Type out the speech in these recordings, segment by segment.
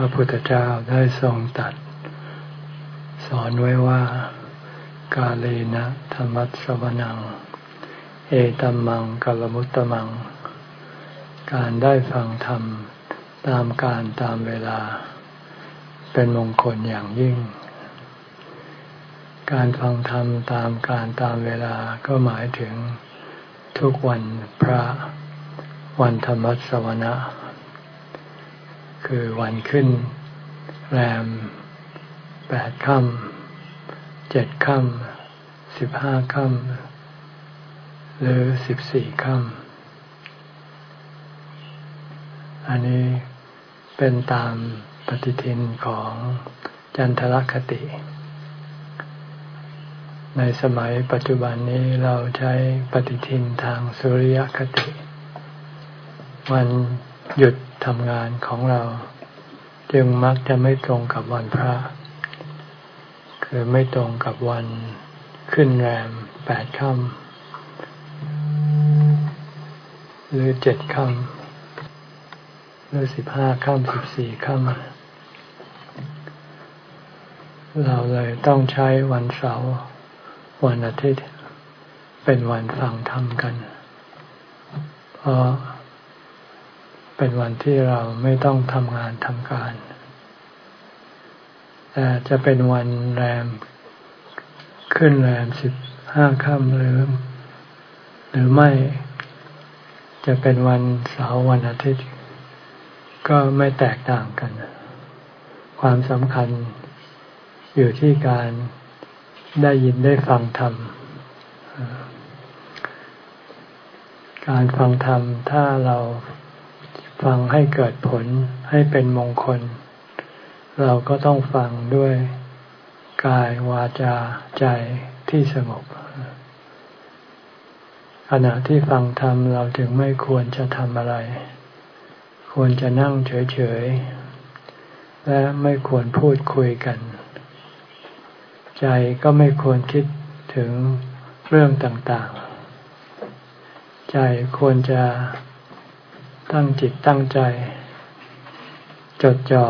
ระพุทธเจ้าได้ทรงตัด สอนไว้ว่า กาเลนะธรรมัสวนัง เอตัมมังกัลมุตตมัง การได้ฟังธรรมตามการตามเวลา เป็นมงคลอย่างยิ่ง การฟังธรรมตามการตามเวลาก็หมายถึงทุกวันพระวันธรรมสวนะ คือวันขึ้น แรมแปดค่ำเจ็ดค่ำสิบห้าค่ำหรือสิบสี่ค่ำอันนี้เป็นตามปฏิทินของจันทรคติ ในสมัยปัจจุบันนี้เราใช้ปฏิทินทางสุริยคติ วัน หยุดทำงานของเรา จึงมักจะไม่ตรงกับวันพระ คือไม่ตรงกับวันขึ้นแรมแปดค่ำหรือเจ็ดค่ำหรือสิบห้าค่ำสิบสี่ค่ำเราเลยต้องใช้วันเสาร์วันอาทิตย์ เป็นวันฟังธรรมกัน เพราะ เป็นวันที่เราไม่ต้องทำงานทำการ แต่จะเป็นวันแรม ขึ้นแรมสิบห้าค่ำหรือหรือไม่ จะเป็นวันเสาร์วันอาทิตย์ ก็ไม่แตกต่างกัน ความสำคัญอยู่ที่การได้ยินได้ฟังธรรมการฟังธรรมถ้าเรา ฟังให้เกิดผลให้เป็นมงคล เราก็ต้องฟังด้วยกายวาจาใจที่สงบขณะที่ฟังธรรมเราจึงไม่ควรจะทำอะไร ควรจะนั่งเฉยๆ และไม่ควรพูดคุยกัน ใจก็ไม่ควรคิดถึงเรื่องต่างๆ ใจควรจะ ตั้งจิตตั้งใจ จดจ่อ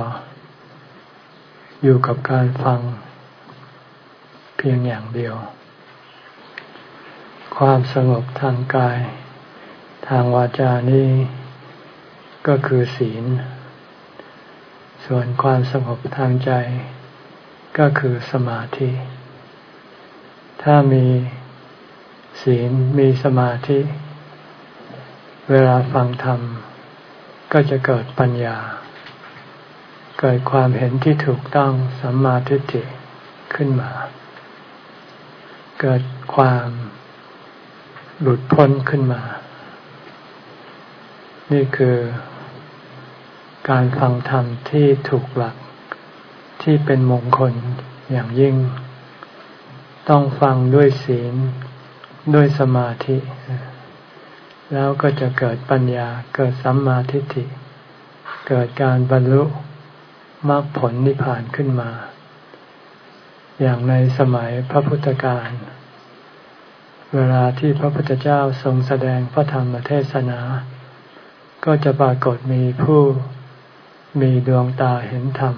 อยู่กับการฟัง เพียงอย่างเดียว ความสงบทางกาย ทางวาจานี้ก็คือศีล ส่วนความสงบทางใจ ก็คือสมาธิ ถ้ามีศีลมีสมาธิ เวลาฟังธรรม ก็จะเกิดปัญญา เกิดความเห็นที่ถูกต้องสัมมาทิฏฐิขึ้นมา เกิดความหลุดพ้นขึ้นมา นี่คือการฟังธรรมที่ถูกหลักที่เป็นมงคลอย่างยิ่ง ต้องฟังด้วยศีลด้วยสมาธิ แล้วก็จะเกิดปัญญาเกิดสัมมาทิฏฐิ เกิดการบรรลุมรรคผลนิพพานขึ้นมา อย่างในสมัยพระพุทธการ เวลาที่พระพุทธเจ้าทรงแสดงพระธรรมเทศนา ก็จะปรากฏมีผู้มีดวงตาเห็นธรรม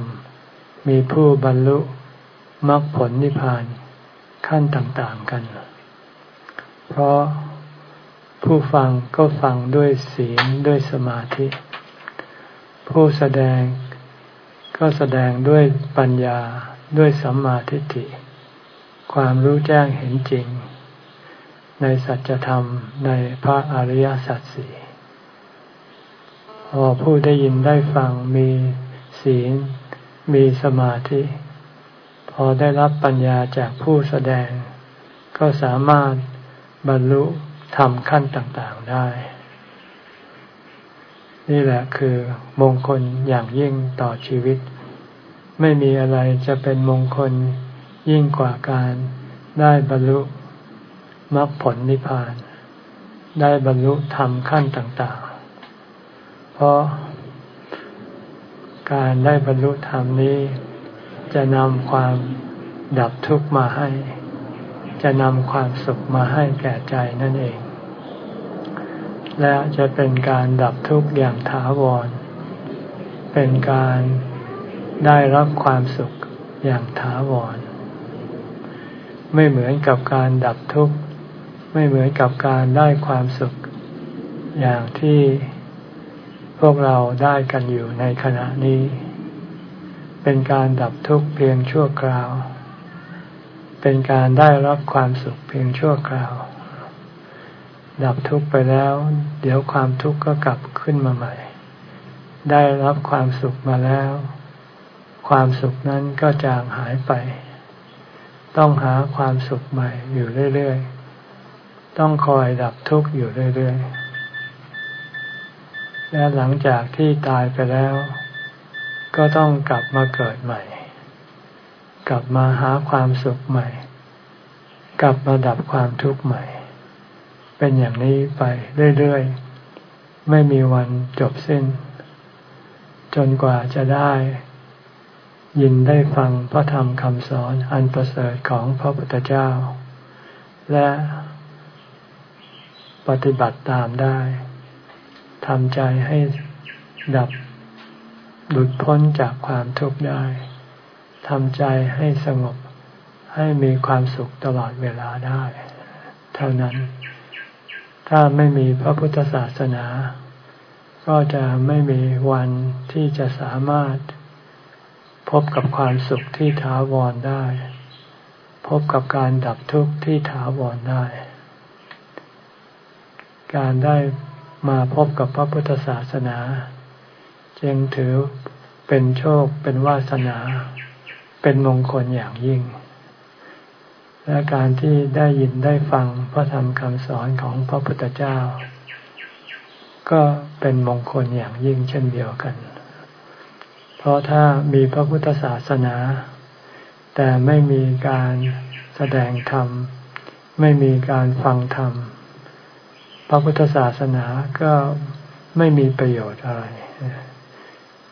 มีผู้บรรลุมรรคผลนิพพานขั้นต่างๆกัน เพราะ ผู้ฟังก็ฟังด้วยศีลด้วยสมาธิ ผู้แสดงก็แสดงด้วยปัญญาด้วยสัมมาทิฏฐิ ความรู้แจ้งเห็นจริง ในสัจธรรมในพระอริยสัจสี่พอผู้ได้ยินได้ฟังมีศีล มีสมาธิ พอได้รับปัญญาจากผู้แสดง ก็สามารถบรรลุ ทำขั้นต่างๆได้ นี่แหละคือมงคลอย่างยิ่งต่อชีวิต ไม่มีอะไรจะเป็นมงคลยิ่งกว่าการได้บรรลุมรรคผลนิพพาน ได้บรรลุธรรมขั้นต่างๆ เพราะการได้บรรลุธรรมนี้ จะนำความดับทุกข์มาให้ จะนำความสุขมาให้แก่ใจนั่นเอง และจะเป็นการดับทุกข์อย่างถาวร เป็นการได้รับความสุขอย่างถาวร ไม่เหมือนกับการดับทุกข์ ไม่เหมือนกับการได้ความสุข อย่างที่พวกเราได้กันอยู่ในขณะนี้ เป็นการดับทุกข์เพียงชั่วคราว เป็นการได้รับความสุขเพียงชั่วคราว ดับทุกข์ไปแล้ว เดี๋ยวความทุกข์ก็กลับขึ้นมาใหม่ ได้รับความสุขมาแล้ว ความสุขนั้นก็จางหายไป ต้องหาความสุขใหม่อยู่เรื่อยๆ ต้องคอยดับทุกข์อยู่เรื่อยๆ และหลังจากที่ตายไปแล้ว ก็ต้องกลับมาเกิดใหม่ กลับมาหาความสุขใหม่ กลับมาดับความทุกข์ใหม่ เป็นอย่างนี้ไปเรื่อยๆ ไม่มีวันจบสิ้น จนกว่าจะได้ ยินได้ฟังพระธรรมคำสอนอันประเสริฐของพระพุทธเจ้า และปฏิบัติตามได้ทำใจให้ดับหลุดพ้นจากความทุกข์ได้ทำใจให้สงบให้มีความสุขตลอดเวลาได้ เท่านั้น ถ้าไม่มีพระพุทธศาสนา ก็จะไม่มีวันที่จะสามารถ พบกับความสุขที่ถาวรได้ พบกับการดับทุกข์ที่ถาวรได้ การได้มาพบกับพระพุทธศาสนา จึงถือเป็นโชคเป็นวาสนา เป็นมงคลอย่างยิ่ง และการที่ได้ยินได้ฟังพระธรรมคำสอนของพระพุทธเจ้า ก็เป็นมงคลอย่างยิ่งเช่นเดียวกัน เพราะถ้ามีพระพุทธศาสนา แต่ไม่มีการแสดงธรรม ไม่มีการฟังธรรม พระพุทธศาสนาก็ไม่มีประโยชน์อะไร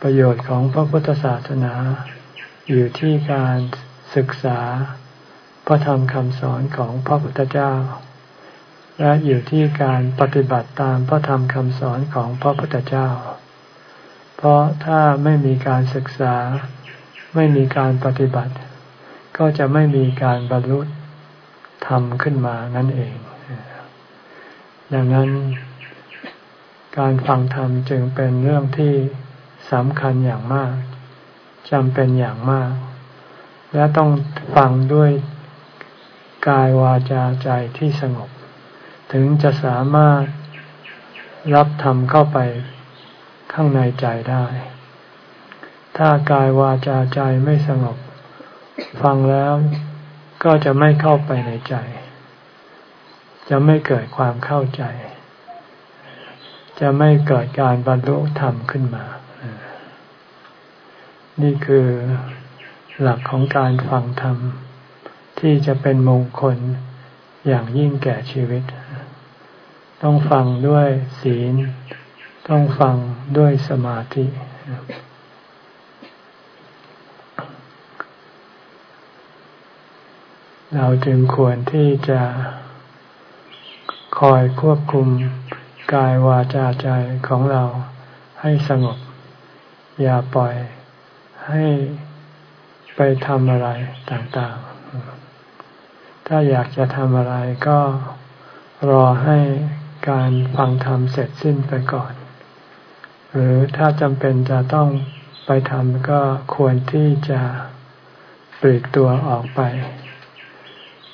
ประโยชน์ของพระพุทธศาสนา อยู่ที่การศึกษา ระธรรมคำสอนของพระพุทธเจ้า และอยู่ที่การปฏิบัติตามพระธรรมคำสอนของพระพุทธเจ้า เพราะถ้าไม่มีการศึกษา ไม่มีการปฏิบัติ ก็จะไม่มีการบรรลุธรรมขึ้นมานั่นเอง ดังนั้นการฟังธรรมจึงเป็นเรื่องที่สำคัญอย่างมากจำเป็นอย่างมาก และต้องฟังด้วย กายวาจาใจที่สงบ ถึงจะสามารถรับธรรมเข้าไปข้างในใจได้ ถ้ากายวาจาใจไม่สงบ ฟังแล้วก็จะไม่เข้าไปในใจ จะไม่เกิดความเข้าใจ จะไม่เกิดการบรรลุธรรมขึ้นมา นี่คือหลักของการฟังธรรม ที่จะเป็นมงคลอย่างยิ่งแก่ชีวิต ต้องฟังด้วยศีล ต้องฟังด้วยสมาธิ เราจึงควรที่จะคอยควบคุมกายวาจาใจของเราให้สงบ อย่าปล่อยให้ไปทำอะไรต่างๆ ถ้าอยากจะทำอะไรก็รอให้การฟังธรรมเสร็จสิ้นไปก่อน หรือถ้าจำเป็นจะต้องไปทำก็ควรที่จะปลีกตัวออกไป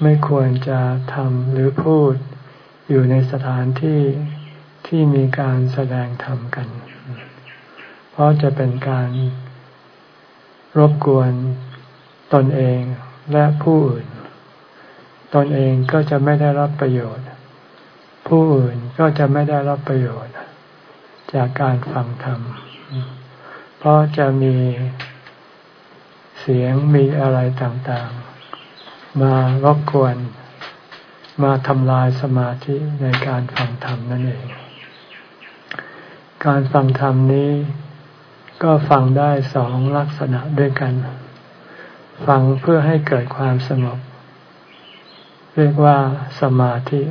ไม่ควรจะทำหรือพูดอยู่ในสถานที่ที่มีการแสดงธรรมกัน เพราะจะเป็นการรบกวนตนเองและผู้อื่น ตนเองก็จะไม่ได้รับประโยชน์ ผู้อื่นก็จะไม่ได้รับประโยชน์ จากการฟังธรรม เพราะจะมีเสียงมีอะไรต่างๆ มารบกวนมาทำลายสมาธิในการฟังธรรมนั่นเอง การฟังธรรมนี้ก็ฟังได้สองลักษณะด้วยกัน ฟังเพื่อให้เกิดความสงบ เรียกว่าสมาธิ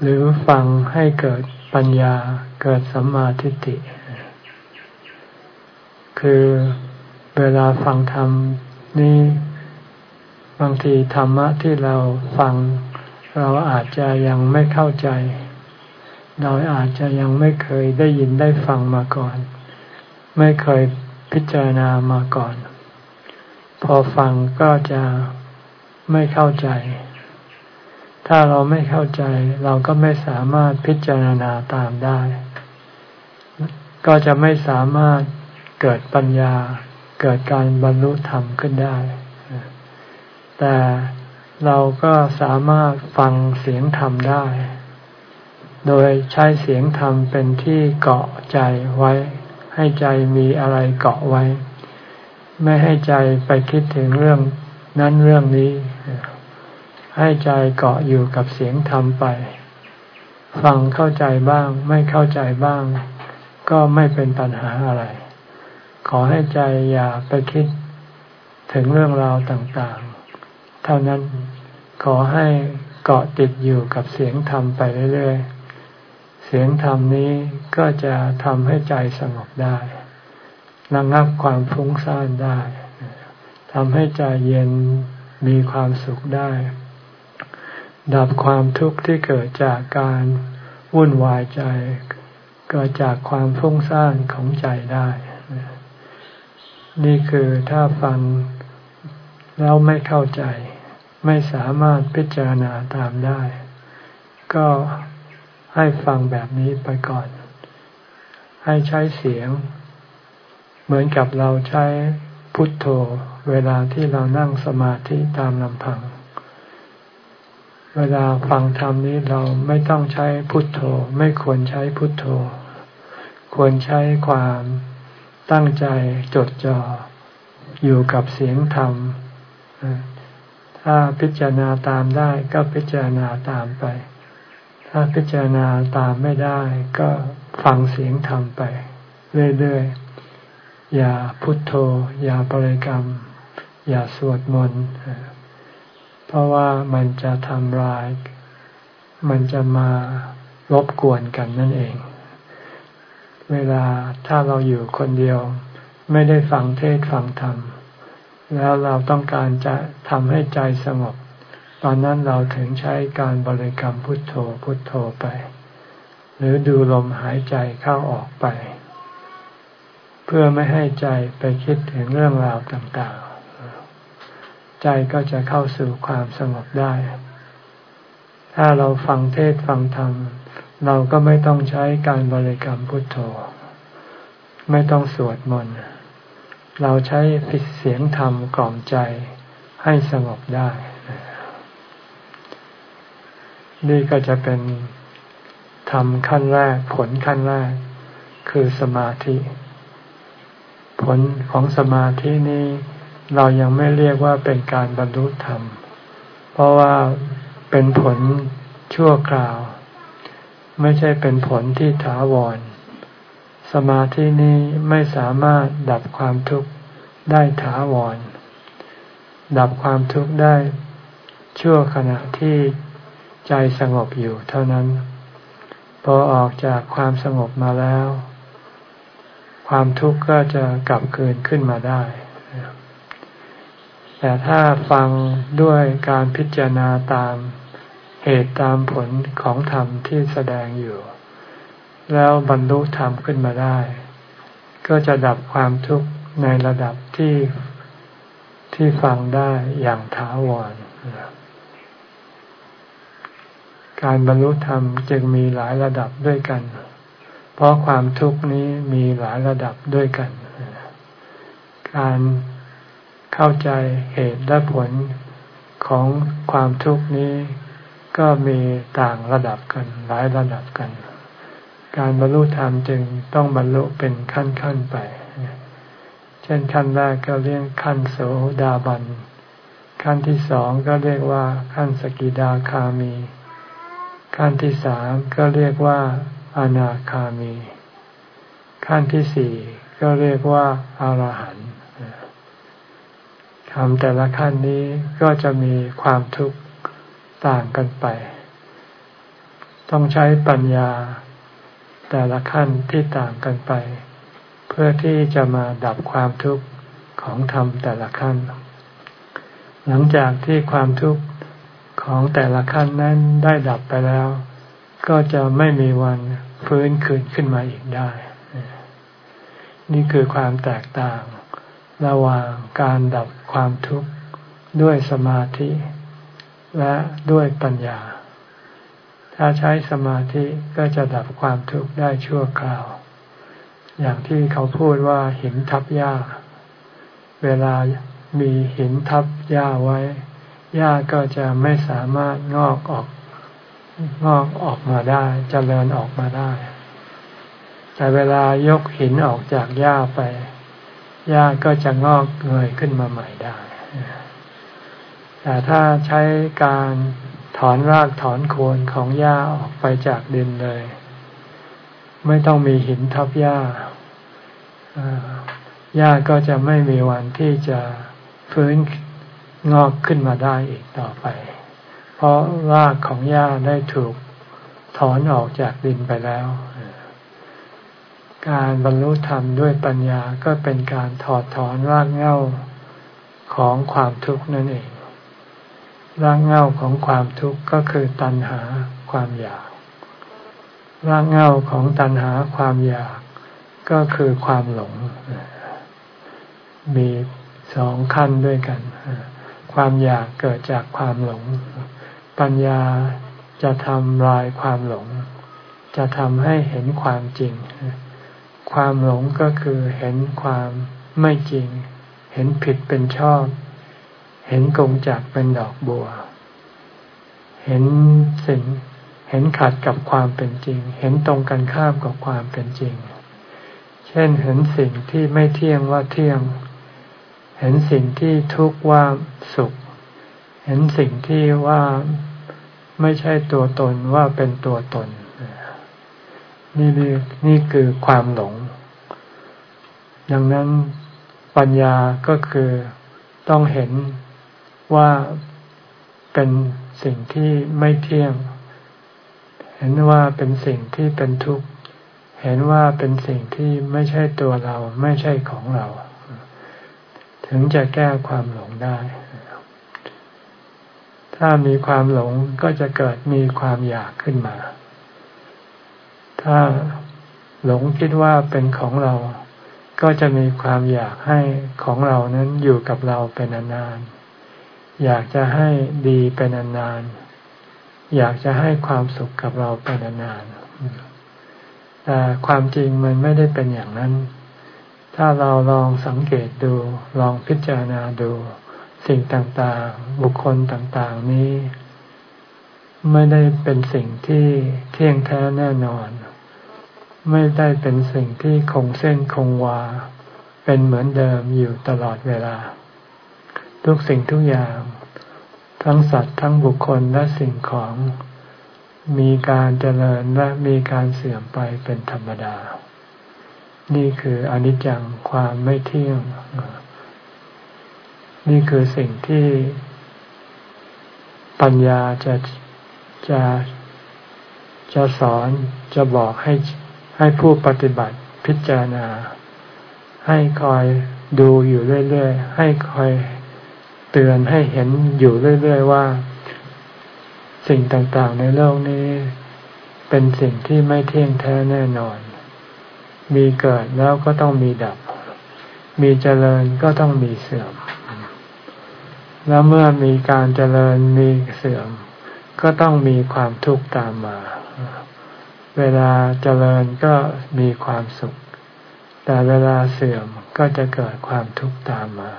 หรือฟังให้เกิดปัญญาเกิดสัมมาทิฏฐิ คือเวลาฟังธรรมนี่บางทีธรรมะที่เราฟัง เราอาจจะยังไม่เข้าใจ เราอาจจะยังไม่เคยได้ยินได้ฟังมาก่อน ไม่เคยพิจารณามาก่อน พอฟังก็จะ ไม่เข้าใจ ถ้าเราไม่เข้าใจ เราก็ไม่สามารถพิจารณาตามได้ ก็จะไม่สามารถเกิดปัญญา เกิดการบรรลุธรรมขึ้นได้ แต่เราก็สามารถฟังเสียงธรรมได้ โดยใช้เสียงธรรมเป็นที่เกาะใจไว้ ให้ใจมีอะไรเกาะไว้ ไม่ให้ใจไปคิดถึงเรื่องนั้นเรื่องนี้ ให้ใจเกาะอยู่กับเสียงธรรมไป ฟังเข้าใจบ้าง ไม่เข้าใจบ้าง ก็ไม่เป็นปัญหาอะไร ขอให้ใจอย่าไปคิดถึงเรื่องราวต่างๆ เท่านั้นขอให้เกาะติดอยู่กับเสียงธรรมไปเรื่อยๆ เสียงธรรมนี้ก็จะทำให้ใจสงบได้ระงับความฟุ้งซ่านได้ทำให้ใจเย็นมีความสุขได้ ดับความทุกข์ที่เกิดจากการวุ่นวายใจ เกิดจากความฟุ้งซ่านของใจได้ นี่คือถ้าฟังแล้วไม่เข้าใจ ไม่สามารถพิจารณาตามได้ ก็ให้ฟังแบบนี้ไปก่อน ให้ใช้เสียง เหมือนกับเราใช้พุทโธ เวลาที่เรานั่งสมาธิตามลำพัง เวลาฟังธรรมนี้เราไม่ต้องใช้พุทโธ ไม่ควรใช้พุทโธ ควรใช้ความตั้งใจจดจ่ออยู่กับเสียงธรรม ถ้าพิจารณาตามได้ก็พิจารณาตามไป ถ้าพิจารณาตามไม่ได้ก็ฟังเสียงธรรมไป เรื่อยๆ อย่าพุทโธ อย่าบริกรรม อย่าสวดมนต์ เพราะว่ามันจะทำลาย มันจะมารบกวนกันนั่นเอง เวลาถ้าเราอยู่คนเดียว ไม่ได้ฟังเทศฟังธรรม แล้วเราต้องการจะทำให้ใจสงบ ตอนนั้นเราถึงใช้การบริกรรมพุทโธพุทโธไป หรือดูลมหายใจเข้าออกไป เพื่อไม่ให้ใจไปคิดถึงเรื่องราวต่างๆ ใจก็จะเข้าสู่ความสงบได้ ถ้าเราฟังเทศฟังธรรม เราก็ไม่ต้องใช้การบริกรรมพุทโธ ไม่ต้องสวดมนต์ เราใช้ฟิดเสียงธรรมกล่อมใจให้สงบได้ นี่ก็จะเป็นธรรมขั้นแรกผลขั้นแรก คือสมาธิ ผลของสมาธินี้ เรายังไม่เรียกว่าเป็นการบรรลุธรรม เพราะว่าเป็นผลชั่วคราว ไม่ใช่เป็นผลที่ถาวร สมาธินี้ไม่สามารถดับความทุกข์ได้ถาวร ดับความทุกข์ได้ชั่วขณะที่ใจสงบอยู่เท่านั้น พอออกจากความสงบมาแล้ว ความทุกข์ก็จะกลับคืนขึ้นมาได้ แต่ถ้าฟังด้วยการพิจารณาตามเหตุตามผลของธรรมที่แสดงอยู่ แล้วบรรลุธรรมขึ้นมาได้ ก็จะดับความทุกข์ในระดับที่ที่ฟังได้อย่างถาวร การบรรลุธรรมจึงมีหลายระดับด้วยกัน เพราะความทุกข์นี้มีหลายระดับด้วยกัน การ เข้าใจเหตุและผลของความทุกข์นี้ก็มีต่างระดับกันหลายระดับกัน การบรรลุธรรมจึงต้องบรรลุเป็นขั้นขั้นไป เช่นขั้นแรกก็เรียกขั้นโสดาบัน ขั้นที่สองก็เรียกว่าขั้นสกิดาคามี ขั้นที่สามก็เรียกว่าอนาคามี ขั้นที่สี่ก็เรียกว่าอารหันต์ ทำแต่ละขั้นนี้ก็จะมีความทุกข์ต่างกันไป ต้องใช้ปัญญาแต่ละขั้นที่ต่างกันไป เพื่อที่จะมาดับความทุกข์ของธรรมแต่ละขั้น หลังจากที่ความทุกข์ของแต่ละขั้นนั้นได้ดับไปแล้ว ก็จะไม่มีวันฟื้นคืนขึ้นมาอีกได้ นี่คือความแตกต่าง ระหว่างการดับความทุกข์ด้วยสมาธิ และด้วยปัญญา ถ้าใช้สมาธิก็จะดับความทุกข์ได้ชั่วคราว อย่างที่เขาพูดว่าหินทับหญ้า เวลามีหินทับหญ้าไว้หญ้าก็จะไม่สามารถงอกออกงอกออกมาได้จเจริญออกมาได้ แต่เวลายกหินออกจากหญ้าไป หญ้าก็จะงอกเงยขึ้นมาใหม่ได้ แต่ถ้าใช้การถอนรากถอนโคนของหญ้าออกไปจากดินเลย ไม่ต้องมีหินทับหญ้าหญ้าก็จะไม่มีวันที่จะฟื้นงอกขึ้นมาได้อีกต่อไป เพราะรากของหญ้าได้ถูกถอนออกจากดินไปแล้ว การบรรลุธรรมด้วยปัญญาก็เป็นการถอดถอนรากเหง้าของความทุกข์นั่นเอง รากเหง้าของความทุกข์ก็คือตัณหาความอยาก รากเหง้าของตัณหาความอยากก็คือความหลง มีสองขั้นด้วยกัน ความอยากเกิดจากความหลง ปัญญาจะทำลายความหลง จะทำให้เห็นความจริง ความหลงก็คือเห็นความไม่จริง เห็นผิดเป็นชอบ เห็นกงจากเป็นดอกบัว เห็นสิ่ง เห็นขัดกับความเป็นจริง เห็นตรงกันข้ามกับความเป็นจริง เช่นเห็นสิ่งที่ไม่เที่ยงว่าเที่ยง เห็นสิ่งที่ทุกข์ว่าสุข เห็นสิ่งที่ว่าไม่ใช่ตัวตนว่าเป็นตัวตน นี่นี่คือความหลง ดังนั้นปัญญาก็คือต้องเห็นว่าเป็นสิ่งที่ไม่เที่ยง เห็นว่าเป็นสิ่งที่เป็นทุกข์ เห็นว่าเป็นสิ่งที่ไม่ใช่ตัวเราไม่ใช่ของเรา ถึงจะแก้ความหลงได้ ถ้ามีความหลงก็จะเกิดมีความอยากขึ้นมา ถ้าหลงคิดว่าเป็นของเรา ก็จะมีความอยากให้ของเรานั้นอยู่กับเราเป็นนานๆอยากจะให้ดีเป็นนานๆอยากจะให้ความสุขกับเราเป็นนานๆแต่ความจริงมันไม่ได้เป็นอย่างนั้น ถ้าเราลองสังเกตดู ลองพิจารณาดู สิ่งต่างๆ บุคคลต่างๆนี้ ไม่ได้เป็นสิ่งที่เที่ยงแท้แน่นอน ไม่ได้เป็นสิ่งที่คงเส้นคงวา เป็นเหมือนเดิมอยู่ตลอดเวลา ทุกสิ่งทุกอย่าง ทั้งสัตว์ทั้งบุคคลและสิ่งของ มีการเจริญและมีการเสื่อมไปเป็นธรรมดา นี่คืออนิจจังความไม่เที่ยง นี่คือสิ่งที่ปัญญาจะจะจะสอนจะบอกให้ ให้ผู้ปฏิบัติพิจารณา ให้คอยดูอยู่เรื่อยๆ ให้คอยเตือนให้เห็นอยู่เรื่อยๆว่า สิ่งต่างๆในโลกนี้ เป็นสิ่งที่ไม่เที่ยงแท้แน่นอน มีเกิดแล้วก็ต้องมีดับ มีเจริญก็ต้องมีเสื่อม แล้วเมื่อมีการเจริญมีเสื่อม ก็ต้องมีความทุกข์ตามมา เวลาเจริญก็มีความสุข แต่เวลาเสื่อมก็จะเกิดความทุกข์ตามมา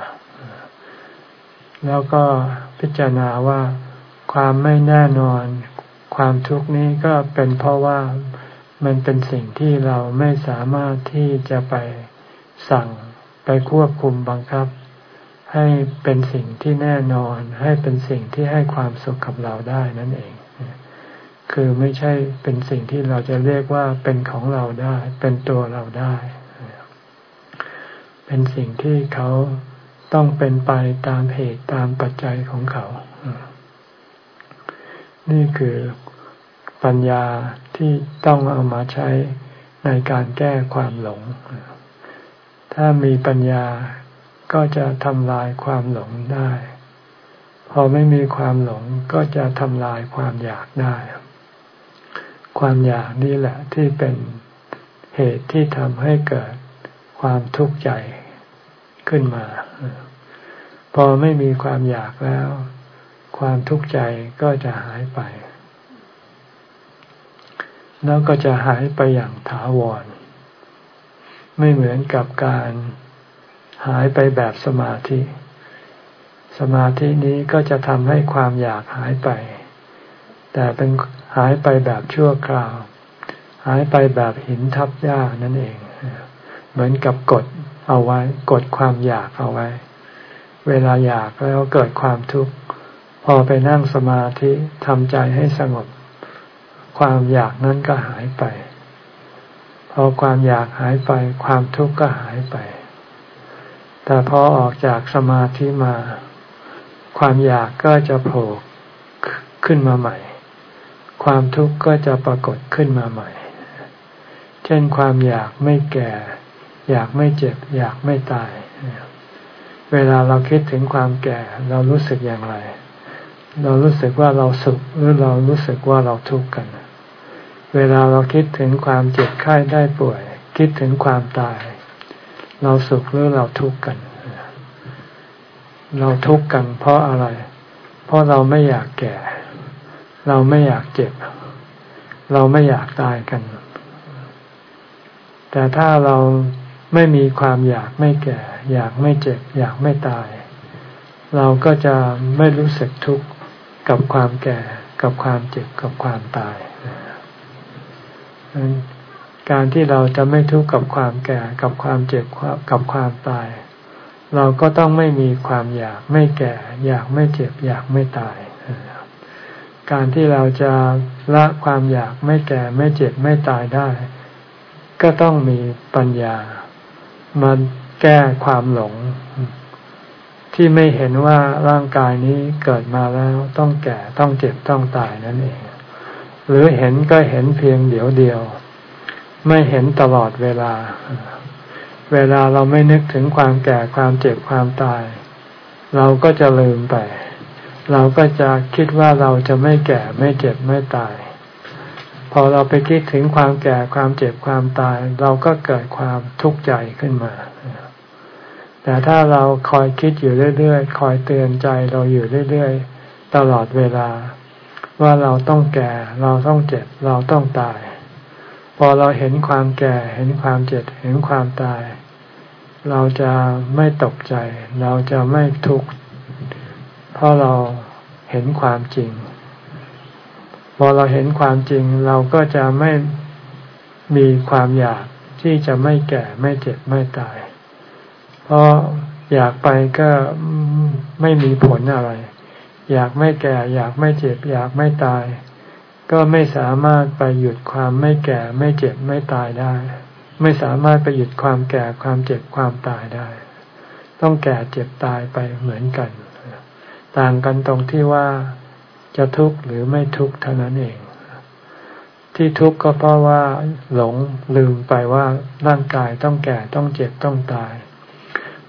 แล้วก็พิจารณาว่าความไม่แน่นอน ความทุกข์นี้ก็เป็นเพราะว่ามันเป็นสิ่งที่เราไม่สามารถที่จะไปสั่งไปควบคุมบังคับ ให้เป็นสิ่งที่แน่นอน ให้เป็นสิ่งที่ให้ความสุขกับเราได้นั่นเอง คือไม่ใช่เป็นสิ่งที่เราจะเรียกว่าเป็นของเราได้ เป็นตัวเราได้ เป็นสิ่งที่เขาต้องเป็นไปตามเหตุตามปัจจัยของเขา นี่คือปัญญาที่ต้องเอามาใช้ในการแก้ความหลง ถ้ามีปัญญาก็จะทำลายความหลงได้ พอไม่มีความหลงก็จะทำลายความอยากได้ ความอยากนี่แหละที่เป็นเหตุที่ทำให้เกิดความทุกข์ใจขึ้นมา พอไม่มีความอยากแล้ว ความทุกข์ใจก็จะหายไป แล้วก็จะหายไปอย่างถาวร ไม่เหมือนกับการหายไปแบบสมาธิ สมาธินี้ก็จะทำให้ความอยากหายไป แต่เป็น หายไปแบบชั่วคราว หายไปแบบหินทับหญ้านั่นเอง เหมือนกับกดเอาไว้ กดความอยากเอาไว้ เวลาอยากแล้วเกิดความทุกข์พอไปนั่งสมาธิทำใจให้สงบ ความอยากนั้นก็หายไป พอความอยากหายไป ความทุกข์ก็หายไป แต่พอออกจากสมาธิมา ความอยากก็จะโผล่ขึ้นมาใหม่ ความทุกข์ก็จะปรากฏขึ้นมาใหม่ เช่นความอยากไม่แก่ อยากไม่เจ็บ อยากไม่ตาย เวลาเราคิดถึงความแก่ เรารู้สึกอย่างไร เรารู้สึกว่าเราสุขหรือเรารู้สึกว่าเราทุกข์กัน เวลาเราคิดถึงความเจ็บไข้ได้ป่วย คิดถึงความตาย เราสุขหรือเราทุกข์กัน เราทุกข์กันเพราะอะไร เพราะเราไม่อยากแก่ เราไม่อยากเจ็บ เราไม่อยากตายกัน แต่ถ้าเราไม่มีความอยากไม่แก่ อยากไม่เจ็บ อยากไม่ตาย เราก็จะไม่รู้สึกทุกข์กับความแก่ กับความเจ็บ กับความตายการที่เราจะไม่ทุกข์กับความแก่ กับความเจ็บ กับความตาย เราก็ต้องไม่มีความอยากไม่แก่ อยากไม่เจ็บ อยากไม่ตาย การที่เราจะละความอยากไม่แก่ไม่เจ็บไม่ตายได้ ก็ต้องมีปัญญามันแก้ความหลง ที่ไม่เห็นว่าร่างกายนี้เกิดมาแล้วต้องแก่ต้องเจ็บต้องตายนั่นเอง หรือเห็นก็เห็นเพียงเดียวเดียว ไม่เห็นตลอดเวลา เวลาเราไม่นึกถึงความแก่ความเจ็บความตาย เราก็จะลืมไป เราก็จะคิดว่าเราจะไม่แก่ไม่เจ็บไม่ตาย พอเราไปคิดถึงความแก่ความเจ็บความตาย เราก็เกิดความทุกข์ใจขึ้นมา แต่ถ้าเราคอยคิดอยู่เรื่อยๆ คอยเตือนใจเราอยู่เรื่อยๆ ตลอดเวลา ว่าเราต้องแก่ เราต้องเจ็บ เราต้องตาย พอเราเห็นความแก่ เห็นความเจ็บ เห็นความตาย เราจะไม่ตกใจ เราจะไม่ทุกข์ เพราะเราเห็นความจริง พอเราเห็นความจริง เราก็จะไม่มีความอยากที่จะไม่แก่ไม่เจ็บไม่ตาย เพราะอยากไปก็ไม่มีผลอะไร อยากไม่แก่ อยากไม่เจ็บ อยากไม่ตาย ก็ไม่สามารถไปหยุดความไม่แก่ไม่เจ็บไม่ตายได้ ไม่สามารถไปหยุดความแก่ความเจ็บความตายได้ ต้องแก่เจ็บตายไปเหมือนกัน ต่างกันตรงที่ว่าจะทุกข์หรือไม่ทุกข์เท่านั้นเอง ที่ทุกข์ก็เพราะว่าหลงลืมไปว่าร่างกายต้องแก่ต้องเจ็บต้องตาย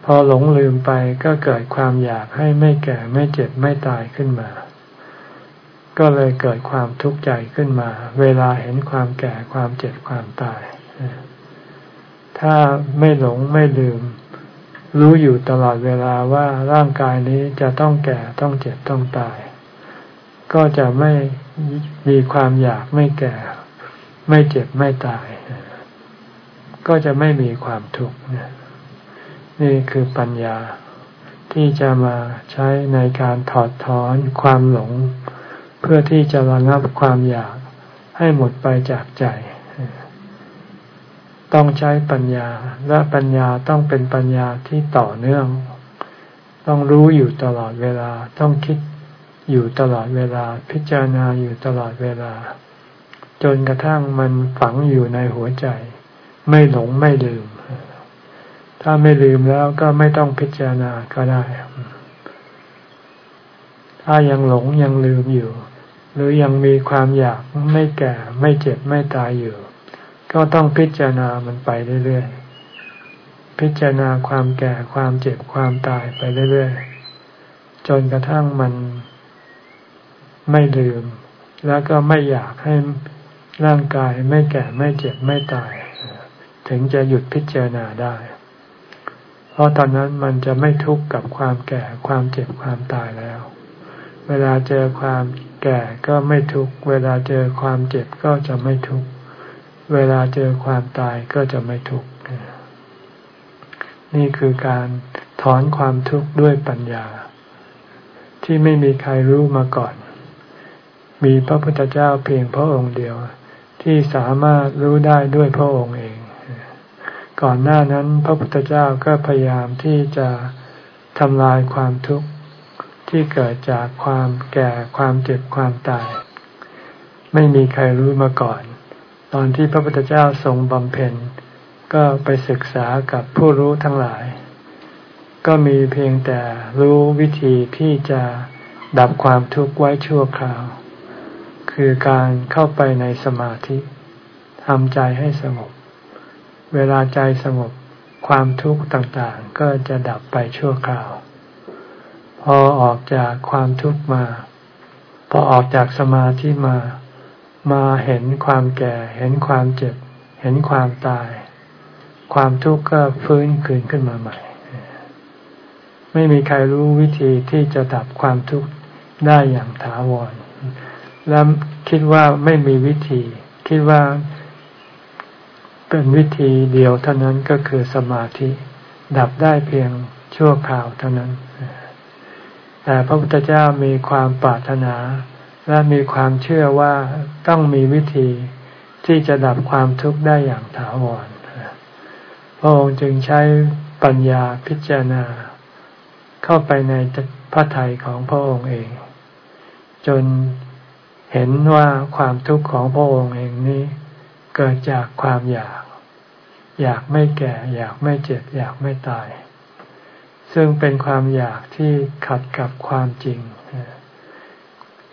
พอหลงลืมไปก็เกิดความอยากให้ไม่แก่ไม่เจ็บไม่ตายขึ้นมา ก็เลยเกิดความทุกข์ใจขึ้นมา เวลาเห็นความแก่ความเจ็บความตาย ถ้าไม่หลงไม่ลืม รู้อยู่ตลอดเวลาว่าร่างกายนี้จะต้องแก่ต้องเจ็บต้องตาย ก็จะไม่มีความอยากไม่แก่ ไม่เจ็บไม่ตาย ก็จะไม่มีความทุกข์นี่คือปัญญาที่จะมาใช้ในการถอดถอนความหลง เพื่อที่จะระงับความอยากให้หมดไปจากใจ ต้องใช้ปัญญาและปัญญาต้องเป็นปัญญาที่ต่อเนื่อง ต้องรู้อยู่ตลอดเวลาต้องคิดอยู่ตลอดเวลาพิจารณาอยู่ตลอดเวลา จนกระทั่งมันฝังอยู่ในหัวใจ ไม่หลงไม่ลืม ถ้าไม่ลืมแล้วก็ไม่ต้องพิจารณาก็ได้ ถ้ายังหลงยังลืมอยู่ หรือยังมีความอยากไม่แก่ไม่เจ็บไม่ตายอยู่ ก็ต้องพิจารณามันไปเรื่อยๆ พิจารณาความแก่ความเจ็บความตายไปเรื่อยๆ จนกระทั่งมันไม่ลืม แล้วก็ไม่อยากให้ร่างกายไม่แก่ไม่เจ็บไม่ตาย ถึงจะหยุดพิจารณาได้ เพราะตอนนั้นมันจะไม่ทุกข์กับความแก่ความเจ็บความตายแล้ว เวลาเจอความแก่ก็ไม่ทุกข์ เวลาเจอความเจ็บก็จะไม่ทุกข์ เวลาเจอความตายก็จะไม่ทุกข์นี่คือการถอนความทุกข์ด้วยปัญญา ที่ไม่มีใครรู้มาก่อน มีพระพุทธเจ้าเพียงพระองค์เดียว ที่สามารถรู้ได้ด้วยพระองค์เอง ก่อนหน้านั้นพระพุทธเจ้าก็พยายามที่จะทำลายความทุกข์ที่เกิดจากความแก่ความเจ็บความตาย ไม่มีใครรู้มาก่อน ตอนที่พระพุทธเจ้าทรงบำเพ็ญ ก็ไปศึกษากับผู้รู้ทั้งหลาย ก็มีเพียงแต่รู้วิธีที่จะดับความทุกข์ไว้ชั่วคราว คือการเข้าไปในสมาธิทำใจให้สงบ เวลาใจสงบความทุกข์ต่างๆ ก็จะดับไปชั่วคราว พอออกจากความทุกข์มา พอออกจากสมาธิมา มาเห็นความแก่ เห็นความเจ็บ เห็นความตาย ความทุกข์ก็ฟื้นคืนขึ้นมาใหม่ ไม่มีใครรู้วิธีที่จะดับความทุกข์ได้อย่างถาวร และคิดว่าไม่มีวิธี คิดว่าเป็นวิธีเดียวเท่านั้นก็คือสมาธิ ดับได้เพียงชั่วคราวเท่านั้น แต่พระพุทธเจ้ามีความปรารถนา และมีความเชื่อว่าต้องมีวิธีที่จะดับความทุกข์ได้อย่างถาวรพระองค์จึงใช้ปัญญาพิจารณา เข้าไปในพระทัยของพระองค์เอง จนเห็นว่าความทุกข์ของพระองค์เองนี้ เกิดจากความอยาก อยากไม่แก่ อยากไม่เจ็บ อยากไม่ตาย ซึ่งเป็นความอยากที่ขัดกับความจริง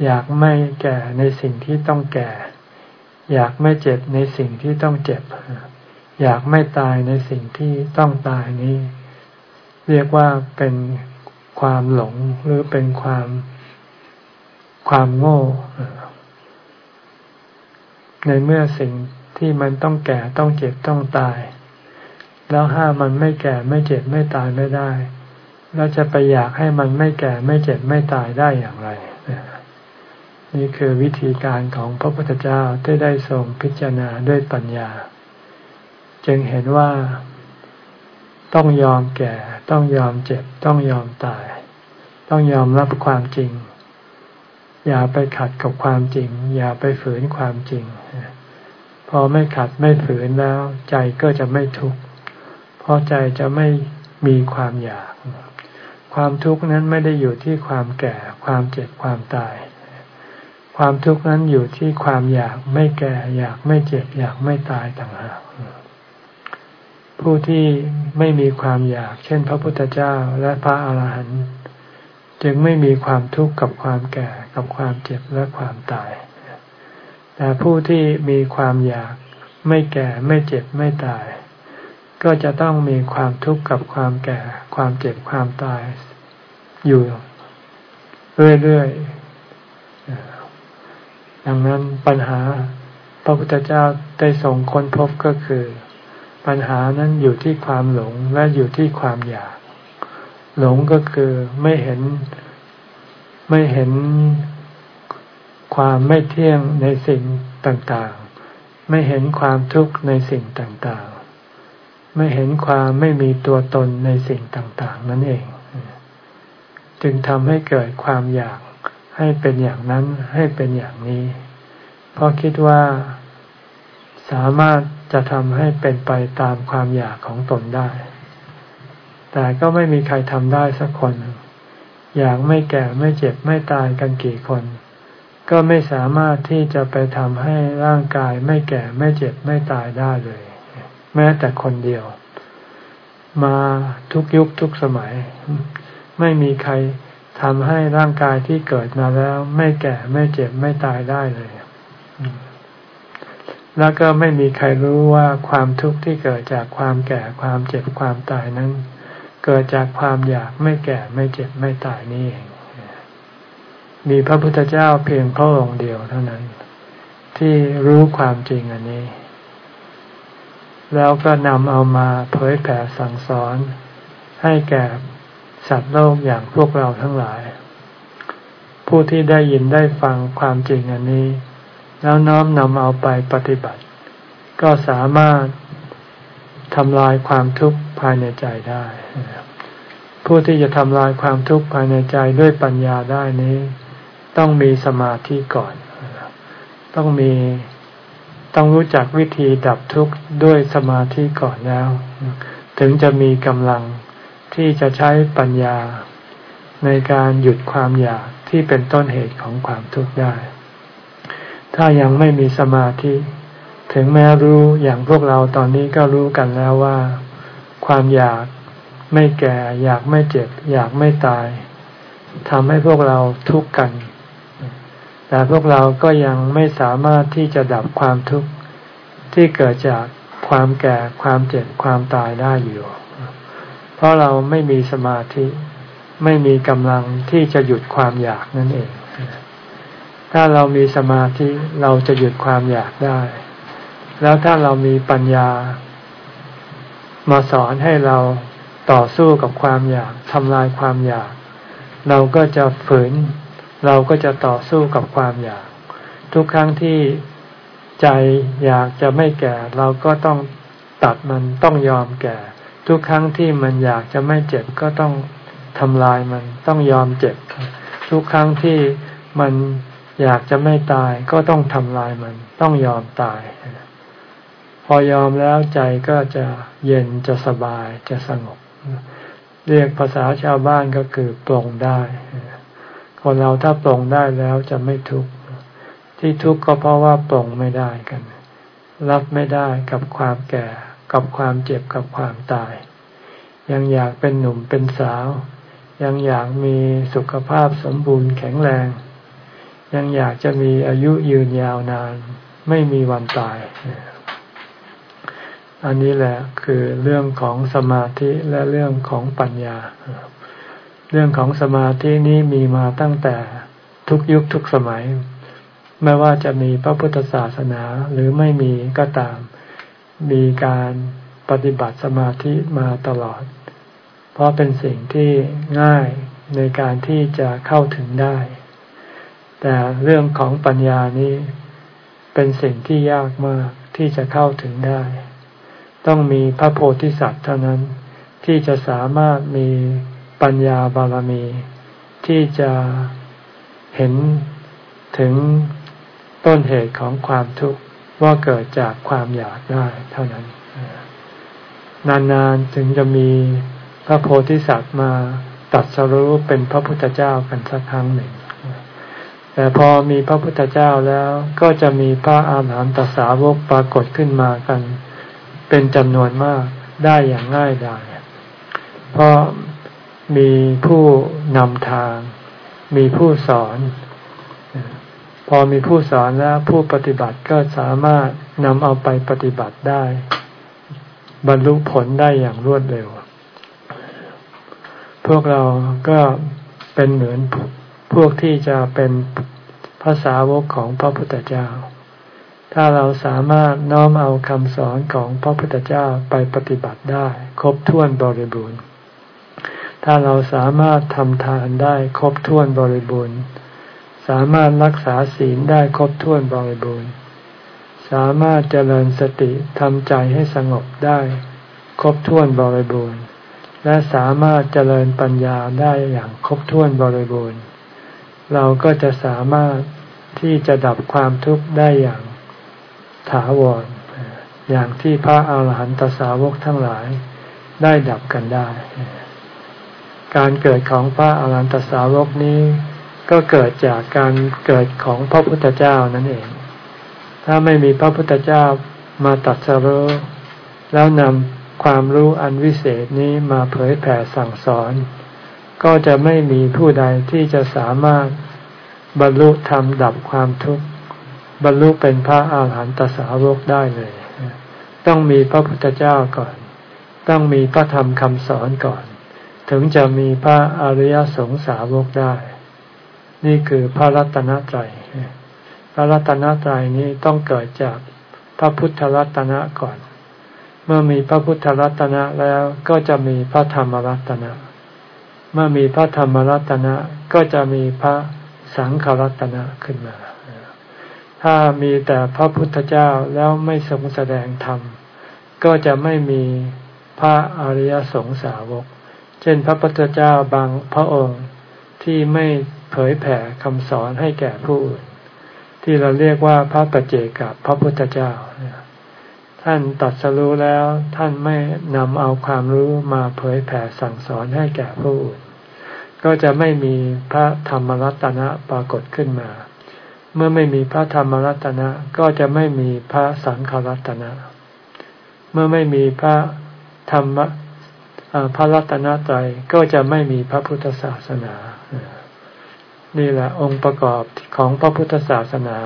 อยากไม่แก่ในสิ่งที่ต้องแก่ อยากไม่เจ็บในสิ่งที่ต้องเจ็บ อยากไม่ตายในสิ่งที่ต้องตายนี้ เรียกว่าเป็นความหลงหรือเป็นความความโง่ ในเมื่อสิ่งที่มันต้องแก่ต้องเจ็บต้องตาย แล้วห้ามันไม่แก่ไม่เจ็บไม่ตายไม่ได้ แล้วจะไปอยากให้มันไม่แก่ไม่เจ็บไม่ตายได้อย่างไร นี่คือวิธีการของพระพุทธเจ้าที่ได้ทรงพิจารณาด้วยปัญญา จึงเห็นว่าต้องยอมแก่ ต้องยอมเจ็บ ต้องยอมตาย ต้องยอมรับความจริง อย่าไปขัดกับความจริง อย่าไปฝืนความจริง พอไม่ขัดไม่ฝืนแล้ว ใจก็จะไม่ทุกข์เพราะใจจะไม่มีความอยาก ความทุกข์นั้นไม่ได้อยู่ที่ความแก่ ความเจ็บความตาย ความทุกข์นั้นอยู่ที่ความอยากไม่แก่ อยากไม่เจ็บ อยากไม่ตายต่างหากผู้ที่ไม่มีความอยาก เช่น พระพุทธเจ้าและพระอาหารหันต์จึงไม่มีความทุกข์กับความแก่กับความเจ็บและความตาย แต่ผู้ที่มีความอยากไม่แก่ไม่เจ็บไม่ตาย ก็จะต้องมีความทุกข์กับความแก่ ความเจ็บความตาย อยู่เรื่อยๆ ดังนั้นปัญหาพระพุทธเจ้าได้ส่งค้นพบก็คือ ปัญหานั้นอยู่ที่ความหลงและอยู่ที่ความอยาก หลงก็คือไม่เห็นไม่เห็นความไม่เที่ยงในสิ่งต่างๆ ไม่เห็นความทุกข์ในสิ่งต่างๆ ไม่เห็นความไม่มีตัวตนในสิ่งต่างๆ นั่นเอง จึงทำให้เกิดความอยาก ให้เป็นอย่างนั้นให้เป็นอย่างนี้ เพราะคิดว่าสามารถจะทำให้เป็นไปตามความอยากของตนได้ แต่ก็ไม่มีใครทำได้สักคน อยากไม่แก่ไม่เจ็บไม่ตายกันกี่คน ก็ไม่สามารถที่จะไปทำให้ร่างกายไม่แก่ไม่เจ็บไม่ตายได้เลย แม้แต่คนเดียว มาทุกยุคทุกสมัย ไม่มีใคร ทำให้ร่างกายที่เกิดมาแล้ว ไม่แก่ไม่เจ็บไม่ตายได้เลย แล้วก็ไม่มีใครรู้ว่าความทุกข์ที่เกิดจากความแก่ความเจ็บความตายนั้น เกิดจากความอยากไม่แก่ไม่เจ็บไม่ตายนี่เอง มีพระพุทธเจ้าเพียงพระองค์เดียวเท่านั้น ที่รู้ความจริงอันนี้ แล้วก็นำเอามาเผยแผ่สั่งสอนให้แก่ สัตว์โลกอย่างพวกเราทั้งหลาย ผู้ที่ได้ยินได้ฟังความจริงอันนี้ แล้วน้อมนำเอาไปปฏิบัติ ก็สามารถทำลายความทุกข์ภายในใจได้ ผู้ที่จะทำลายความทุกข์ภายในใจด้วยปัญญาได้นี้ ต้องมีสมาธิก่อน ต้องมีต้องรู้จักวิธีดับทุกข์ด้วยสมาธิก่อนแล้ว ถึงจะมีกำลัง ที่จะใช้ปัญญาในการหยุดความอยากที่เป็นต้นเหตุของความทุกข์ได้ ถ้ายังไม่มีสมาธิ ถึงแม้รู้อย่างพวกเราตอนนี้ก็รู้กันแล้วว่า ความอยากไม่แก่ อยากไม่เจ็บ อยากไม่ตายทำให้พวกเราทุกข์กัน แต่พวกเราก็ยังไม่สามารถที่จะดับความทุกข์ที่เกิดจากความแก่ ความเจ็บ ความตายได้อยู่ ราะเราไม่มีสมาธิ ไม่มีกำลังที่จะหยุดความอยากนั่นเอง ถ้าเรามีสมาธิเราจะหยุดความอยากได้ แล้วถ้าเรามีปัญญา มาสอนให้เราต่อสู้กับความอยากทำลายความอยาก เราก็จะฝืน เราก็จะต่อสู้กับความอยาก ทุกครั้งที่ใจอยากจะไม่แก่ เราก็ต้องตัดมันต้องยอมแก่ ทุกครั้งที่มันอยากจะไม่เจ็บก็ต้องทำลายมันต้องยอมเจ็บ ทุกครั้งที่มันอยากจะไม่ตายก็ต้องทำลายมัน ต้องยอมตาย พอยอมแล้วใจก็จะเย็นจะสบายจะสงบ เรียกภาษาชาวบ้านก็คือปลงได้คนเราถ้าปลงได้แล้วจะไม่ทุกข์ที่ทุกข์ก็เพราะว่าปลงไม่ได้กัน รับไม่ได้กับความแก่ กับความเจ็บกับความตาย ยังอยากเป็นหนุ่มเป็นสาว ยังอยากมีสุขภาพสมบูรณ์แข็งแรง ยังอยากจะมีอายุยืนยาวนาน ไม่มีวันตาย อันนี้แหละคือเรื่องของสมาธิและเรื่องของปัญญา เรื่องของสมาธินี้มีมาตั้งแต่ทุกยุคทุกสมัย ไม่ว่าจะมีพระพุทธศาสนาหรือไม่มีก็ตาม มีการปฏิบัติสมาธิมาตลอด เพราะเป็นสิ่งที่ง่ายในการที่จะเข้าถึงได้ แต่เรื่องของปัญญานี้เป็นสิ่งที่ยากมากที่จะเข้าถึงได้ ต้องมีพระโพธิสัตว์เท่านั้นที่จะสามารถมีปัญญาบารมี ที่จะเห็นถึงต้นเหตุของความทุกข์ ว่าเกิดจากความอยากได้เท่านั้น นานๆถึงจะมีพระโพธิสัตว์มาตัดสรู้เป็นพระพุทธเจ้ากันสักครั้งหนึ่ง แต่พอมีพระพุทธเจ้าแล้วก็จะมีพระอาหารหันตสาวกปรากฏขึ้นมากัน เป็นจำนวนมากได้อย่างง่ายดายเพราะมีผู้นำทาง มีผู้สอน พอมีผู้สอนแล้วผู้ปฏิบัติก็สามารถนำเอาไปปฏิบัติได้ บรรลุผลได้อย่างรวดเร็ว พวกเราก็เป็นเหมือนพวกที่จะเป็นภาษาวกของพระพุทธเจ้า ถ้าเราสามารถน้อมเอาคำสอนของพระพุทธเจ้าไปปฏิบัติได้ ครบถ้วนบริบูรณ์ ถ้าเราสามารถทำทานได้ครบถ้วนบริบูรณ์ สามารถรักษาศีลได้ครบถ้วนบริบูรณ์ สามารถเจริญสติทำใจให้สงบได้ ครบถ้วนบริบูรณ์ และสามารถเจริญปัญญาได้อย่างครบถ้วนบริบูรณ์ เราก็จะสามารถที่จะดับความทุกข์ได้อย่างถาวร อย่างที่พระอาหารหันตสาวกทั้งหลายได้ดับกันได้ การเกิดของพระอรหันตสาวกนี้ ก็เกิดจากการเกิดของพระพุทธเจ้านั่นเอง ถ้าไม่มีพระพุทธเจ้ามาตัดสรุแล้วนำความรู้อันวิเศษนี้มาเผยแผ่สั่งสอน ก็จะไม่มีผู้ใดที่จะสามารถบรรลุธรรมดับความทุกข์ บรรลุเป็นพระอาหารหันตสาวกได้เลย ต้องมีพระพุทธเจ้าก่อน ต้องมีพระธรรมคำสอนก่อน ถึงจะมีพระอริยสงสาวกได้ นี่คือพระรัตนตรัยพระรัตนตรัยนี้ต้องเกิดจากพระพุทธรัตนะก่อน เมื่อมีพระพุทธรัตนะแล้วก็จะมีพระธรรมรัตนะ เมื่อมีพระธรรมรัตนะก็จะมีพระสังฆรัตนะขึ้นมา ถ้ามีแต่พระพุทธเจ้าแล้วไม่ทรงแสดงธรรม ก็จะไม่มีพระอริยสงสาวก เช่นพระพุทธเจ้าบางพระองค์ที่ไม่ เผยแผ่คำสอนให้แก่ผู้อื่น ที่เราเรียกว่าพระปัจเจกับพระพุทธเจ้า ท่านตัดสรู้แล้วท่านไม่นำเอาความรู้มาเผยแผ่สั่งสอนให้แก่ผู้อื่น ก็จะไม่มีพระธรรมรัตนะปรากฏขึ้นมา เมื่อไม่มีพระธรรมรัตนะก็จะไม่มีพระสังฆรัตนะ เมื่อไม่มีพระธรรมพระรัตนตรัยก็จะไม่มีพระพุทธศาสนา นี่แหละองค์ประกอบของพระพุทธศาสนา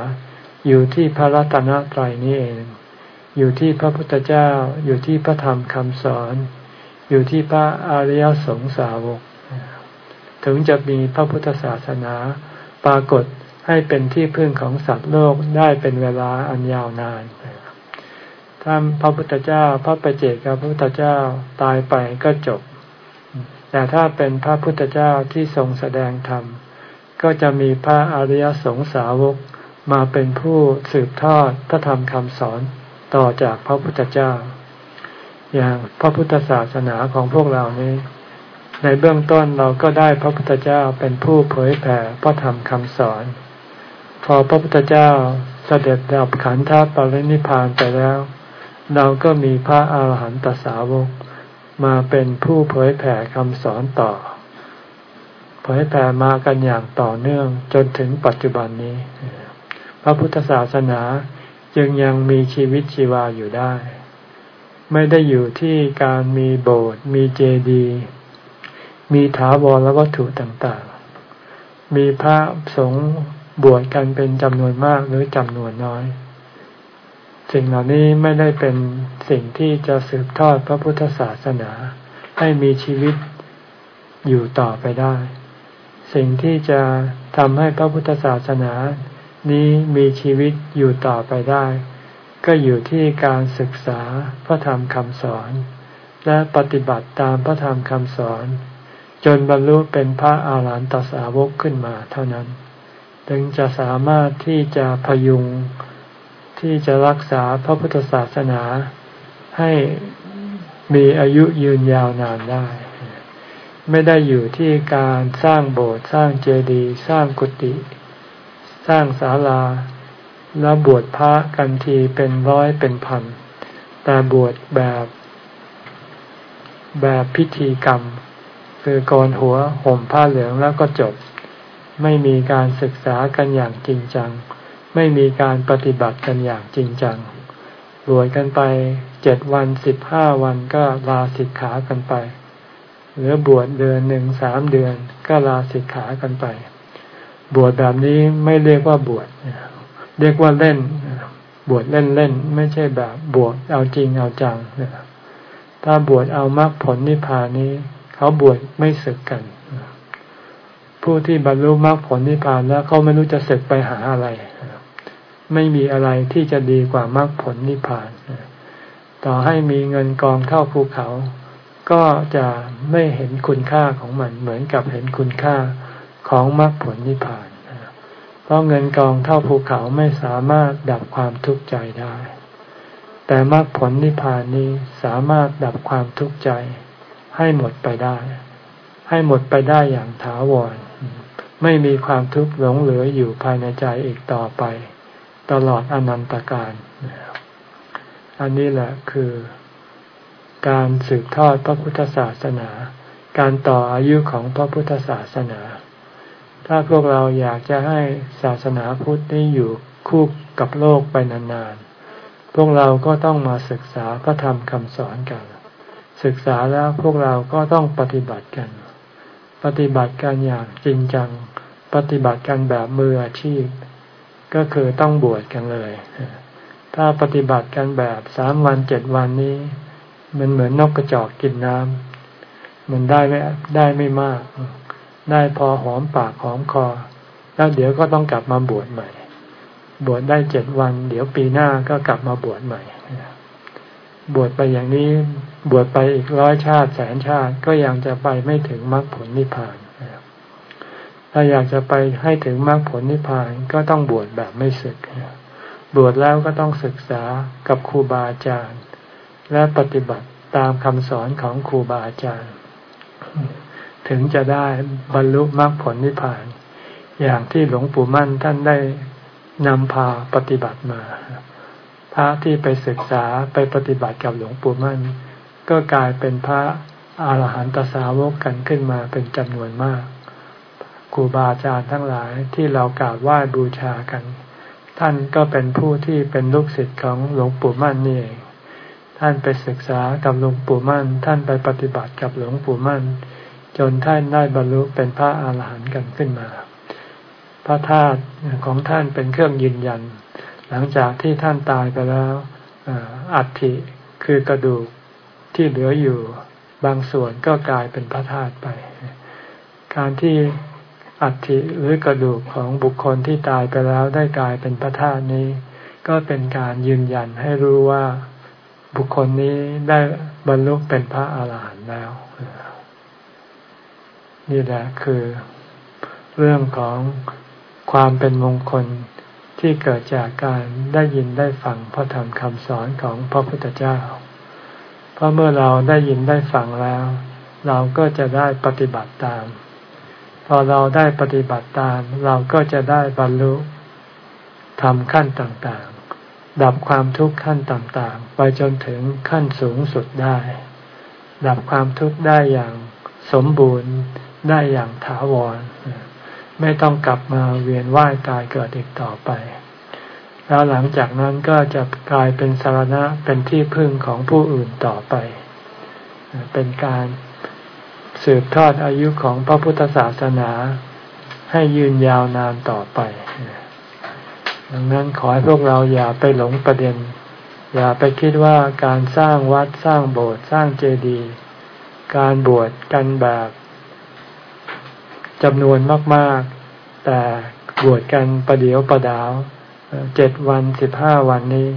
อยู่ที่พระรัตนตรัยนี้เอง อยู่ที่พระพุทธเจ้า อยู่ที่พระธรรมคำสอน อยู่ที่พระอริยสงสาวก ถึงจะมีพระพุทธศาสนา ปรากฏให้เป็นที่พึ่งของสัตว์โลกได้เป็นเวลาอันยาวนานถ้าพระพุทธเจ้าพระประเจกับพระพุทธเจ้าตายไปก็จบ แต่ถ้าเป็นพระพุทธเจ้าที่ทรงแสดงธรรม ก็จะมีพระอริยสงสาวกมาเป็นผู้สืบทอดพระธรรมคำสอนต่อจากพระพุทธเจ้า อย่างพระพุทธศาสนาของพวกเรานี้ ในเบื้องต้นเราก็ได้พระพุทธเจ้าเป็นผู้เผยแผ่พระธรรมคำสอน พอพระพุทธเจ้าเสด็จดับขันธปรินิพานไปแล้ว เราก็มีพระอาหารหันตสาวกมาเป็นผู้เผยแผ่คำสอนต่อ ยแผ่มากันอย่างต่อเนื่องจนถึงปัจจุบันนี้ พระพุทธศาสนาจึงยังมีชีวิตชีวาอยู่ได้ ไม่ได้อยู่ที่การมีโบสถ์มีเจดีย์มีถาวรและวัตถุต่างๆ มีพระสงฆ์บวชกันเป็นจำนวนมากหรือจำนวนน้อย สิ่งเหล่านี้ไม่ได้เป็นสิ่งที่จะสืบทอดพระพุทธศาสนา ให้มีชีวิตอยู่ต่อไปได้ สิ่งที่จะทำให้พระพุทธศาสนา นี้มีชีวิตอยู่ต่อไปได้ ก็อยู่ที่การศึกษาพระธรรมคำสอน และปฏิบัติตามพระธรรมคำสอน จนบรรลุเป็นพระอาหารหันตสาวกขึ้นมาเท่านั้นจึงจะสามารถที่จะพยุงที่จะรักษาพระพุทธศาสนาให้มีอายุยืนยาวนานได้ ไม่ได้อยู่ที่การสร้างโบสถ์สร้างเจดีย์สร้างกุฏิสร้างศาลา แล้วบวชพระกันทีเป็นร้อยเป็นพัน แต่บวชแบบแบบพิธีกรรม คือกรหัวห่มผ้าเหลืองแล้วก็จบ ไม่มีการศึกษากันอย่างจริงจัง ไม่มีการปฏิบัติกันอย่างจริงจังบวชกันไปเจ็ดวันสิบห้าวันก็ลาสิกขากันไป หรือบวชเดือนหนึ่งสามเดือนก็ลาสิกขากันไป บวชแบบนี้ไม่เรียกว่าบวชเรียกว่าเล่น บวชเล่นเล่นไม่ใช่แบบบวชเอาจริงเอาจังถ้าบวชเอามรรคผลนิพพานนี้ เขาบวชไม่ศึกกัน ผู้ที่บรรลุมรรคผลนิพพานแล้วเขาไม่รู้จะศึกไปหาอะไรไม่มีอะไรที่จะดีกว่ามรรคผลนิพพาน ต่อให้มีเงินกองเท่าภูเขา ก็จะไม่เห็นคุณค่าของมัน เหมือนกับเห็นคุณค่าของมรรคผลนิพพาน เพราะเงินกองเท่าภูเขาไม่สามารถดับความทุกข์ใจได้ แต่มรรคผลนิพพานนี้สามารถดับความทุกข์ใจให้หมดไปได้ ให้หมดไปได้อย่างถาวร ไม่มีความทุกข์หลงเหลืออยู่ภายในใจอีกต่อไป ตลอดอนันตการ อันนี้แหละคือ การสืบทอดพระพุทธศาสนา การต่ออายุของพระพุทธศาสนา ถ้าพวกเราอยากจะให้ศาสนาพุทธนี้อยู่คู่กับโลกไปนานๆ พวกเราก็ต้องมาศึกษาพระธรรมคำสอนกัน ศึกษาแล้วพวกเราก็ต้องปฏิบัติกัน ปฏิบัติกันอย่างจริงจัง ปฏิบัติกันแบบมืออาชีพ ก็คือต้องบวชกันเลย ถ้าปฏิบัติกันแบบสามวันเจ็ดวันนี้ มันเหมือนนกกระจอกกินน้ำมันได้ไม่ได้ไม่มาก ได้พอหอมปากหอมคอ แล้วเดี๋ยวก็ต้องกลับมาบวชใหม่ บวชได้เจ็ดวัน เดี๋ยวปีหน้าก็กลับมาบวชใหม่ บวชไปอย่างนี้บวชไปอีกร้อยชาติแสนชาติก็ยังจะไปไม่ถึงมรรคผลนิพพานถ้าอยากจะไปให้ถึงมรรคผลนิพพานก็ต้องบวชแบบไม่ศึก บวชแล้วก็ต้องศึกษากับครูบาอาจารย์ และปฏิบัติตามคำสอนของครูบาอาจารย์ ถึงจะได้บรรลุมรรคผลนิพพาน อย่างที่หลวงปู่มั่นท่านได้นำพาปฏิบัติมา พระที่ไปศึกษาไปปฏิบัติกับหลวงปู่มั่น ก็กลายเป็นพระอาหารหันตสาวกกันขึ้นมาเป็นจำนวนมากครูบาอาจารย์ทั้งหลายที่เรากราบไหว้บูชากัน ท่านก็เป็นผู้ที่เป็นลูกศิษย์ของหลวงปู่มั่นนี่เอง ท่านไปศึกษากับหลวงปู่มั่น ท่านไปปฏิบัติกับหลวงปู่มั่น จนท่านได้บรรลุเป็นพระอาหารหันต์กันขึ้นมา พระธาตุของท่านเป็นเครื่องยืนยัน หลังจากที่ท่านตายไปแล้วอัฐิคือกระดูกที่เหลืออยู่บางส่วนก็กลายเป็นพระธาตุไป การที่อัฐิหรือกระดูกของบุคคลที่ตายไปแล้วได้กลายเป็นพระธาตุนี้ ก็เป็นการยืนยันให้รู้ว่า บุคคลนี้ได้บรรลุเป็นพระอาหารหันต์แล้ว นี่แหละคือเรื่องของความเป็นมงคลที่เกิดจากการได้ยินได้ฟังพระธรรมคำสอนของพระพุทธเจ้า เพราะเมื่อเราได้ยินได้ฟังแล้ว เราก็จะได้ปฏิบัติตาม พอเราได้ปฏิบัติตาม เราก็จะได้บรรลุทำขั้นต่าง ดับความทุกข์ขั้นต่างๆ ไปจนถึงขั้นสูงสุดได้ ดับความทุกข์ได้อย่างสมบูรณ์ได้อย่างถาวร ไม่ต้องกลับมาเวียนว่ายตายเกิดอีกต่อไป แล้วหลังจากนั้นก็จะกลายเป็นสารณะเป็นที่พึ่งของผู้อื่นต่อไป เป็นการสืบทอดอายุของพระพุทธศาสนาให้ยืนยาวนานต่อไป ดังนั้นขอให้พวกเราอย่าไปหลงประเด็น อย่าไปคิดว่าการสร้างวัดสร้างโบสถ์สร้างเจดีย์การบวชกันแบบจำนวนมาก ๆ แต่บวชกันประเดียวประดาวเจ็ดวันสิบห้าวันนี้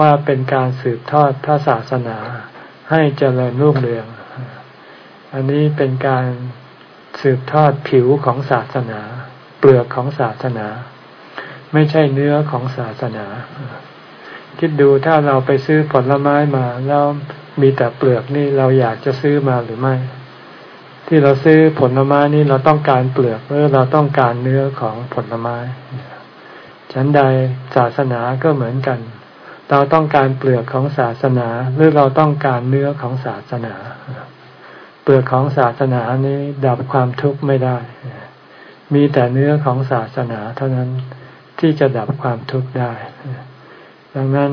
ว่าเป็นการสืบทอดพระศาสนาให้เจริญรุ่งเรือง อันนี้เป็นการสืบทอดผิวของศาสนา เปลือกของศาสนา ไม่ใช่เนื้อของศาสนา คิดดูถ้าเราไปซื้อผลไม้มาแล้วมีแต่เปลือกนี่เราอยากจะซื้อมาหรือไม่ ที่เราซื้อผลไม้นี่เราต้องการเปลือกหรือเราต้องการเนื้อของผลไม้ฉันใดศาสนาก็เหมือนกัน เราต้องการเปลือกของศาสนา หรือเราต้องการเนื้อของศาสนา เปลือกของศาสนานี้ดับความทุกข์ไม่ได้ มีแต่เนื้อของศาสนาเท่านั้น ที่จะดับความทุกข์ได้ ดังนั้น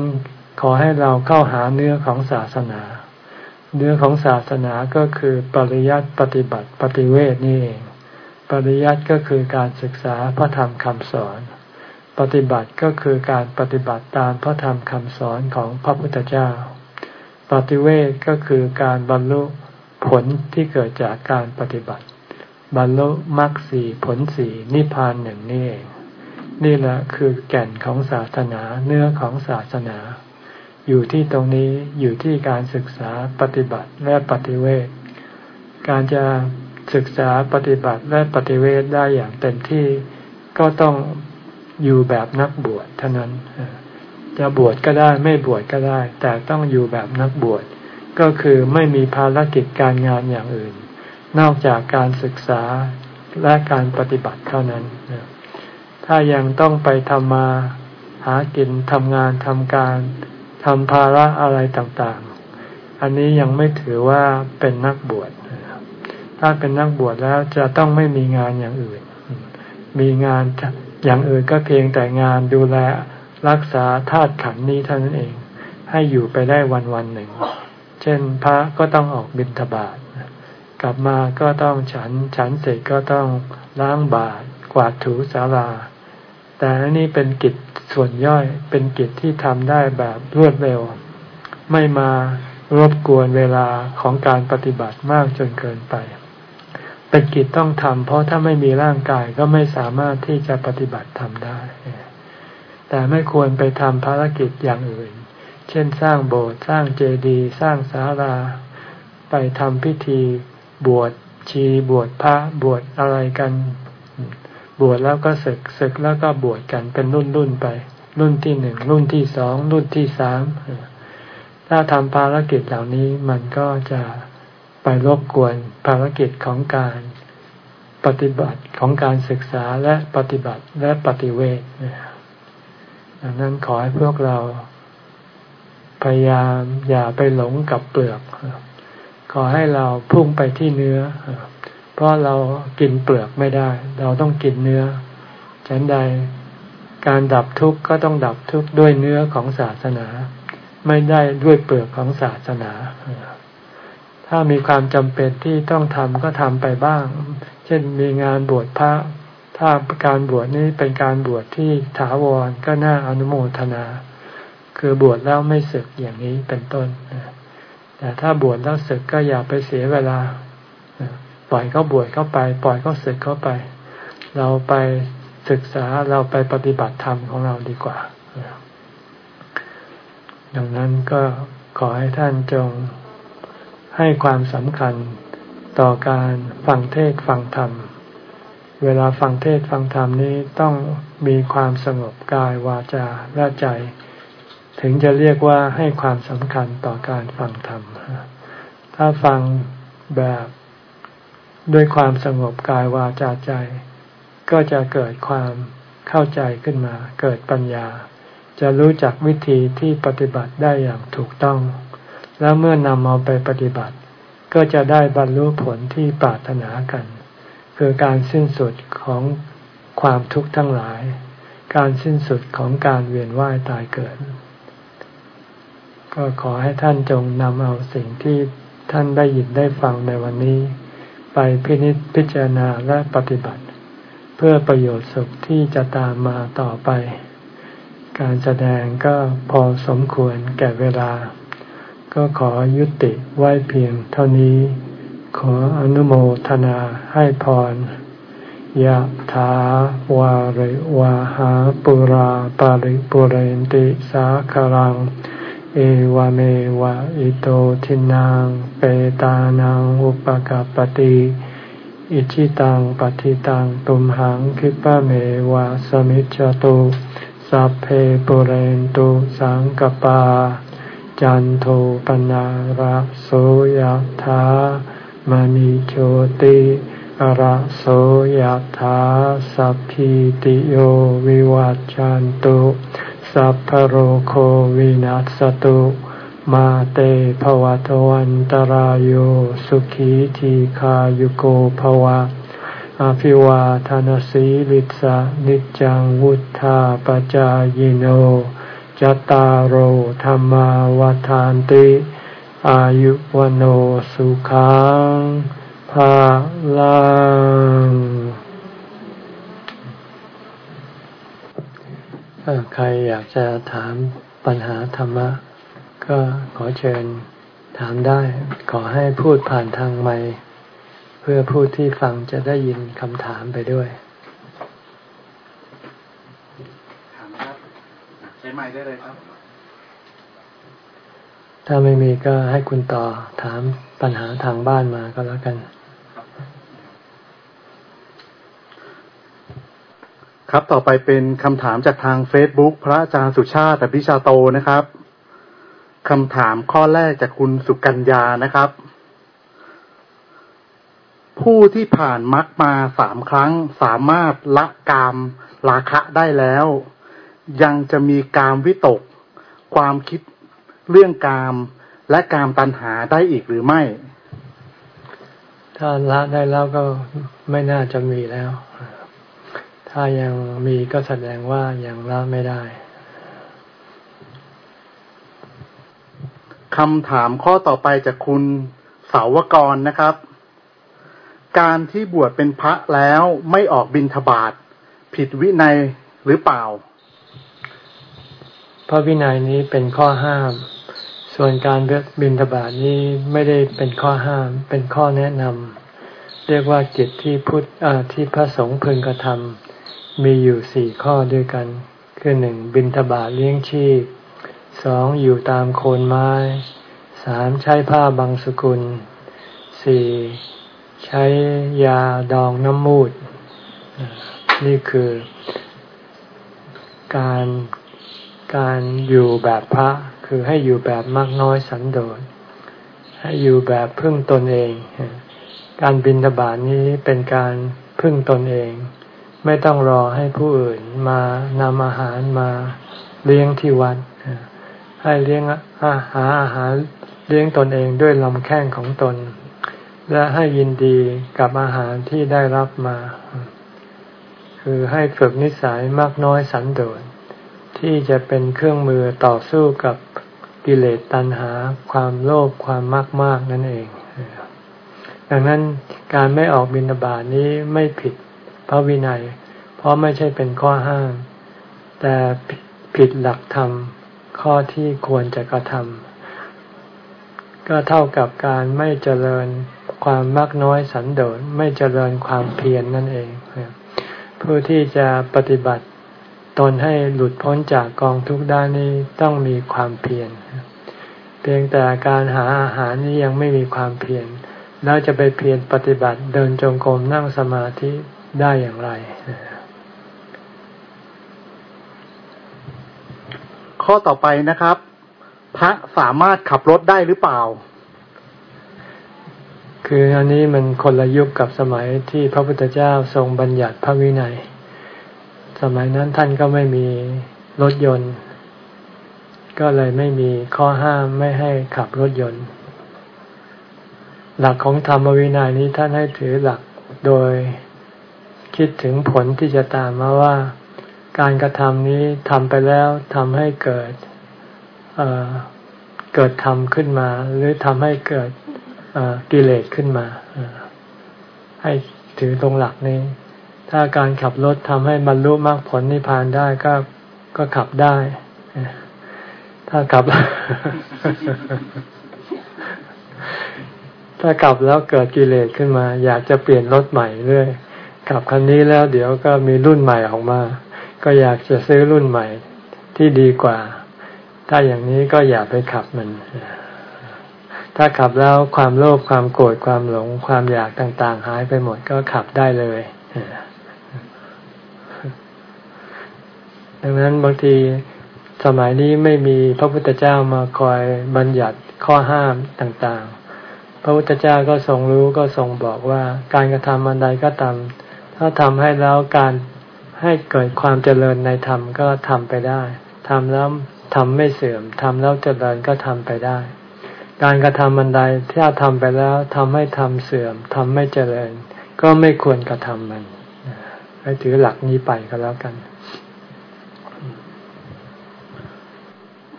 ขอให้เราเข้าหาเนื้อของศาสนา เนื้อของศาสนาก็คือปริยัติปฏิบัติปฏิเวทนี่เอง ปริยัติก็คือการศึกษาพระธรรมคำสอน ปฏิบัติก็คือการปฏิบัติตามพระธรรมคำสอนของพระพุทธเจ้า ปฏิเวทก็คือการบรรลุผลที่เกิดจากการปฏิบัติ บรรลุมรรคสีผลสีนิพพานหนึ่งนี่เอง นี่แหละคือแก่นของศาสนาเนื้อของศาสนา อยู่ที่ตรงนี้อยู่ที่การศึกษาปฏิบัติและปฏิเวทการจะศึกษาปฏิบัติและปฏิเวทได้อย่างเต็มที่ก็ต้องอยู่แบบนักบวชเท่านั้น จะบวชก็ได้ไม่บวชก็ได้ แต่ต้องอยู่แบบนักบวชก็คือไม่มีภารกิจการงานอย่างอื่น นอกจากการศึกษาและการปฏิบัติเท่านั้น ถ้ายังต้องไปทำมาหากินทำงานทำการทำภาระอะไรต่างๆ อันนี้ยังไม่ถือว่าเป็นนักบวชถ้าเป็นนักบวชแล้วจะต้องไม่มีงานอย่างอื่น มีงานอย่างอื่นก็เพียงแต่งานดูแลรักษาธาตุขันนี้เท่านั้นเอง ให้อยู่ไปได้วันวันหนึ่ง เช่นพระก็ต้องออกบิณฑบาตกลับมาก็ต้องฉัน ฉันเสร็จก็ต้องล้างบาตรกวาดถูสารา แต่นนี้เป็นกิจส่วนย่อยเป็นกิจที่ทำได้แบบรวดเร็ว ไม่มารบกวนเวลาของการปฏิบัติมากจนเกินไป เป็นกิจต้องทำเพราะถ้าไม่มีร่างกายก็ไม่สามารถที่จะปฏิบัติทำได้ แต่ไม่ควรไปทำภารกิจอย่างอื่น เช่นสร้างโบสถ์สร้างเจดีย์สร้างศาลา ไปทำพิธีบวชชีบวชพระบวชอะไรกัน บวชแล้วก็ศึกศึกแล้วก็บวชกันเป็นรุ่นรุ่นไป รุ่นที่หนึ่งรุ่นที่สองรุ่นที่สามถ้าทำภารกิจเหล่านี้มันก็จะไปรบกวนภารกิจของการปฏิบัติของการศึกษาและปฏิบัติและปฏิเวทดังนั้นขอให้พวกเราพยายามอย่าไปหลงกับเปลือก ขอให้เราพุ่งไปที่เนื้อ เพราะเรากินเปลือกไม่ได้ เราต้องกินเนื้อฉันใดการดับทุกข์ก็ต้องดับทุกข์ด้วยเนื้อของศาสนา ไม่ได้ด้วยเปลือกของศาสนา ถ้ามีความจำเป็นที่ต้องทำก็ทำไปบ้าง เช่นมีงานบวชพระ ถ้าการบวชนี้เป็นการบวชที่ถาวรก็น่าอนุโมทนา คือบวชแล้วไม่ศึกอย่างนี้เป็นต้นแต่ถ้าบวชแล้วศึกก็อย่าไปเสียเวลา ปล่อยเขาบวชเข้าไป ปล่อยเขาศึกเข้าไป เราไปศึกษาเราไปปฏิบัติธรรมของเราดีกว่า ดังนั้นก็ขอให้ท่านจงให้ความสำคัญต่อการฟังเทศฟังธรรม เวลาฟังเทศฟังธรรมนี้ต้องมีความสงบกายวาจาและใจ ถึงจะเรียกว่าให้ความสำคัญต่อการฟังธรรม ถ้าฟังแบบ ด้วยความสงบกายวาจาใจ ก็จะเกิดความเข้าใจขึ้นมา เกิดปัญญา จะรู้จักวิธีที่ปฏิบัติได้อย่างถูกต้อง แล้วเมื่อนำเอาไปปฏิบัติ ก็จะได้บรรลุผลที่ปรารถนากัน คือการสิ้นสุดของความทุกข์ทั้งหลาย การสิ้นสุดของการเวียนว่ายตายเกิด ก็ขอให้ท่านจงนำเอาสิ่งที่ท่านได้ยินได้ฟังในวันนี้ ไปพินิจพิจารณาและปฏิบัติ เพื่อประโยชน์สุขที่จะตามมาต่อไป การแสดงก็พอสมควรแก่เวลา ก็ขอยุติไว้เพียงเท่านี้ ขออนุโมทนาให้พรยะถาวาริวาหาปุราปาริปุเรนติสาคารัง เอวเมวะอิโตทินังเปตานังอุปกาปติอิชิตังปฏิตังตุมหังคิปะเมวะสมิจจตุสัพเพปุเรนตุสังกปา จันโทปนาระโสยธามณิโชติระโสยธาสัพพิติโยวิวัจจันตุ สัพพโรโควินัสตุมาเตภวะตวันตารโยสุขีทีขายุโกภวะอภิวาทานสีลิสะนิจังวุธาปจายโนจตารโหธรรมาวาทานติ อายุวโนสุขังภาลัง ใครอยากจะถามปัญหาธรรมะ ก็ขอเชิญถามได้ ขอให้พูดผ่านทางไมค์เพื่อผู้ที่ฟังจะได้ยินคำถามไปด้วยถามครับใช้ไม้ได้เลยครับ ถ้าไม่มีก็ให้คุณต่อถามปัญหาทางบ้านมาก็แล้วกัน ครับต่อไปเป็นคำถามจากทาง Facebook พระอาจารย์สุชาติแต่พิชาโตนะครับคำถามข้อแรกจากคุณสุกัญญานะครับ ผู้ที่ผ่านมรรคมาสามครั้งสามารถละกามราคะได้แล้ว ยังจะมีกามวิตก ความคิดเรื่องกาม และกามตัณหาได้อีกหรือไม่ ถ้าละได้แล้วก็ไม่น่าจะมีแล้ว ถ้ายังมีก็แสดงว่ายังละไม่ได้คำถามข้อต่อไปจากคุณสาวกรนะครับ การที่บวชเป็นพระแล้วไม่ออกบินทบาทผิดวินัยหรือเปล่า พระวินัยนี้เป็นข้อห้าม ส่วนการบินทบาทนี้ไม่ได้เป็นข้อห้าม เป็นข้อแนะนำเรียกว่ากิจที่พุทธที่พระสงฆ์พึงกระทำ มีอยู่สี่ข้อด้วยกัน คือหนึ่งบินทบาทเลี้ยงชีพสองอยู่ตามโคนไม้สามใช้ผ้าบางสกุลสี่ใช้ยาดองน้ำมูด นี่คือการการอยู่แบบพระคือให้อยู่แบบมากน้อยสันโดษให้อยู่แบบพึ่งตนเอง การบินทบาทนี้เป็นการพึ่งตนเอง ไม่ต้องรอให้ผู้อื่นมานำอาหารมาเลี้ยงที่วัด ให้เลี้ยงอาหาอาหารเลี้ยงตนเองด้วยลำแข้งของตน และให้ยินดีกับอาหารที่ได้รับมา คือให้ฝึกนิสัยมากน้อยสันโดษที่จะเป็นเครื่องมือต่อสู้กับกิเลสตัณหา ความโลภความมากมากนั่นเอง ดังนั้นการไม่ออกบินาบาตนี้ไม่ผิด ระวินัย เพราะไม่ใช่เป็นข้อห้าม แต่ผิดหลักธรรม ข้อที่ควรจะกระทำก็เท่ากับการไม่เจริญความมากน้อยสันโดษไม่เจริญความเพียรนนั่นเอง ผู้ที่จะปฏิบัติตนให้หลุดพ้นจากกองทุกข์ได้นี้ต้องมีความเพียรเพียงแต่การหาอาหารนี้ยังไม่มีความเพียรแล้วจะไปเพียรปฏิบัติเดินจงกรมนั่งสมาธิ ได้อย่างไร ข้อต่อไปนะครับ พระสามารถขับรถได้หรือเปล่า คืออันนี้มันคนละยุคกับสมัยที่พระพุทธเจ้าทรงบัญญัติพระวินัย สมัยนั้นท่านก็ไม่มีรถยนต์ ก็เลยไม่มีข้อห้ามไม่ให้ขับรถยนต์ หลักของธรรมวินัยนี้ท่านให้ถือหลักโดย คิดถึงผลที่จะตามมาว่าการกระทำนี้ทำไปแล้วทำให้เกิดเเกิดทำขึ้นมา หรือทำให้เกิดกิเลสขึ้นมาให้ถือตรงหลักนี้ ถ้าการขับรถทำให้บรรลุมรรคผลนิพพานได้ก็ก็ขับได้ ถ้าขับ ถ้าขับแล้วเกิดกิเลสขึ้นมา อยากจะเปลี่ยนรถใหม่เรื่อย ขับคันนี้แล้วเดี๋ยวก็มีรุ่นใหม่ออกมา ก็อยากจะซื้อรุ่นใหม่ที่ดีกว่า ถ้าอย่างนี้ก็อย่าไปขับมัน ถ้าขับแล้วความโลภความโกรธความหลง ความอยากต่าง ๆ หายไปหมดก็ขับได้เลยดังนั้นบางทีสมัยนี้ไม่มีพระพุทธเจ้ามาคอยบัญญัติข้อห้ามต่าง ๆ พระพุทธเจ้าก็ทรงรู้ก็ทรงบอกว่าการกระทำอันใดก็ตาม ถ้าทำให้แล้วการให้เกิดความเจริญในธรรมก็ทำไปได้ทำแล้วทำไม่เสื่อมทำแล้วเจริญก็ทำไปได้ การกระทำบันใดถ้าทำไปแล้วทำให้ทำเสื่อมทำไม่เจริญ ก็ไม่ควรกระทำมันให้ถือหลักนี้ไปก็แล้วกัน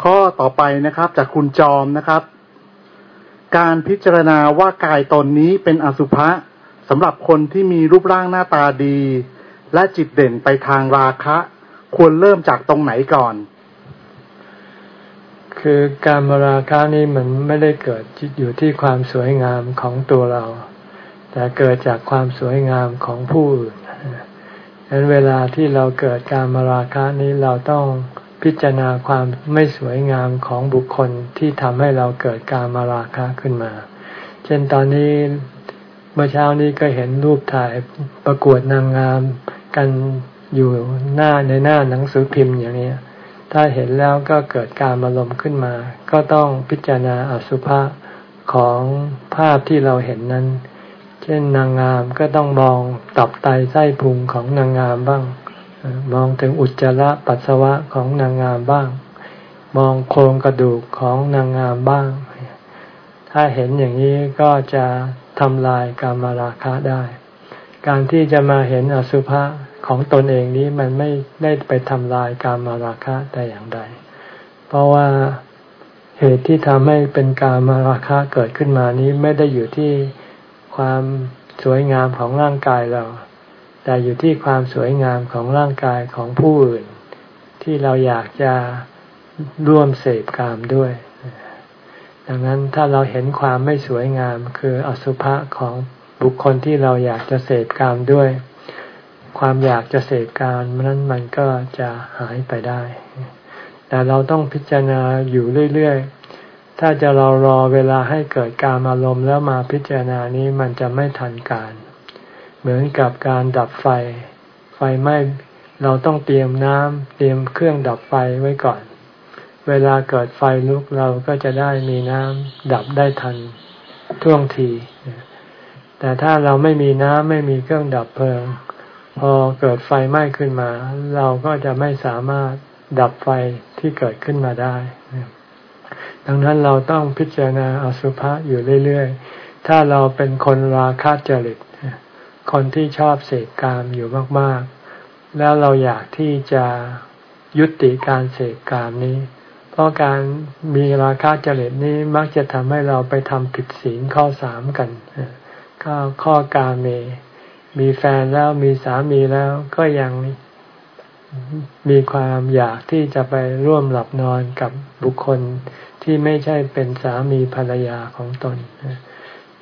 ข้อต่อไปนะครับ จากคุณจอมนะครับ การพิจารณาว่ากายตนนี้เป็นอสุภะ สำหรับคนที่มีรูปร่างหน้าตาดี และจิตเด่นไปทางราคะ ควรเริ่มจากตรงไหนก่อน คือการมาราคะนี่มันไม่ได้เกิดอยู่ที่ความสวยงามของตัวเรา แต่เกิดจากความสวยงามของผู้อื่นดังนั้นเวลาที่เราเกิดการมาราคะนี้เราต้องพิจารณาความไม่สวยงามของบุคคลที่ทำให้เราเกิดการมาราคะขึ้นมา เช่นตอนนี้ เมื่อเช้านี้ก็เห็นรูปถ่ายประกวดนางงามกันอยู่หน้าในหน้าหนังสือพิมพ์อย่างนี้ถ้าเห็นแล้วก็เกิดการอารมณ์ขึ้นมา ก็ต้องพิจารณาอสุภะของภาพที่เราเห็นนั้น เช่นนางงามก็ต้องมองตับไตไส้พุงของนางงามบ้าง มองถึงอุจจาระปัสสาวะของนางงามบ้าง มองโครงกระดูกของนางงามบ้าง ถ้าเห็นอย่างนี้ก็จะ ทำลายกามราคะได้ การที่จะมาเห็นอสุภะของตนเองนี้มันไม่ได้ไปทำลายการมาราคะแต่อย่างใด เพราะว่าเหตุที่ทำให้เป็นการมาราคะเกิดขึ้นมานี้ไม่ได้อยู่ที่ความสวยงามของร่างกายเราแแต่อยู่ที่ความสวยงามของร่างกายของผู้อื่น ที่เราอยากจะร่วมเสพกามด้วย ดังนั้นถ้าเราเห็นความไม่สวยงามคืออสุภะของบุคคลที่เราอยากจะเสพกามด้วย ความอยากจะเสพกามนั้นมันก็จะหายไปได้ แต่เราต้องพิจารณาอยู่เรื่อยๆ ถ้าจะเรารอเวลาให้เกิดการอารมณ์แล้วมาพิจารณานี้มันจะไม่ทันการ เหมือนกับการดับไฟ ไฟไหม้เราต้องเตรียมน้ำเตรียมเครื่องดับไฟไว้ก่อน เวลาเกิดไฟลุกเราก็จะได้มีน้ำดับได้ทันท่วงที แต่ถ้าเราไม่มีน้ำไม่มีเครื่องดับเพลิง พอเกิดไฟไหม้ขึ้นมา เราก็จะไม่สามารถดับไฟที่เกิดขึ้นมาได้ ดังนั้นเราต้องพิจารณาอสุภะอยู่เรื่อยๆ ถ้าเราเป็นคนราคะจริต คนที่ชอบเสพกามอยู่มากๆ แล้วเราอยากที่จะยุติการเสพกามนี้ เพราะการมีราคะจริตนี้มักจะทำให้เราไปทำผิดศีลข้อสามกันข้อข้อกาเม มีแฟนแล้วมีสามีแล้วก็ยังมีความอยากที่จะไปร่วมหลับนอนกับบุคคลที่ไม่ใช่เป็นสามีภรรยาของตน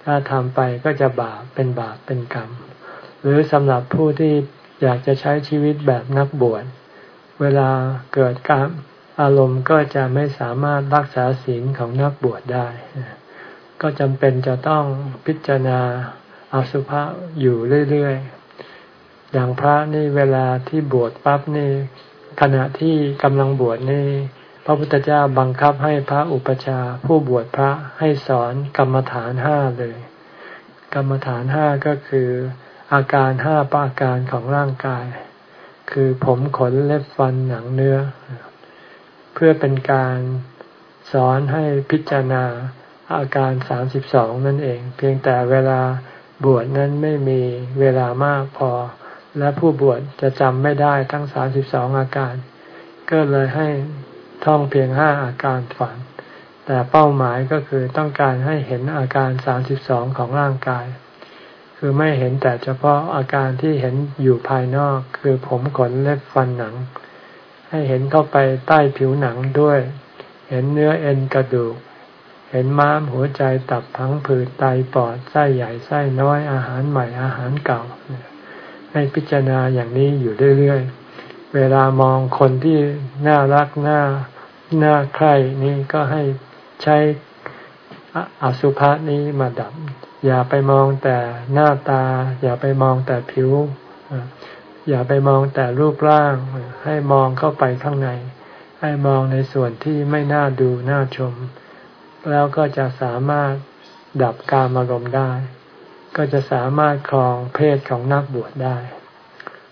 ถ้าทำไปก็จะบาปเป็นบาปเป็นกรรม หรือสำหรับผู้ที่อยากจะใช้ชีวิตแบบนักบวช เวลาเกิดการ อารมณ์ก็จะไม่สามารถรักษาศีลของนักบวชได้ ก็จำเป็นจะต้องพิจารณาอสุภะอยู่เรื่อยๆ อย่างพระนี่เวลาที่บวชปั๊บนี่ ขณะที่กำลังบวชนี่ พระพุทธเจ้าบังคับให้พระอุปชาผู้บวชพระให้สอนกรรมฐานห้าเลย กรรมฐานห้าก็คือ อาการห้าปาการของร่างกาย คือผมขนเล็บฟันหนังเนื้อ เพื่อเป็นการสอนให้พิจารณาอาการสามสิบสองนั่นเอง เพียงแต่เวลาบวชนั้นไม่มีเวลามากพอ และผู้บวชจะจำไม่ได้ทั้งสามสิบสองอาการ ก็เลยให้ท่องเพียงห้าอาการฝัน แต่เป้าหมายก็คือต้องการให้เห็นอาการสามสิบสองของร่างกาย คือไม่เห็นแต่เฉพาะอาการที่เห็นอยู่ภายนอก คือผมขนเล็บฟันหนัง ให้เห็นเข้าไปใต้ผิวหนังด้วย เห็นเนื้อเอ็นกระดูก เห็นม้ามหัวใจตับพังผืดไตปอดไส้ใหญ่ไส้น้อยอาหารใหม่อาหารเก่า ให้พิจารณาอย่างนี้อยู่เรื่อยๆ เวลามองคนที่น่ารักน่าน่าใคร่นี่ก็ให้ใช้อสุภะนี้มาดับ อย่าไปมองแต่หน้าตา อย่าไปมองแต่ผิว อย่าไปมองแต่รูปร่าง ให้มองเข้าไปข้างใน ให้มองในส่วนที่ไม่น่าดูน่าชม แล้วก็จะสามารถดับการอารมณ์ได้ ก็จะสามารถครองเพศของนักบวชได้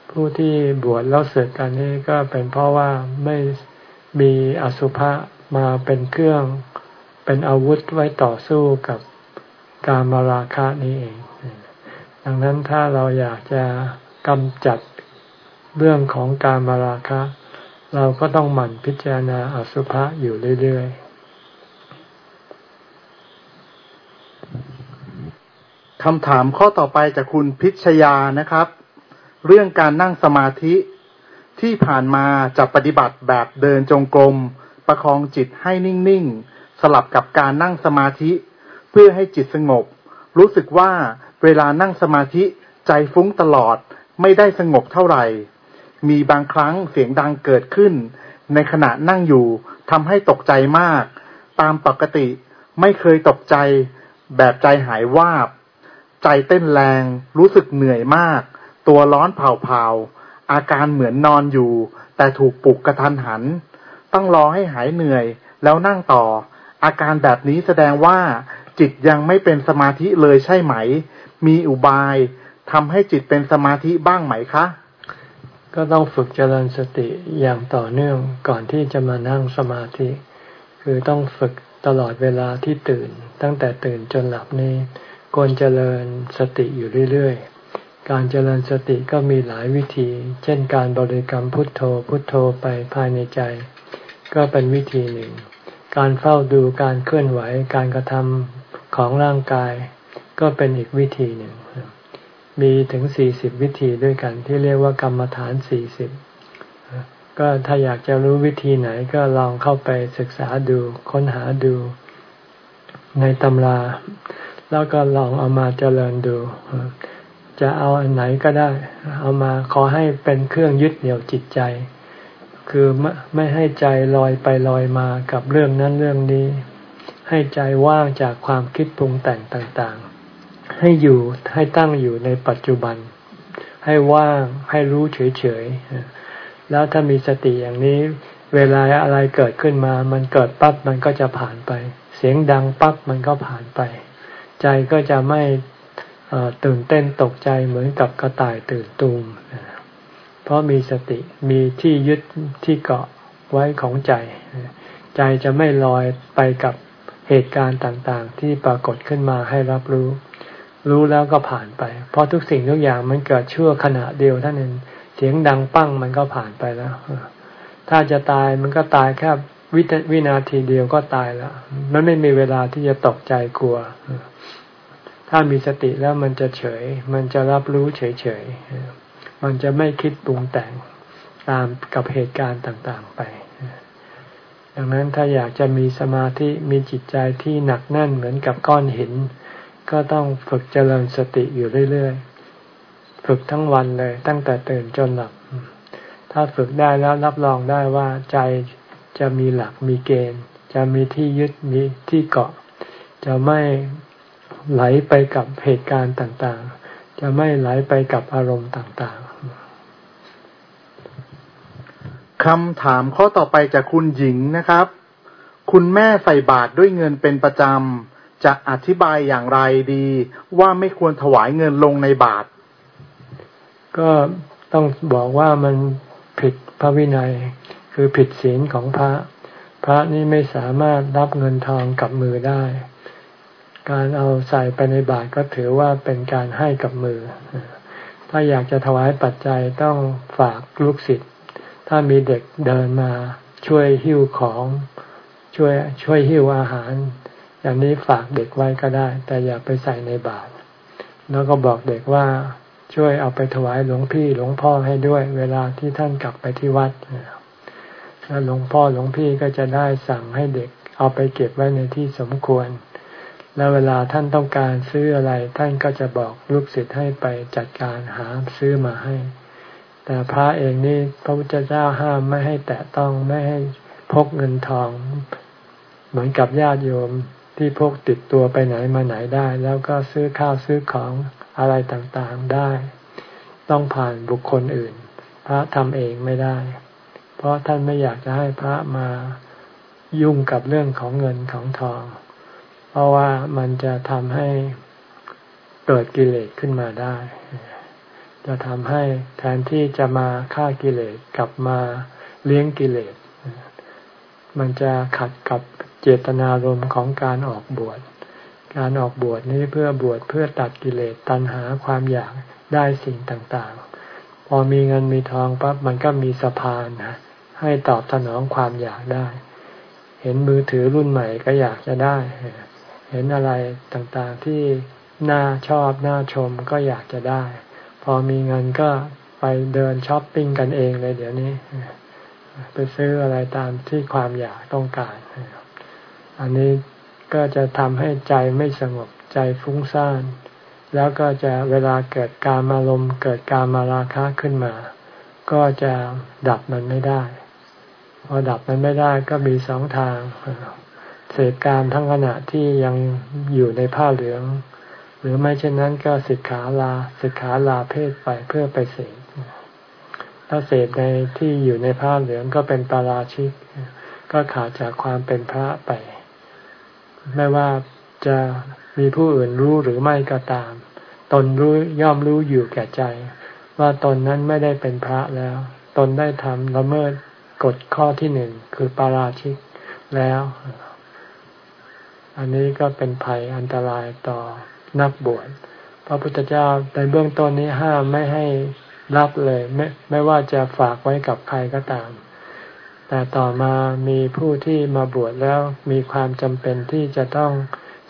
ผู้ที่บวชแล้วเสกกันนี้ก็เป็นเพราะว่าไม่มีอสุภะมาเป็นเครื่องเป็นอาวุธไว้ต่อสู้กับการมาราคะนี้เอง ดังนั้นถ้าเราอยากจะกำจัด เรื่องของการมาราคะ เราก็ต้องหมั่นพิจารณาอสุภะอยู่เรื่อยๆคำถามข้อต่อไปจากคุณพิชยานะครับ เรื่องการนั่งสมาธิที่ผ่านมาจะปฏิบัติแบบเดินจงกรม ประคองจิตให้นิ่ง ๆ สลับกับการนั่งสมาธิ เพื่อให้จิตสงบ รู้สึกว่าเวลานั่งสมาธิใจฟุ้งตลอดไม่ได้สงบเท่าไหร่ มีบางครั้งเสียงดังเกิดขึ้น ในขณะนั่งอยู่ทำให้ตกใจมาก ตามปกติไม่เคยตกใจ แบบใจหายวาบ ใจเต้นแรง รู้สึกเหนื่อยมาก ตัวร้อนเผาๆ อาการเหมือนนอนอยู่ แต่ถูกปลุกกระทันหัน ต้องรอให้หายเหนื่อย แล้วนั่งต่อ อาการแบบนี้แสดงว่า จิตยังไม่เป็นสมาธิเลยใช่ไหม มีอุบายทำให้จิตเป็นสมาธิบ้างไหมคะ ก็ต้องฝึกเจริญสติอย่างต่อเนื่องก่อนที่จะมานั่งสมาธิ คือต้องฝึกตลอดเวลาที่ตื่น ตั้งแต่ตื่นจนหลับนี้ควรเจริญสติอยู่เรื่อยๆ การเจริญสติก็มีหลายวิธี เช่นการบริกรรมพุทโธพุทโธไปภายในใจ ก็เป็นวิธีหนึ่ง การเฝ้าดูการเคลื่อนไหวการกระทำของร่างกาย ก็เป็นอีกวิธีหนึ่ง มีถึงสี่สิบวิธีด้วยกัน ที่เรียกว่ากรรมฐานสี่สิบก็ถ้าอยากจะรู้วิธีไหนก็ลองเข้าไปศึกษาดูค้นหาดูในตำรา แล้วก็ลองเอามาเจริญดู จะเอาอันไหนก็ได้ เอามาขอให้เป็นเครื่องยึดเหนี่ยวจิตใจ คือไม่ให้ใจลอยไปลอยมากับเรื่องนั้นเรื่องนี้ ให้ใจว่างจากความคิดปรุงแต่งต่าง ให้อยู่ให้ตั้งอยู่ในปัจจุบัน ให้ว่างให้รู้เฉยๆ แล้วถ้ามีสติอย่างนี้ เวลาอะไรเกิดขึ้นมา มันเกิดปั๊บมันก็จะผ่านไป เสียงดังปั๊บมันก็ผ่านไป ใจก็จะไม่ตื่นเต้นตกใจเหมือนกับกระต่ายตื่นตูม เพราะมีสติมีที่ยึดที่เกาะไว้ของใจ ใจจะไม่ลอยไปกับเหตุการณ์ต่างๆ ที่ปรากฏขึ้นมาให้รับรู้ รู้แล้วก็ผ่านไป เพราะทุกสิ่งทุกอย่างมันเกิดชั่วขณะเดียวท่านเองเสียงดังปั้งมันก็ผ่านไปแล้วถ้าจะตายมันก็ตายแค่วิวินาทีเดียวก็ตายแล้วมันไม่มีเวลาที่จะตกใจกลัว ถ้ามีสติแล้วมันจะเฉย มันจะรับรู้เฉยๆมันจะไม่คิดปรุงแต่งตามกับเหตุการณ์ต่างๆไป ดังนั้นถ้าอยากจะมีสมาธิมีจิตใจที่หนักแน่นเหมือนกับก้อนหิน ก็ต้องฝึกเจริญสติอยู่เรื่อยๆ ฝึกทั้งวันเลย ตั้งแต่ตื่นจนหลับ ถ้าฝึกได้แล้วรับรองได้ว่าใจจะมีหลักมีเกณฑ์ จะมีที่ยึดมีที่เกาะ จะไม่ไหลไปกับเหตุการณ์ต่างๆ จะไม่ไหลไปกับอารมณ์ต่างๆคำถามข้อต่อไปจากคุณหญิงนะครับ คุณแม่ใส่บาตรด้วยเงินเป็นประจำ จะอธิบายอย่างไรดีว่าไม่ควรถวายเงินลงในบาตรก็ต้องบอกว่ามันผิดพระวินัย คือผิดศีลของพระ พระนี่ไม่สามารถรับเงินทองกับมือได้ การเอาใส่ไปในบาตรก็ถือว่าเป็นการให้กับมือ ถ้าอยากจะถวายปัจจัยต้องฝากลูกศิษย์ถ้ามีเด็กเดินมาช่วยหิ้วของช่วยช่วยหิ้วอาหาร อย่างนี้ฝากเด็กไว้ก็ได้ แต่อย่าไปใส่ในบาตรแล้วก็บอกเด็กว่าช่วยเอาไปถวายหลวงพี่หลวงพ่อให้ด้วย เวลาที่ท่านกลับไปที่วัดแล้วหลวงพ่อหลวงพี่ก็จะได้สั่งให้เด็กเอาไปเก็บไว้ในที่สมควร แล้วเวลาท่านต้องการซื้ออะไร ท่านก็จะบอกลูกศิษย์ให้ไปจัดการหาซื้อมาให้ แต่พระเองนี่พระพุทธเจ้าห้ามไม่ให้แตะต้องไม่ให้พกเงินทอง เหมือนกับญาติโยม ที่พกติดตัวไปไหนมาไหนได้ แล้วก็ซื้อข้าวซื้อของอะไรต่างๆได้ ต้องผ่านบุคคลอื่น พระทำเองไม่ได้ เพราะท่านไม่อยากจะให้พระมายุ่งกับเรื่องของเงินของทอง เพราะว่ามันจะทำให้เกิดกิเลสขึ้นมาได้ จะทำให้แทนที่จะมาฆ่ากิเลสกลับมาเลี้ยงกิเลส มันจะขัดกับ เจตนารมณ์ของการออกบวช การออกบวชนี้เพื่อบวชเพื่อตัดกิเลสตัณหาความอยากได้สิ่งต่างๆ พอมีเงินมีทองปั๊บมันก็มีสะพานนะให้ตอบสนองความอยากได้ เห็นมือถือรุ่นใหม่ก็อยากจะได้ เห็นอะไรต่างๆที่น่าชอบน่าชมก็อยากจะได้ พอมีเงินก็ไปเดินช้อปปิ้งกันเองเลยเดี๋ยวนี้ ไปซื้ออะไรตามที่ความอยากต้องการ อันนี้ก็จะทำให้ใจไม่สงบใจฟุ้งซ่าน แล้วก็จะเวลาเกิดการอารมณ์เกิดการมาราคะขึ้นมา ก็จะดับมันไม่ได้ พอดับมันไม่ได้ก็มีสองทางเสพการทั้งขณะที่ยังอยู่ในผ้าเหลือง หรือไม่เช่นนั้นก็สิกขาลาสิกขาลาเพศไปเพื่อไปเสพถ้าเสพในที่อยู่ในผ้าเหลืองก็เป็นปาราชิก ก็ขาดจากความเป็นพระไป ไม่ว่าจะมีผู้อื่นรู้หรือไม่ก็ตาม ตนรู้ย่อมรู้อยู่แก่ใจ ว่าตนนั้นไม่ได้เป็นพระแล้ว ตนได้ทำละเมิดกฎข้อที่หนึ่งคือปาราชิกแล้ว อันนี้ก็เป็นภัยอันตรายต่อนักบวชพระพุทธเจ้าในเบื้องต้นนี้ห้ามไม่ให้รับเลย ไม่ไม่ว่าจะฝากไว้กับใครก็ตาม แต่ต่อมามีผู้ที่มาบวชแล้วมีความจำเป็นที่จะต้อง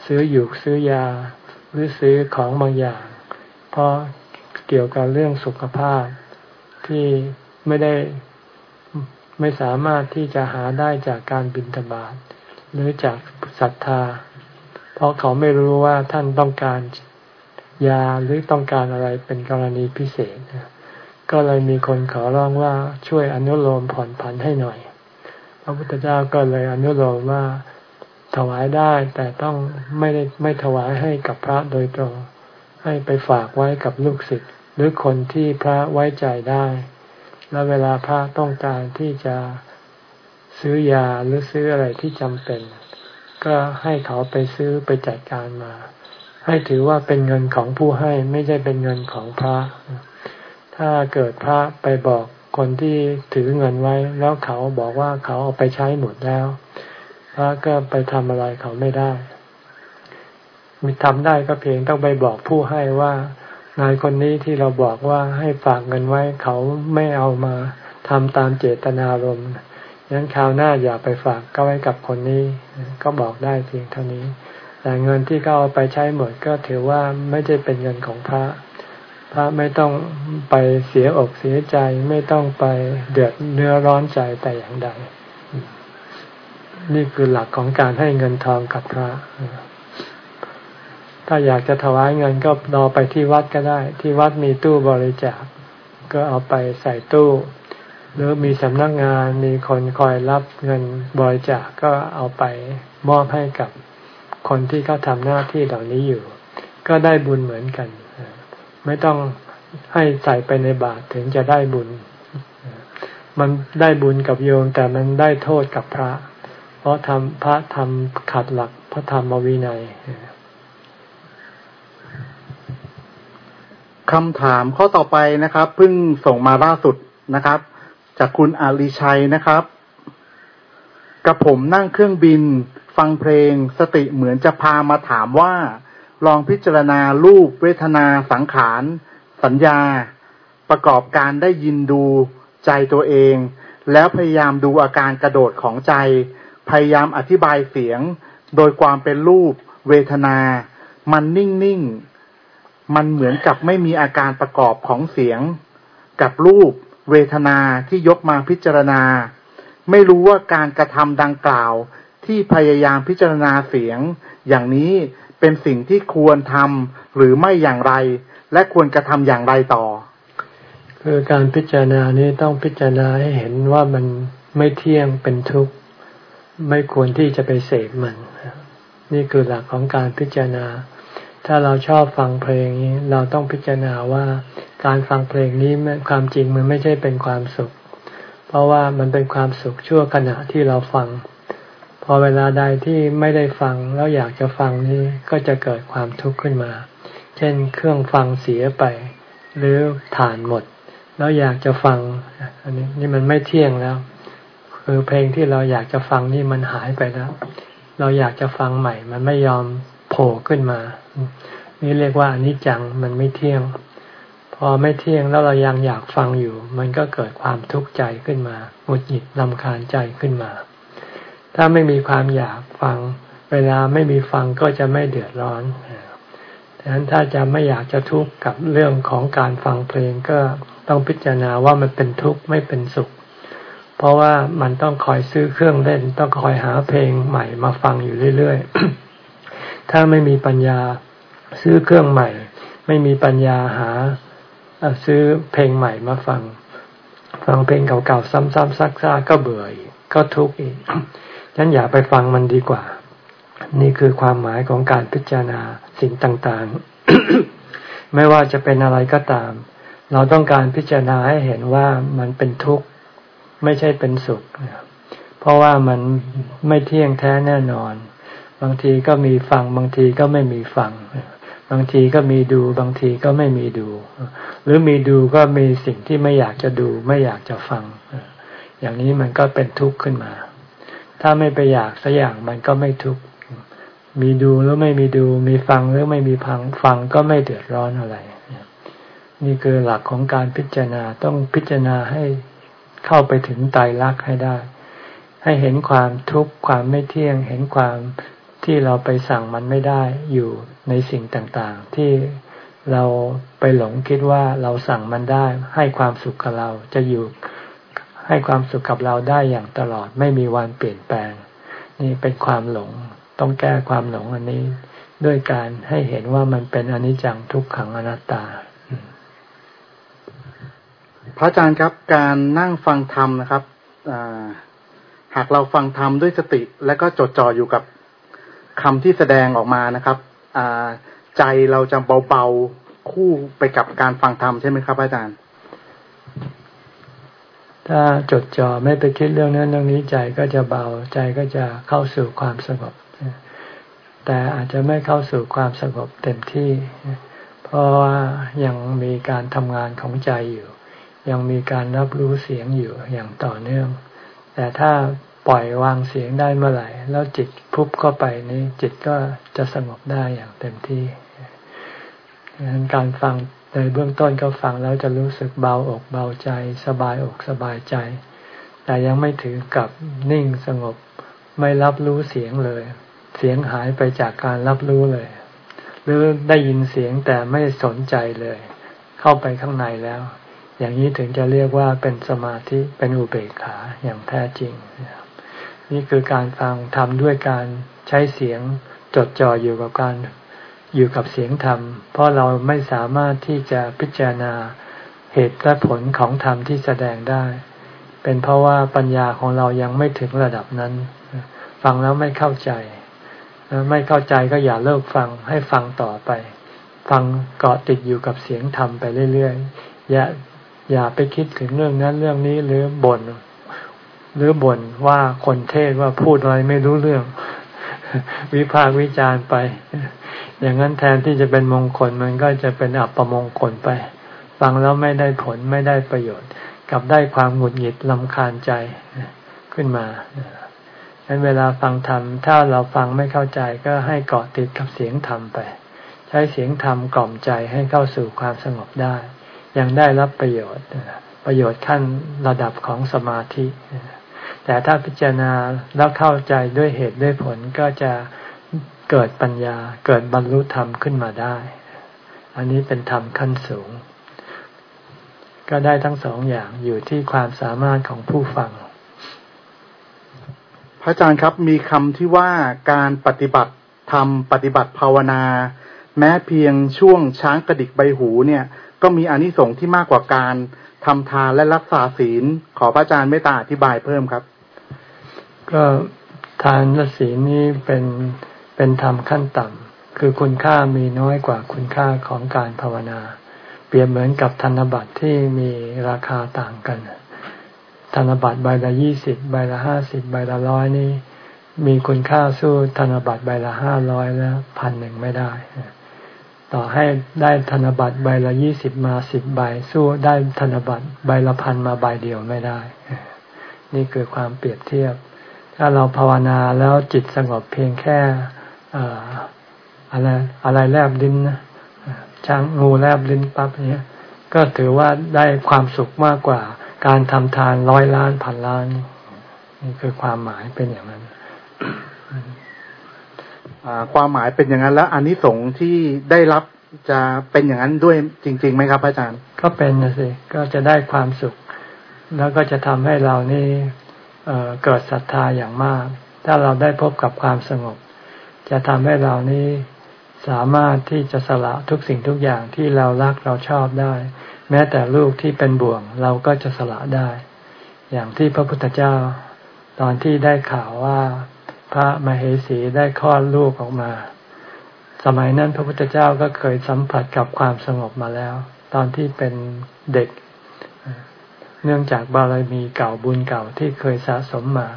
ซื้ออยู่ซื้อยา หรือซื้อของบางอย่าง เพราะเกี่ยวกับเรื่องสุขภาพที่ไม่ได้ไม่สามารถที่จะหาได้จากการบินทบาทหรือจากศรัทธา เพราะเขาไม่รู้ว่าท่านต้องการยาหรือต้องการอะไรเป็นกรณีพิเศษ ก็เลยมีคนขอร้องว่าช่วยอนุโลมผ่อนผันให้หน่อย ระพุทธเจ้าก็เลยอนุโลมว่าถวายได้แต่ต้องไม่ได้ไม่ถวายให้กับพระโดยตรง ให้ไปฝากไว้กับลูกศิษย์หรือคนที่พระไว้ใจได้ แล้วเวลาพระต้องการที่จะซื้อยาหรือซื้ออะไรที่จำเป็น ก็ให้เขาไปซื้อไปจัดการมา ให้ถือว่าเป็นเงินของผู้ให้ไม่ใช่เป็นเงินของพระ ถ้าเกิดพระไปบอก คนที่ถือเงินไว้ แล้วเขาบอกว่าเขาเอาไปใช้หมดแล้ว พระก็ไปทำอะไรเขาไม่ได้ มีทำได้ก็เพียงต้องไปบอกผู้ให้ว่านายคนนี้ที่เราบอกว่าให้ฝากเงินไว้ เขาไม่เอามาทำตามเจตนารมณ์งั้นคราวหน้าอย่าไปฝากก็ไว้กับคนนี้ ก็บอกได้เพียงเท่านี้ แต่เงินที่เขาเอาไปใช้หมดก็ถือว่าไม่ได้เป็นเงินของพระ พระไม่ต้องไปเสียอกเสียใจไม่ต้องไปเดือดเนื้อร้อนใจแต่อย่างใด นี่คือหลักของการให้เงินทองกับพระ ถ้าอยากจะถวายเงินก็รอไปที่วัดก็ได้ ที่วัดมีตู้บริจาค ก็เอาไปใส่ตู้ หรือมีสำนักงานมีคนคอยรับเงินบริจาคก็เอาไปมอบให้กับคนที่เขาทำหน้าที่เหล่านี้อยู่ ก็ได้บุญเหมือนกัน ไม่ต้องให้ใส่ไปในบาตรถึงจะได้บุญ มันได้บุญกับโยมแต่มันได้โทษกับพระ เพราะทำพระทำขัดหลักพระธรรมวินัยคำถามข้อต่อไปนะครับเพิ่งส่งมาล่าสุดนะครับ จากคุณอาลีชัยนะครับ กับผมนั่งเครื่องบิน ฟังเพลงสติเหมือนจะพามาถามว่า ลองพิจารณารูปเวทนาสังขาร สัญญา ประกอบการได้ยินดูใจตัวเอง แล้วพยายามดูอาการกระโดดของใจ พยายามอธิบายเสียง โดยความเป็นรูป เวทนา มันนิ่งๆ มันเหมือนกับไม่มีอาการประกอบของเสียง กับรูป เวทนาที่ยกมาพิจารณา ไม่รู้ว่าการกระทำดังกล่าวที่พยายามพิจารณาเสียง อย่างนี้ เป็นสิ่งที่ควรทำหรือไม่อย่างไร และควรกระทำอย่างไรต่อ คือการพิจารณานี้ต้องพิจารณาให้เห็นว่ามันไม่เที่ยงเป็นทุกข์ ไม่ควรที่จะไปเสกมัน นี่คือหลักของการพิจารณา ถ้าเราชอบฟังเพลงนี้ เราต้องพิจารณาว่าการฟังเพลงนี้ความจริงมันไม่ใช่เป็นความสุข เพราะว่ามันเป็นความสุขชั่วขณะที่เราฟัง อเวลาใดที่ไม่ได้ฟังแล้วอยากจะฟังนี้ก็จะเกิดความทุกข์ขึ้นมา เช่นเครื่องฟังเสียไป หรือฐานหมด แล้วอยากจะฟัง อันนี้นี่มันไม่เที่ยงแล้ว คือเพลงที่เราอยากจะฟังนี่มันหายไปแล้ว เราอยากจะฟังใหม่ มันไม่ยอมโผล่ขึ้นมา นี่เรียกว่าอนิจจังมันไม่เที่ยง พอไม่เที่ยงแล้วเรายังอยากฟังอยู่ มันก็เกิดความทุกข์ใจขึ้นมาหงุดหงิดลำคาญใจขึ้นมา ถ้าไม่มีความอยากฟัง เวลาไม่มีฟังก็จะไม่เดือดร้อนดังนั้นถ้าจะไม่อยากจะทุกข์กับเรื่องของการฟังเพลงก็ต้องพิจารณาว่ามันเป็นทุกข์ไม่เป็นสุข เพราะว่ามันต้องคอยซื้อเครื่องเล่น ต้องคอยหาเพลงใหม่มาฟังอยู่เรื่อยๆ ถ้าไม่มีปัญญาซื้อเครื่องใหม่ ไม่มีปัญญาหาซื้อเพลงใหม่มาฟัง ฟังเพลงเก่าๆซ้ำๆซักๆก็เบื่ออีกก็ทุกข์อีก ฉันอย่าไปฟังมันดีกว่า นี่คือความหมายของการพิจารณาสิ่งต่างๆ ไม่ว่าจะเป็นอะไรก็ตาม เราต้องการพิจารณาให้เห็นว่ามันเป็นทุกข์ไม่ใช่เป็นสุข เพราะว่ามันไม่เที่ยงแท้แน่นอน บางทีก็มีฟัง บางทีก็ไม่มีฟัง บางทีก็มีดู บางทีก็ไม่มีดู หรือมีดูก็มีสิ่งที่ไม่อยากจะดู ไม่อยากจะฟัง อย่างนี้มันก็เป็นทุกข์ขึ้นมา ถ้าไม่ไปอยากสักอย่างมันก็ไม่ทุกข์มีดูหรือไม่มีดู มีฟังหรือไม่มีฟังฟังก็ไม่เดือดร้อนอะไร นี่คือหลักของการพิจารณาต้องพิจารณาให้เข้าไปถึงไตรลักษณ์ให้ได้ ให้เห็นความทุกข์ความไม่เที่ยง เห็นความที่เราไปสั่งมันไม่ได้อยู่ในสิ่งต่างๆ ที่เราไปหลงคิดว่าเราสั่งมันได้ ให้ความสุขกับเราจะอยู่ ให้ความสุขกับเราได้อย่างตลอดไม่มีวันเปลี่ยนแปลง นี่เป็นความหลง ต้องแก้ความหลงอันนี้ ด้วยการให้เห็นว่ามันเป็นอนิจจังทุกขังอนัตตา พระอาจารย์ครับการนั่งฟังธรรมนะครับหากเราฟังธรรมด้วยสติ และก็จดจ่ออยู่กับคำที่แสดงออกมานะครับใจเราจะเบาๆคู่ไปกับการฟังธรรมใช่ไหมครับอาจารย์ ถ้าจดจ่อไม่ไปคิดเรื่องนั้นเรื่องนี้ใจก็จะเบาใจก็จะเข้าสู่ความสงบ แต่อาจจะไม่เข้าสู่ความสงบเต็มที่ เพราะว่ายังมีการทำงานของใจอยู่ ยังมีการรับรู้เสียงอยู่อย่างต่อเนื่อง แต่ถ้าปล่อยวางเสียงได้เมื่อไหร่ แล้วจิตพุบเข้าไปนี้จิตก็จะสงบได้อย่างเต็มที่ดังนั้นการฟัง ในเบื้องต้นก็ฟังแล้วจะรู้สึกเบาอกเบาใจ สบายอกสบายใจ แต่ยังไม่ถือกับนิ่งสงบไม่รับรู้เสียงเลย เสียงหายไปจากการรับรู้เลย หรือได้ยินเสียงแต่ไม่สนใจเลย เข้าไปข้างในแล้ว อย่างนี้ถึงจะเรียกว่าเป็นสมาธิเป็นอุเบกขาอย่างแท้จริง นี่คือการฟังทำด้วยการใช้เสียงจดจ่ออยู่กับการ อยู่กับเสียงธรรม เพราะเราไม่สามารถที่จะพิจารณาเหตุและผลของธรรมที่แสดงได้ เป็นเพราะว่าปัญญาของเรายังไม่ถึงระดับนั้น ฟังแล้วไม่เข้าใจ ไม่เข้าใจก็อย่าเลิกฟังให้ฟังต่อไป ฟังเกาะติดอยู่กับเสียงธรรมไปเรื่อยๆ อย่าอย่าไปคิดถึงเรื่องนั้นเรื่องนี้หรือบ่นหรือบ่นว่าคนเทศว่าพูดอะไรไม่รู้เรื่อง วิพากษ์วิจารณ์ไป อย่างนั้นแทนที่จะเป็นมงคลมันก็จะเป็นอัปมงคลไป ฟังแล้วไม่ได้ผลไม่ได้ประโยชน์ กลับได้ความหงุดหงิดลำคาญใจขึ้นมาฉะนั้นเวลาฟังธรรมถ้าเราฟังไม่เข้าใจก็ให้เกาะติดกับเสียงธรรมไป ใช้เสียงธรรมกล่อมใจให้เข้าสู่ความสงบได้ ยังได้รับประโยชน์ ประโยชน์ขั้นระดับของสมาธิแต่ถ้าพิจารณาแล้วเข้าใจด้วยเหตุด้วยผลก็จะ เกิดปัญญาเกิดบรรลุธรรมขึ้นมาได้ อันนี้เป็นธรรมขั้นสูง ก็ได้ทั้งสองอย่างอยู่ที่ความสามารถของผู้ฟัง พระอาจารย์ครับมีคำที่ว่าการปฏิบัติธรรมปฏิบัติภาวนา แม้เพียงช่วงช้างกระดิกใบหูเนี่ย ก็มีอนิสงส์ที่มากกว่าการทำทานและรักษาศีล ขอพระอาจารย์เมตตาอธิบายเพิ่มครับ ก็ทานและศีลนี้เป็น เป็นธรรมขั้นต่ำคือคุณค่ามีน้อยกว่าคุณค่าของการภาวนา เปรียบเหมือนกับธนบัตรที่มีราคาต่างกัน ธนบัตรใบละยี่สิบใบละห้าสิบใบละร้อยนี่มีคุณค่าสู้ธนบัตรใบละห้าร้อยแล้วพันหนึ่งไม่ได้ ต่อให้ได้ธนบัตรใบละยี่สิบมาสิบใบ สู้ได้ธนบัตรใบละพันมาใบเดียวไม่ได้ นี่คือความเปรียบเทียบ ถ้าเราภาวนาแล้วจิตสงบเพียงแค่ อะไรอะไรแลบลิ้นนะช้างงูแลบลิ้นปั๊บเนี้ยก็ถือว่าได้ความสุขมากกว่า การทำทานร้อยล้านพันล้านนี่คือความหมายเป็นอย่างนั้นความหมายเป็นอย่างนั้นแล้วอันนี้สงที่ได้รับจะเป็นอย่างนั้นด้วยจริงๆไหมครับอาจารย์ ก็เป็นนะสิก็จะได้ความสุข แล้วก็จะทำให้เรานี่เเกิดศรัทธาอย่างมาก ถ้าเราได้พบกับความสงบ จะทำให้เรานี่สามารถที่จะสละทุกสิ่งทุกอย่างที่เรารักเราชอบได้ แม้แต่ลูกที่เป็นบ่วงเราก็จะสละได้ อย่างที่พระพุทธเจ้า ตอนที่ได้ข่าวว่าพระมเหสีได้คลอดลูกออกมา สมัยนั้นพระพุทธเจ้าก็เคยสัมผัสกับความสงบมาแล้ว ตอนที่เป็นเด็ก เนื่องจากบารมีเก่าบุญเก่าที่เคยสะสมมา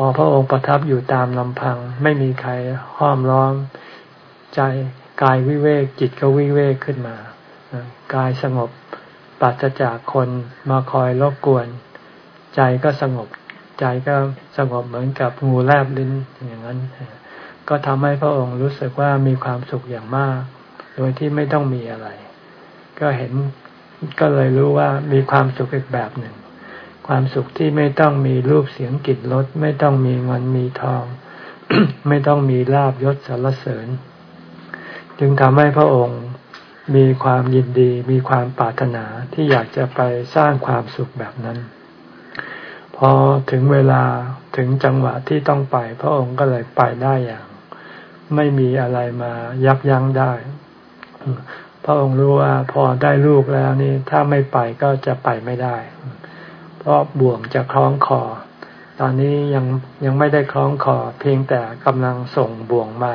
พอพระองค์ประทับอยู่ตามลำพัง ไม่มีใครห้อมล้อม ใจกายวิเวกจิตก็วิเวกขึ้นมากายสงบปราศจากคนมาคอยรบกวน ใจก็สงบ ใจก็สงบเหมือนกับงูแลบลิ้นอย่างนั้น ก็ทำให้พระองค์รู้สึกว่ามีความสุขอย่างมาก โดยที่ไม่ต้องมีอะไร ก็เห็นก็เลยรู้ว่ามีความสุขอีกแบบหนึ่ง ความสุขที่ไม่ต้องมีรูปเสียงกลิ่นรสไม่ต้องมีเงินมีทอง ไม่ต้องมีลาบยศสารเสริญ จึงทำให้พระองค์มีความยินดีมีความปรารถนาที่อยากจะไปสร้างความสุขแบบนั้น พอถึงเวลาถึงจังหวะที่ต้องไป พระองค์ก็เลยไปได้อย่าง ไม่มีอะไรมายับยั้งได้ พระองค์รู้ว่าพอได้ลูกแล้วนี่ถ้าไม่ไปก็จะไปไม่ได้ เพราะบ่วงจะคล้องคอ ตอนนี้ยังยังไม่ได้คล้องคอ เพียงแต่กำลังส่งบ่วงมา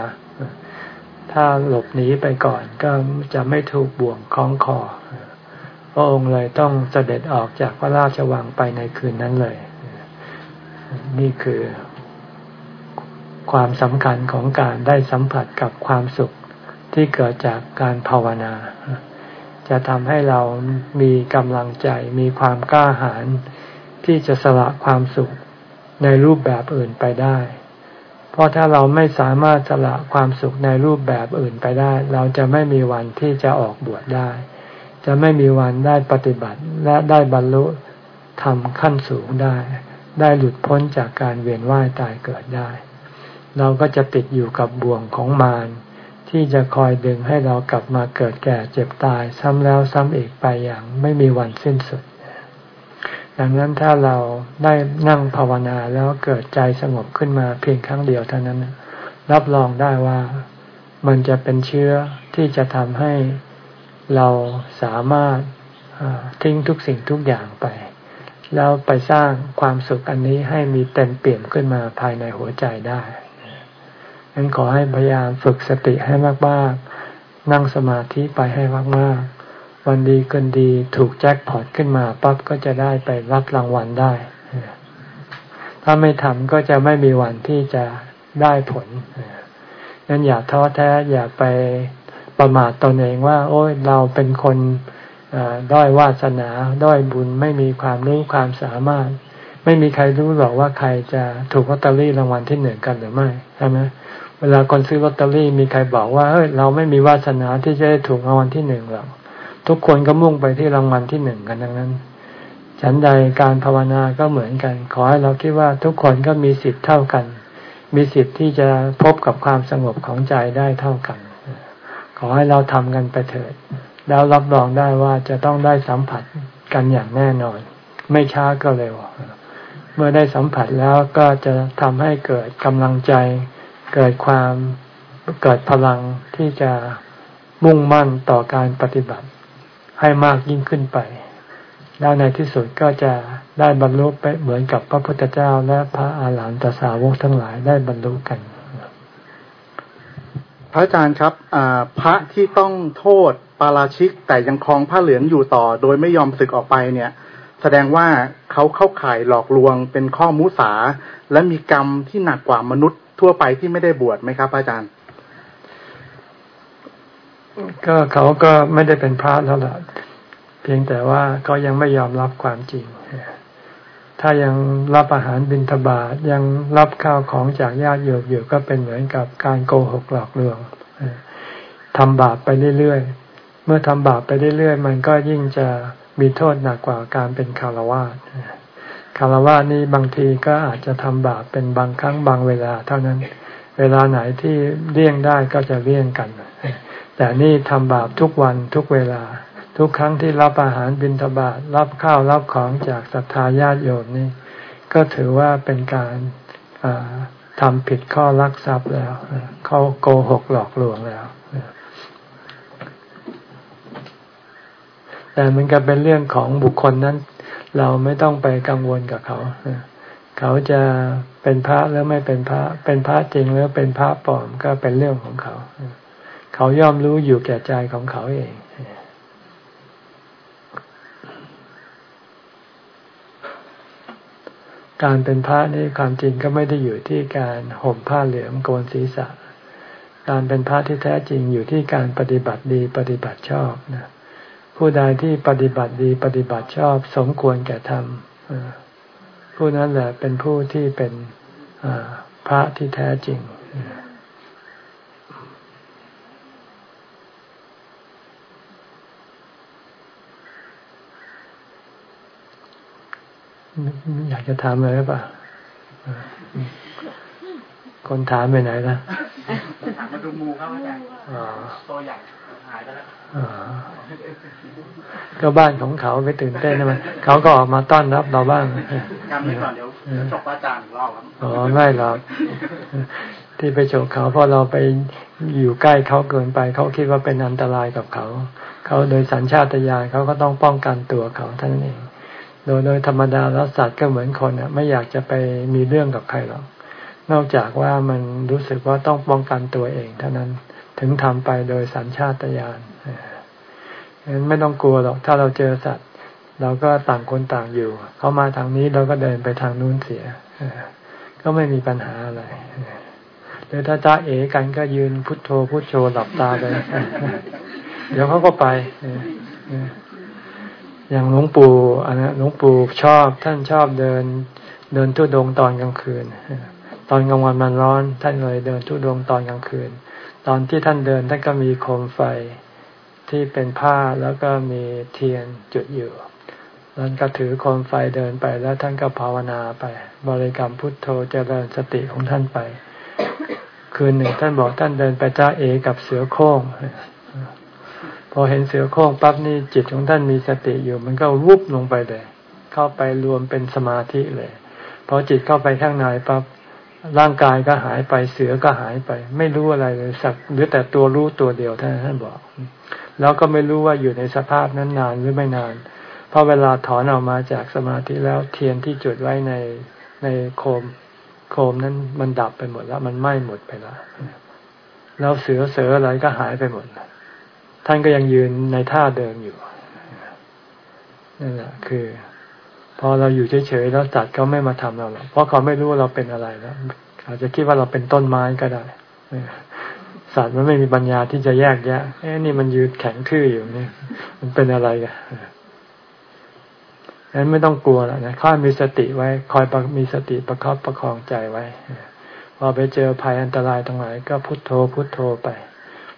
ถ้าหลบหนีไปก่อนก็จะไม่ถูกบ่วงคล้องคอพระองค์เลยต้องเสด็จออกจากพระราชวังไปในคืนนั้นเลย นี่คือ ความสำคัญของการได้สัมผัสกับความสุขที่เกิดจากการภาวนา จะทำให้เรามีกำลังใจมีความกล้าหาญ ที่จะสละความสุขในรูปแบบอื่นไปได้ เพราะถ้าเราไม่สามารถสละความสุขในรูปแบบอื่นไปได้ เราจะไม่มีวันที่จะออกบวชได้ จะไม่มีวันได้ปฏิบัติและได้บรรลุทำขั้นสูงได้ ได้หลุดพ้นจากการเวียนว่ายตายเกิดได้ เราก็จะติดอยู่กับบ่วงของมารที่จะคอยดึงให้เรากลับมาเกิดแก่เจ็บตายซ้ำแล้วซ้ำอีกไปอย่างไม่มีวันสิ้นสุด ดังนั้นถ้าเราได้นั่งภาวนาแล้วเกิดใจสงบขึ้นมาเพียงครั้งเดียวเท่านั้น รับรองได้ว่ามันจะเป็นเชื้อที่จะทำให้เราสามารถทิ้งทุกสิ่งทุกอย่างไป แล้วไปสร้างความสุขอันนี้ให้มีเต็มเปี่ยมขึ้นมาภายในหัวใจได้ฉะนั้นขอให้พยายามฝึกสติให้มากๆ นั่งสมาธิไปให้มากๆ วันดีกินดีถูกแจ็คพอตขึ้นมาปั๊บก็จะได้ไปรับรางวัลได้ ถ้าไม่ทำก็จะไม่มีวันที่จะได้ผลนั้นอย่าท้อแท้อย่าไปประมาทตนเองว่า โอ้ยเราเป็นคนด้อยวาสนาด้อยบุญไม่มีความรู้ความสามารถ ไม่มีใครรู้หรอกว่าใครจะถูกลอตเตอรี่รางวัลที่หนึ่งกันหรือไม่ใช่ไหมเวลาคนซื้อลอตเตอรี่มีใครบอกว่าเฮ้ยเราไม่มีวาสนาที่จะได้ถูกรางวัลที่หนึ่งหรอก ทุกคนก็มุ่งไปที่รางวัลที่หนึ่งกันดังนั้น ฉันใดการภาวนาก็เหมือนกัน ขอให้เราคิดว่าทุกคนก็มีสิทธิ์เท่ากัน มีสิทธิ์ที่จะพบกับความสงบของใจได้เท่ากัน ขอให้เราทำกันไปเถิด แล้วรับรองได้ว่าจะต้องได้สัมผัสกันอย่างแน่นอน ไม่ช้าก็เร็วเมื่อได้สัมผัสแล้วก็จะทำให้เกิดกำลังใจ เกิดความเกิดพลังที่จะมุ่งมั่นต่อการปฏิบัติ ให้มากยิ่งขึ้นไป แล้วในที่สุดก็จะได้บรรลุไปเหมือนกับพระพุทธเจ้าและพระอาหารหันตสาวกทั้งหลายได้บรรลุกัน พระอาจารย์ครับพระที่ต้องโทษปาราชิกแต่ยังคลองผ้าเหลืองอยู่ต่อ โดยไม่ยอมสึกออกไปเนี่ย แสดงว่าเขาเข้าข่ายหลอกลวงเป็นข้อมุสา และมีกรรมที่หนักกว่ามนุษย์ทั่วไปที่ไม่ได้บวชไหมครับอาจารย์ ก็เขาก็ไม่ได้เป็นพระแล้วล่ะ เพียงแต่ว่าเขายังไม่ยอมรับความจริง ถ้ายังรับอาหารบิณฑบาตยังรับข้าวของจากญาติโยมอยู่ก็เป็นเหมือนกับการโกหกหลอกลวงทำบาปไปเรื่อยๆ เมื่อทำบาปไปเรื่อยๆ มันก็ยิ่งจะมีโทษหนักกว่าการเป็นคารวะคารวะนี่บางทีก็อาจจะทำบาปเป็นบางครั้งบางเวลา เท่านั้น เวลาไหนที่เลี่ยงได้ก็จะเลี่ยงกัน แต่นี่ทำบาปทุกวันทุกเวลา ทุกครั้งที่รับอาหารบิณฑบาตรับข้าวรับของจากศรัทธาญาติโยมนี่ก็ถือว่าเป็นการทำผิดข้อลักทรัพย์แล้ว เขาโกหกหลอกลวงแล้วแต่มันก็เป็นเรื่องของบุคคลนั้น เราไม่ต้องไปกังวลกับเขา เขาจะเป็นพระหรือไม่เป็นพระ เป็นพระจริงหรือเป็นพระปลอมก็เป็นเรื่องของเขา เขาย่อมรู้อยู่แก่ใจของเขาเอง การเป็นพระนี่ความจริงก็ไม่ได้อยู่ที่การห่มผ้าเหลืองโกนศีรษะ การเป็นพระที่แท้จริงอยู่ที่การปฏิบัติดีปฏิบัติชอบนะผู้ใดที่ปฏิบัติดีปฏิบัติชอบ สมควรแก่ธรรมผู้นั้นแหละเป็นผู้ที่เป็นพระที่แท้จริง อยากจะถามอะไรป่ะคนถามไปไหนนะถามมาดูมูครับอาจารย์ตัวใหญ่ายไปแล้วก็บ้านของเขาไปตื่นเต้นใช่ไหมเขาก็ออกมาต้อนรับเราบ้างกำนี้ก่อนเดี๋ยวจบอาจารย์รอบครับอ๋อไม่หรอกที่ไปโฉกเขาเพราะเราไปอยู่ใกล้เขาเกินไป เขาคิดว่าเป็นอันตรายกับเขา เขาโดยสัญชาตญาณเขาก็ต้องป้องกันตัวเขาท่านเอง โดยโดยธรรมดาแล้วสัตว์ก็เหมือนคนอะไม่อยากจะไปมีเรื่องกับใครหรอกนอกจากว่ามันรู้สึกว่าต้องป้องกันตัวเองเท่านั้นถึงทำไปโดยสัญชาตญาณงั้นไม่ต้องกลัวหรอกถ้าเราเจอสัตว์ เราก็ต่างคนต่างอยู่ เขามาทางนี้เราก็เดินไปทางนู้นเสียก็ไม่มีปัญหาอะไรหรือถ้าจ้าเอกันก็ยืนพุทโธพุทโธหลับตาไปเดี๋ยวเขาก็ไป อย่างหลวงปู่อันนะหลวงปู่ชอบท่านชอบเดิน เดินทุดงตอนกลางคืน ตอนกลางวันมันร้อน ท่านเลยเดินทุดงตอนกลางคืน ตอนที่ท่านเดินท่านก็มีโคมไฟที่เป็นผ้าแล้วก็มีเทียนจุดอยู่แล้วก็ถือโคมไฟเดินไป แล้วท่านก็ภาวนาไป บริกรรมพุทโธเจริญสติของท่านไป คืนหนึ่งท่านบอกท่านเดินไปจ้าเอกับเสือโค้ง พอเห็นเสือโค้งปั๊บนี่จิตของท่านมีสติอยู่ มันก็วุบลงไปเลย เข้าไปรวมเป็นสมาธิเลยพอจิตเข้าไปข้างในปั๊บร่างกายก็หายไปเสือก็หายไป ไม่รู้อะไรเลยสักหรือแต่ตัวรู้ตัวเดียวท่านท่านบอก แล้วก็ไม่รู้ว่าอยู่ในสภาพนั้นนานหรือไม่นานพอเวลาถอนออกมาจากสมาธิแล้วเทียนที่จุดไว้ในในโคม โคมนั้นมันดับไปหมดแล้ว มันไหม้หมดไปแล้วแล้วเสือเสืออะไรก็หายไปหมด ท่านก็ยังยืนในท่าเดิมอยู่นั่นแหละคือ พอเราอยู่เฉยๆแล้วสัตว์เขาไม่มาทำเราหรอกเพราะเขาไม่รู้ว่าเราเป็นอะไรแล้วอาจจะคิดว่าเราเป็นต้นไม้ก็ได้สัตว์มันไม่มีปัญญาที่จะแยกแยะเอ้นี่มันยืนแข็งทื่ออยู่นี่มันเป็นอะไรกันนั้นไม่ต้องกลัวแล้วนะค่อยมีสติไว้ คอยมีสติประคับประคองใจไว้พอไปเจอภัยอันตรายตรงไหนก็พุโทโธพุโทโธไป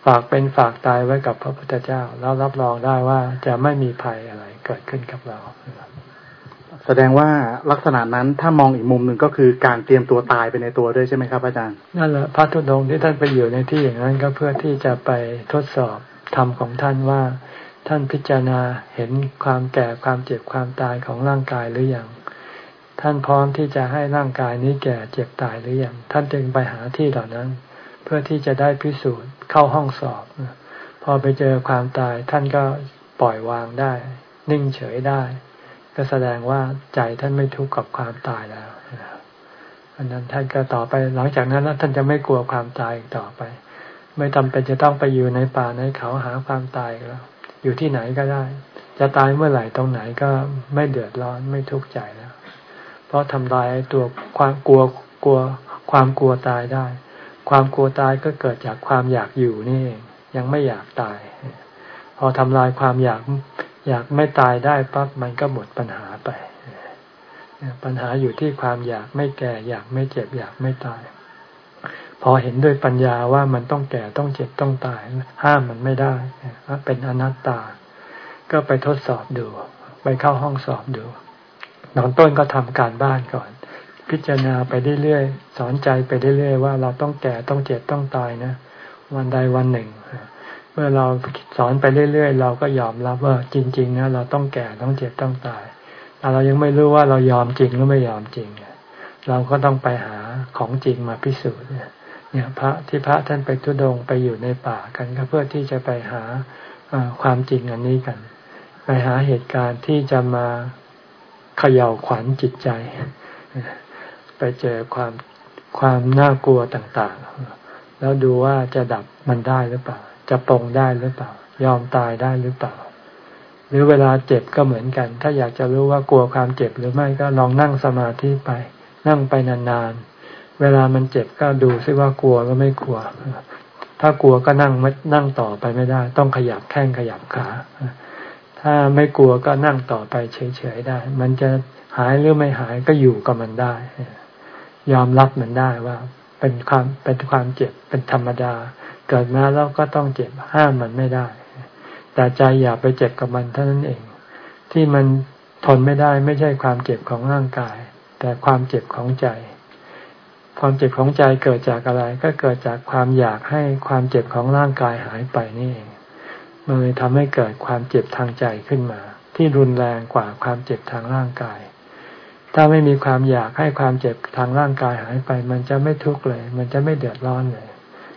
ฝากเป็นฝากตายไว้กับพระพุทธเจ้า แล้วรับรองได้ว่าจะไม่มีภัยอะไรเกิดขึ้นกับเรา แสดงว่าลักษณะนั้นถ้ามองอีกมุมหนึ่งก็คือการเตรียมตัวตายไปในตัวด้วยใช่ไหมครับอาจารย์นั่นแหละพระธุดงค์ที่ท่านไปอยู่ในที่อย่างนั้นก็เพื่อที่จะไปทดสอบธรรมของท่านว่า ท่านพิจารณาเห็นความแก่ความเจ็บความตายของร่างกายหรืออยังท่านพร้อมที่จะให้ร่างกายนี้แก่เจ็บตายหรืออยังท่านจึงไปหาที่เหล่านั้น เพื่อที่จะได้พิสูจน์ เข้าห้องสอบ พอไปเจอความตายท่านก็ปล่อยวางได้ นิ่งเฉยได้ ก็แสดงว่าใจท่านไม่ทุกข์กับความตายแล้วอันนั้นท่านก็ต่อไปหลังจากนั้นท่านจะไม่กลัวความตายอีกต่อไป ไม่จาเป็นจะต้องไปอยู่ในป่าในเขาหาความตายแล้ว อยู่ที่ไหนก็ได้ จะตายเมื่อไหร่ตรงไหนก็ไม่เดือดร้อนไม่ทุกข์ใจแล้ว เพราะทำลายตัวความกลัวกลัวความกลัวตายได้ ความกลัวตายก็เกิดจากความอยากอยู่นี่เองยังไม่อยากตาย พอทำลายความอยากอยากไม่ตายได้ปั๊บมันก็หมดปัญหาไป ปัญหาอยู่ที่ความอยากไม่แก่ อยากไม่เจ็บ อยากไม่ตาย พอเห็นด้วยปัญญาว่ามันต้องแก่ต้องเจ็บต้องตาย ห้ามมันไม่ได้เป็นอนัตตา ก็ไปทดสอบดู ไปเข้าห้องสอบดูตอนต้นก็ทำการบ้านก่อน พิจารณาไปเรื่อยๆสอนใจไปเรื่อยๆว่าเราต้องแก่ต้องเจ็บต้องตายนะ วันใดวันหนึ่ง เมื่อเราสอนไปเรื่อยๆ เราก็ยอมรับว่าจริง ๆ นะ เราต้องแก่ต้องเจ็บต้องตายแต่เรายังไม่รู้ว่าเรายอมจริงหรือไม่ยอมจริงเราก็ต้องไปหาของจริงมาพิสูจน์เนี่ยพระที่พระท่านไปทุดงไปอยู่ในป่ากันก็เพื่อที่จะไปหาความจริงอันนี้กัน ไปหาเหตุการณ์ที่จะมาเขย่าขวัญจิตใจ ไปเจอความความน่ากลัวต่างๆ แล้วดูว่าจะดับมันได้หรือเปล่า จะปรงได้หรือเปล่า ยอมตายได้หรือเปล่า หรือเวลาเจ็บก็เหมือนกัน ถ้าอยากจะรู้ว่ากลัวความเจ็บหรือไม่ก็ลองนั่งสมาธิไป นั่งไปนานๆ เวลามันเจ็บก็ดูซิว่ากลัวหรือไม่กลัว ถ้ากลัวก็นั่งไม่นั่งต่อไปไม่ได้ ต้องขยับแข้งขยับขา ถ้าไม่กลัวก็นั่งต่อไปเฉยๆได้ มันจะหายหรือไม่หายก็อยู่กับมันได้ ยอมรับมันได้ว่าเป็นความเป็นความเจ็บเป็นธรรมดา เกิดมาแล้วก็ต้องเจ็บห้ามมันไม่ได้ แต่ใจอย่าไปเจ็บกับมันเท่านั้นเอง ที่มันทนไม่ได้ไม่ใช่ความเจ็บของร่างกาย แต่ความเจ็บของใจ ความเจ็บของใจเกิดจากอะไร ก็เกิดจากความอยากให้ความเจ็บของร่างกายหายไปนี่เองมันเลยทำให้เกิดความเจ็บทางใจขึ้นมา ที่รุนแรงกว่าความเจ็บทางร่างกาย ถ้าไม่มีความอยากให้ความเจ็บทางร่างกายหายไป มันจะไม่ทุกข์เลย มันจะไม่เดือดร้อนเลย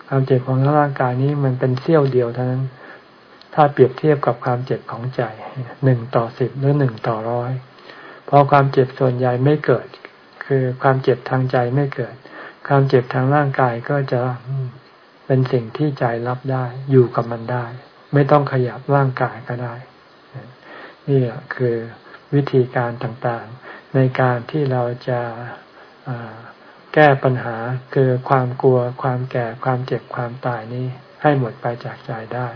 ความเจ็บของร่างกายนี้มันเป็นเสี้ยวเดียวเท่านั้น ถ้าเปรียบเทียบกับความเจ็บของใจหนึ่งต่อสิบหรือหนึ่งต่อร้อยเพราะความเจ็บส่วนใหญ่ไม่เกิด คือความเจ็บทางใจไม่เกิด ความเจ็บทางร่างกายก็จะเป็นสิ่งที่ใจรับได้ อยู่กับมันได้ ไม่ต้องขยับร่างกายก็ได้ นี่คือวิธีการต่าง ในการที่เราจะแก้ปัญหาคือความกลัวความแก่ความเจ็บความตายนี้ให้หมดไปจากใจได้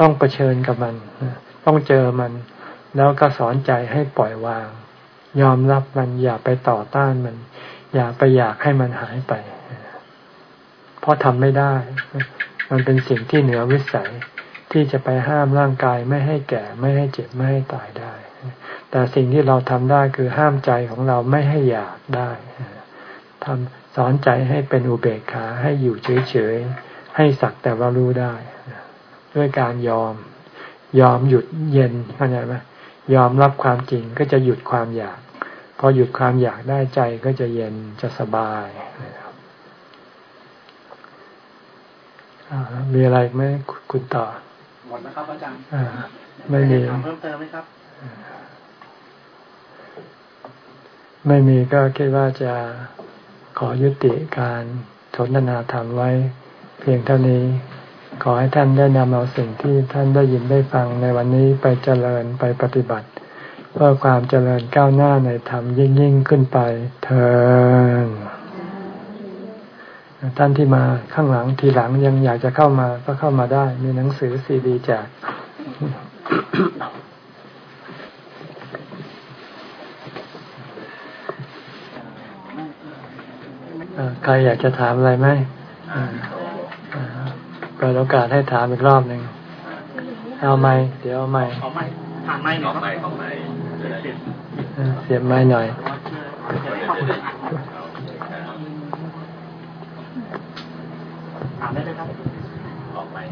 ต้องเผชิญกับมัน ต้องเจอมัน แล้วก็สอนใจให้ปล่อยวาง ยอมรับมันอย่าไปต่อต้านมัน อย่าไปอยากให้มันหายไป เพราะทำไม่ได้ มันเป็นสิ่งที่เหนือวิสัยที่จะไปห้ามร่างกายไม่ให้แก่ไม่ให้เจ็บไม่ให้ตายได้ แต่สิ่งที่เราทำได้คือห้ามใจของเราไม่ให้อยากได้ทำสอนใจให้เป็นอุเบกขาให้อยู่เฉยๆ ให้สักแต่ว่ารู้ได้ ด้วยการยอม ยอมหยุดเย็นเข้าใจไหมยอมรับความจริงก็จะหยุดความอยาก พอหยุดความอยากได้ใจก็จะเย็นจะสบายมีอะไรไหมคุณต่อ หมดนะครับอาจารย์ไม่มีถามเพิ่มเติมไหมครับ ไม่มีก็คิดว่าจะขอยุติการสนทนาธรรมไว้เพียงเท่านี้ ขอให้ท่านได้นำเอาสิ่งที่ท่านได้ยินได้ฟังในวันนี้ไปเจริญไปปฏิบัติ เพื่อความเจริญก้าวหน้าในธรรมยิ่งยิ่งขึ้นไปเถิดท่านที่มาข้างหลังทีหลังยังอยากจะเข้ามาก็เข้ามาได้ มีหนังสือซีดีแจก ใครอยากจะถามอะไรไหมเปิดโอกาสให้ถามอีกรอบหนึ่งเอาไม้เดี๋ยวเอาไม้เอาไม้ถามไม้หน่อยเอาไม้เสียบไม้หน่อยถามได้เลยครับออกไม้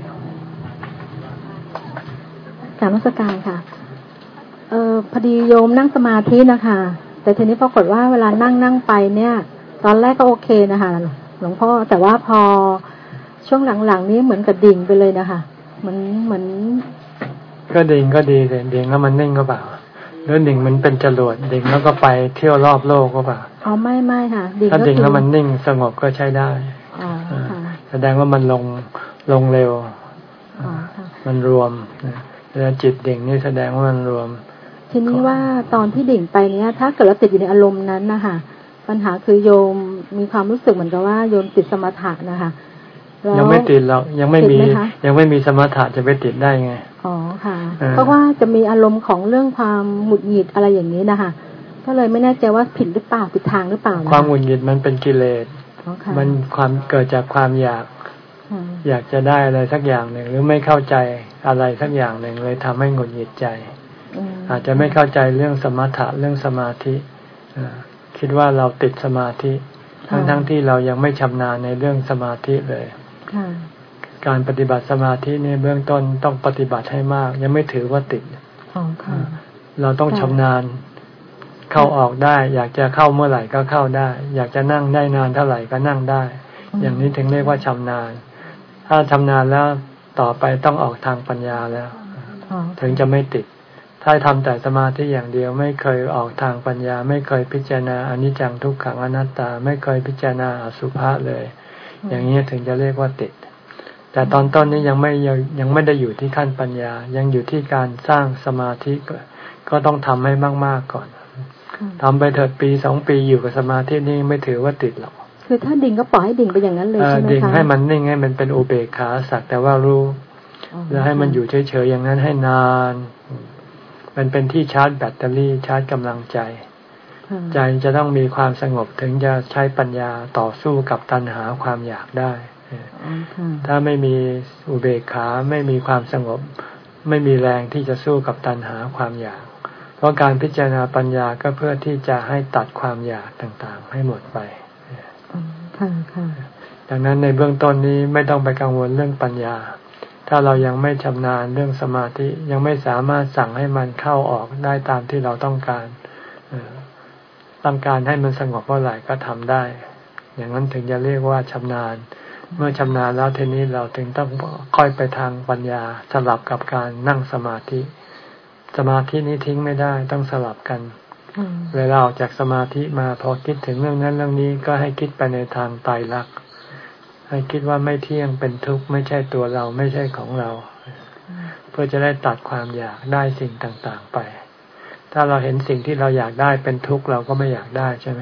สามสการค่ะ เออพอดีโยมนั่งสมาธินะคะ แต่ทีนี้ปรากฏว่าเวลานั่งนั่งไปเนี่ย ตอนแรกก็โอเคนะคะหลวงพ่อแต่ว่าพอช่วงหลังๆนี้เหมือนกับดิ่งไปเลยนะคะเหมือนเหมือน ก็ดิ่งก็ดีเลยดิ่งแล้วมันนิ่งก็เปล่าหรือดิ่งมันเป็นจรวดดิ่งแล้วก็ไปเที่ยวรอบโลกก็เปล่าอ๋อไม่ไม่ค่ะดิ่งถ้าดิ่งแล้วมันนิ่งสงบก็ใช้ได้อ๋อแสดงว่ามันลงลงเร็วมันรวมแล้วจิตดิ่งนี่แสดงว่ามันรวม ทีนี้ว่าตอนที่ดิ่งไปเนี้ย ถ้าเกิดเราติดอยู่ในอารมณ์นั้นนะคะ ปัญหาคือโยมมีความรู้สึกเหมือนกับว่าโยมติดสมถะนะคะยังไม่ติดหรอกยังไม่มี ยังไม่มีสมถะจะไปติดได้ไงอ๋อค่ะ เพราะว่าจะมีอารมณ์ของเรื่องความหมุดหงิดอะไรอย่างนี้นะคะก็เลยไม่แน่ใจว่าผิดหรือเปล่าผิดทางหรือเปล่า ความหมุดหงิดมันเป็นกิเลสมันความเกิดจากความอยากอยากจะได้อะไรสักอย่างหนึ่ง หรือไม่เข้าใจอะไรสักอย่างหนึ่งเลยทำให้หงุดหงิดใจ อาจจะไม่เข้าใจเรื่องสมถะเรื่องสมาธิ คิดว่าเราติดสมาธิทั้งทั้งที่เรายังไม่ชำนาญในเรื่องสมาธิเลยการปฏิบัติสมาธินี่เบื้องต้นต้องปฏิบัติให้มาก ยังไม่ถือว่าติดเราต้องชำนาญเข้าออกได้ อยากจะเข้าเมื่อไหร่ก็เข้าได้ อยากจะนั่งได้นานเท่าไหร่ก็นั่งได้ อย่างนี้ถึงเรียกว่าชำนาญ ถ้าชำนาญแล้วต่อไปต้องออกทางปัญญาแล้ว ถึงจะไม่ติด ถ้าทำแต่สมาธิอย่างเดียวไม่เคยออกทางปัญญา ไม่เคยพิจารณาอนิจจังทุกขังอนัตตา ไม่เคยพิจารณาอสุภะเลย อย่างนี้ถึงจะเรียกว่าติด แต่ตอนต้นนี้ยังไม่ยังไม่ได้อยู่ที่ขั้นปัญญา ยังอยู่ที่การสร้างสมาธิก็ต้องทำให้มาก ๆก่อนทำไปเถิดปีสองปีอยู่กับสมาธินี่ไม่ถือว่าติดหรอกคือถ้าดิ่งก็ปล่อยให้ดิ่งไปอย่างนั้นเลยใช่ไหมคะดิ่งให้มันนิ่งให้มันเป็นอุเบกขาสักแต่ว่ารู้ แล้วให้มันอยู่เฉยๆอย่างนั้นให้นาน มันเป็นที่ชาร์จแบตเตอรี่ชาร์จกำลังใจ ใจจะต้องมีความสงบถึงจะใช้ปัญญาต่อสู้กับตัณหาความอยากได้ ถ้าไม่มีอุเบกขาไม่มีความสงบ ไม่มีแรงที่จะสู้กับตัณหาความอยาก เพราะการพิจารณาปัญญาก็เพื่อที่จะให้ตัดความอยากต่างๆ ให้หมดไปดังนั้นในเบื้องต้นนี้ไม่ต้องไปกังวลเรื่องปัญญา ถ้ถ้าเรายังไม่ชำนาญเรื่องสมาธิยังไม่สามารถสั่งให้มันเข้าออกได้ตามที่เราต้องการต้องการให้มันสงบเมื่อไหร่ก็ทำได้ อย่างนั้นถึงจะเรียกว่าชำนาญ เมื่อชำนาญแล้วทีนี้เราถึงต้องค่อยไปทางปัญญาสลับกับการนั่งสมาธิ สมาธินี้ทิ้งไม่ได้ต้องสลับกันเวลาออกจากสมาธิมาพอคิดถึงเรื่องนั้นเรื่องนี้ก็ให้คิดไปในทางไตรลักษณ์ ให้คิดว่าไม่เที่ยงเป็นทุกข์ไม่ใช่ตัวเราไม่ใช่ของเรา เพื่อจะได้ตัดความอยากได้สิ่งต่างๆไป ถ้าเราเห็นสิ่งที่เราอยากได้เป็นทุกข์เราก็ไม่อยากได้ใช่ไหม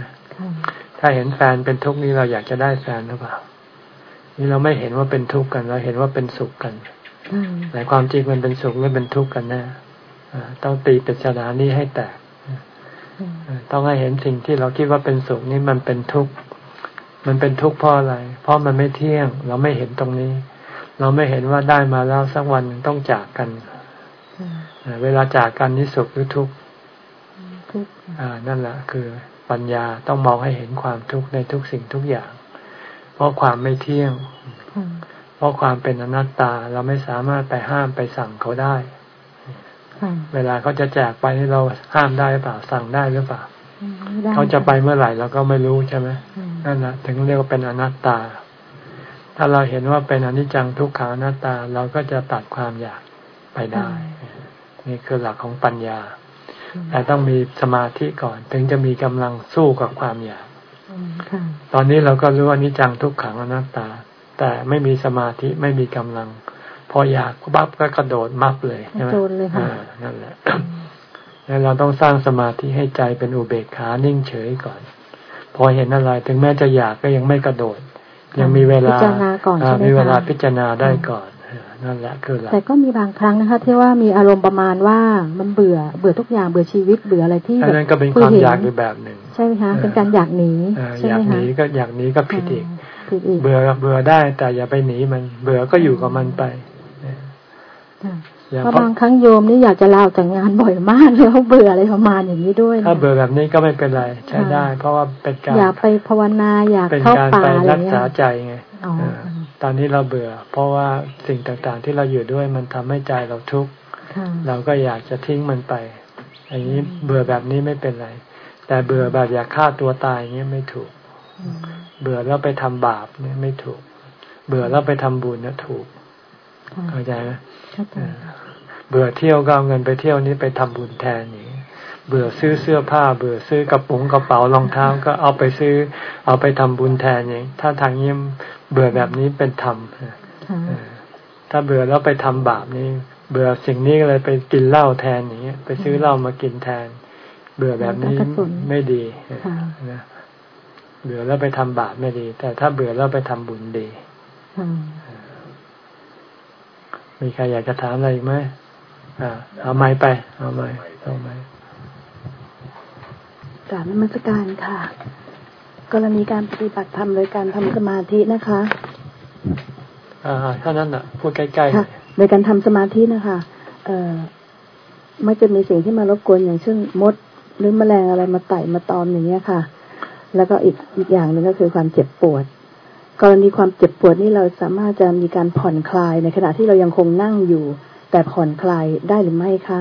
ถ้าเห็นแฟนเป็นทุกข์นี่เราอยากจะได้แฟนหรือเปล่า นี่เราไม่เห็นว่าเป็นทุกข์กัน เราเห็นว่าเป็นสุขกันแต่ความจริงมันเป็นสุขหรือเป็นทุกข์กันแน่ต้องตีปริศนานี้ให้แตกต้องให้เห็นสิ่งที่เราคิดว่าเป็นสุขนี่มันเป็นทุกข์ มันเป็นทุกข์เพราะอะไร เพราะมันไม่เที่ยง เราไม่เห็นตรงนี้ เราไม่เห็นว่าได้มาแล้วสักวันต้องจากกัน เวลาจากกันนี่สุขหรือทุกข์อ่านั่นแหละคือปัญญาต้องมองให้เห็นความทุกข์ในทุกสิ่งทุกอย่าง เพราะความไม่เที่ยง เพราะความเป็นอนัตตา เราไม่สามารถไปห้ามไปสั่งเขาได้ เวลาเขาจะแจกไปนี่เราห้ามได้หรือเปล่าสั่งได้หรือเปล่า เขาจะไปเมื่อไหร่เราก็ไม่รู้ใช่ไหมนั่นแหละถึงเรียกว่าเป็นอนัตตา ถ้าเราเห็นว่าเป็นอนิจจังทุกขังอนัตตาเราก็จะตัดความอยากไปได้ นี่คือหลักของปัญญา แต่ต้องมีสมาธิก่อน ถึงจะมีกำลังสู้กับความอยากตอนนี้เราก็รู้ว่านิจังทุกขังอนัตตา แต่ไม่มีสมาธิไม่มีกำลัง พออยากปั๊บก็กระโดดมับเลยใช่ไหมนั่นแหละ แล้วเราต้องสร้างสมาธิให้ใจเป็นอุเบกขานิ่งเฉยก่อน พอเห็นอะไรถึงแม้จะอยากก็ยังไม่กระโดด ยังมีเวลามีเวลาพิจารณาได้ก่อนนั่นแหละคือหลักแต่ก็มีบางครั้งนะคะ ที่ว่ามีอารมณ์ประมาณว่ามันเบื่อเบื่อทุกอย่างเบื่อชีวิตเบื่ออะไรที่นั่นก็เป็นความอยากในแบบหนึ่งใช่ไหมคะเป็นการอยากหนีใช่ไหมคะอยากหนีก็อยากหนีก็ผิดอีกเบื่อเบื่อได้แต่อย่าไปหนีมัน เบื่อก็อยู่กับมันไป เพราะบางครั้งโยมนี่อยากจะลาจากงานบ่อยมากแล้วเบื่ออะไรประมาณอย่างนี้ด้วยถ้าเบื่อแบบนี้ก็ไม่เป็นไรใช้ได้ เพราะว่าเป็นการอยากไปภาวนาอยากเข้าป่าอะไรเงี้ยเป็นการไปรักษาใจไงตอนนี้เราเบื่อ เพราะว่าสิ่งต่างๆที่เราอยู่ด้วยมันทำให้ใจเราทุกข์เราก็อยากจะทิ้งมันไปอย่างนี้เบื่อแบบนี้ไม่เป็นไร แต่เบื่อแบบอยากฆ่าตัวตายเงี้ยไม่ถูก เบื่อแล้วไปทำบาปเนี่ยไม่ถูก เบื่อแล้วไปทำบุญเนี่ยถูกเข้าใจไหม เบื่อเที่ยวก็เอาเงินไปเที่ยวนี้ไปทำบุญแทนอย่างนี้เบื่อซื้อเสื้อผ้า เบื่อซื้อกระปุกกระเป๋ารองเท้าก็เอาไปซื้อ เอาไปทำบุญแทนอย่างถ้าทางนี้เบื่อแบบนี้เป็นธรรมถ้าเบื่อแล้วไปทำบาปนี่เบื่อสิ่งนี้ก็เลยไปกินเหล้าแทนอย่างเงี้ยไปซื้อเหล้ามากินแทน เบื่อแบบนี้ไม่ดีนะเบื่อแล้วไปทำบาปไม่ดี แต่ถ้าเบื่อแล้วไปทำบุญดีมีใครอยากจะถามอะไรอีกไหมอ่า เอาไม้ไป เอาไม้เอาไม้กราบนมัสการค่ะ กรณีการปฏิบัติธรรมโดยการทำสมาธินะคะอ่าเท่านั้นอะ พูดใกล้ๆโดยการทำสมาธินะคะ เอ่อไม่จะมีสิ่งที่มารบกวนอย่างเช่นมด หรือแมลงอะไรมาไต่มาตอมอย่างเงี้ยค่ะ แล้วก็อีกอีกอย่างหนึ่งก็คือความเจ็บปวด กรณีความเจ็บปวดนี่เราสามารถจะมีการผ่อนคลายในขณะที่เรายังคงนั่งอยู่ แต่ผ่อนคลายได้หรือไม่คะ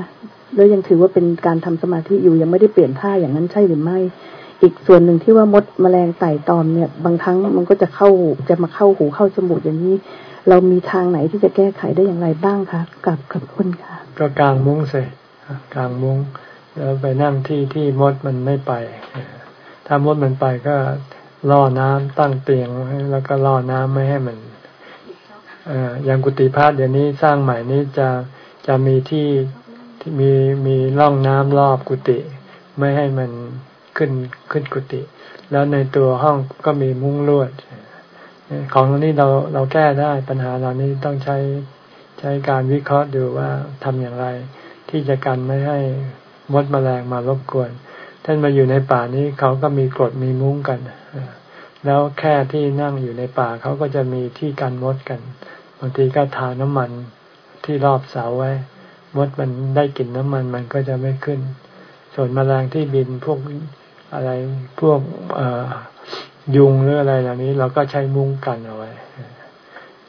แล้วยังถือว่าเป็นการทำสมาธิอยู่ยังไม่ได้เปลี่ยนท่าอย่างนั้นใช่หรือไม่ อีกส่วนหนึ่งที่ว่ามดแมลงไต่ตอมเนี่ย บางครั้งมันก็จะเข้าจะมาเข้าหูเข้าจมูกอย่างนี้ เรามีทางไหนที่จะแก้ไขได้อย่างไรบ้างคะกับกับคุณค่ะ ก็กลางมุ้งเสกลางมุ้งแล้วไปนั่งที่ที่มดมันไม่ไป ถ้ามดมันไปก็ล่อน้ำตั้งเตียงแล้วก็ล่อน้ำไม่ให้มัน อย่างกุฏิพระเดี๋ยวนี้สร้างใหม่นี้จะจะมีที่ที่มีมีร่องน้ำรอบกุฏิไม่ให้มันขึ้นขึ้นกุฏิแล้วในตัวห้องก็มีมุ้งลวด ของเรานี้เราเราแก้ได้ปัญหาเรานี้ต้องใช้ใช้การวิเคราะห์ดูว่าทำอย่างไร ที่จะกันไม่ให้มดมแมลงมารบกวน ท่านมาอยู่ในป่านี้เขาก็มีกรดมีมุ้งกัน แล้วแค่ที่นั่งอยู่ในป่าเขาก็จะมีที่กันมดกัน บางทีก็ทาน้ำมันที่รอบเสาไว้ มดมันได้กลิ่นน้ำมันมันก็จะไม่ขึ้น ส่วนมแมลงที่บินพวกอะไรพวกยุงหรืออะไรเหล่านี้ เราก็ใช้มุ้งกันเอาไว้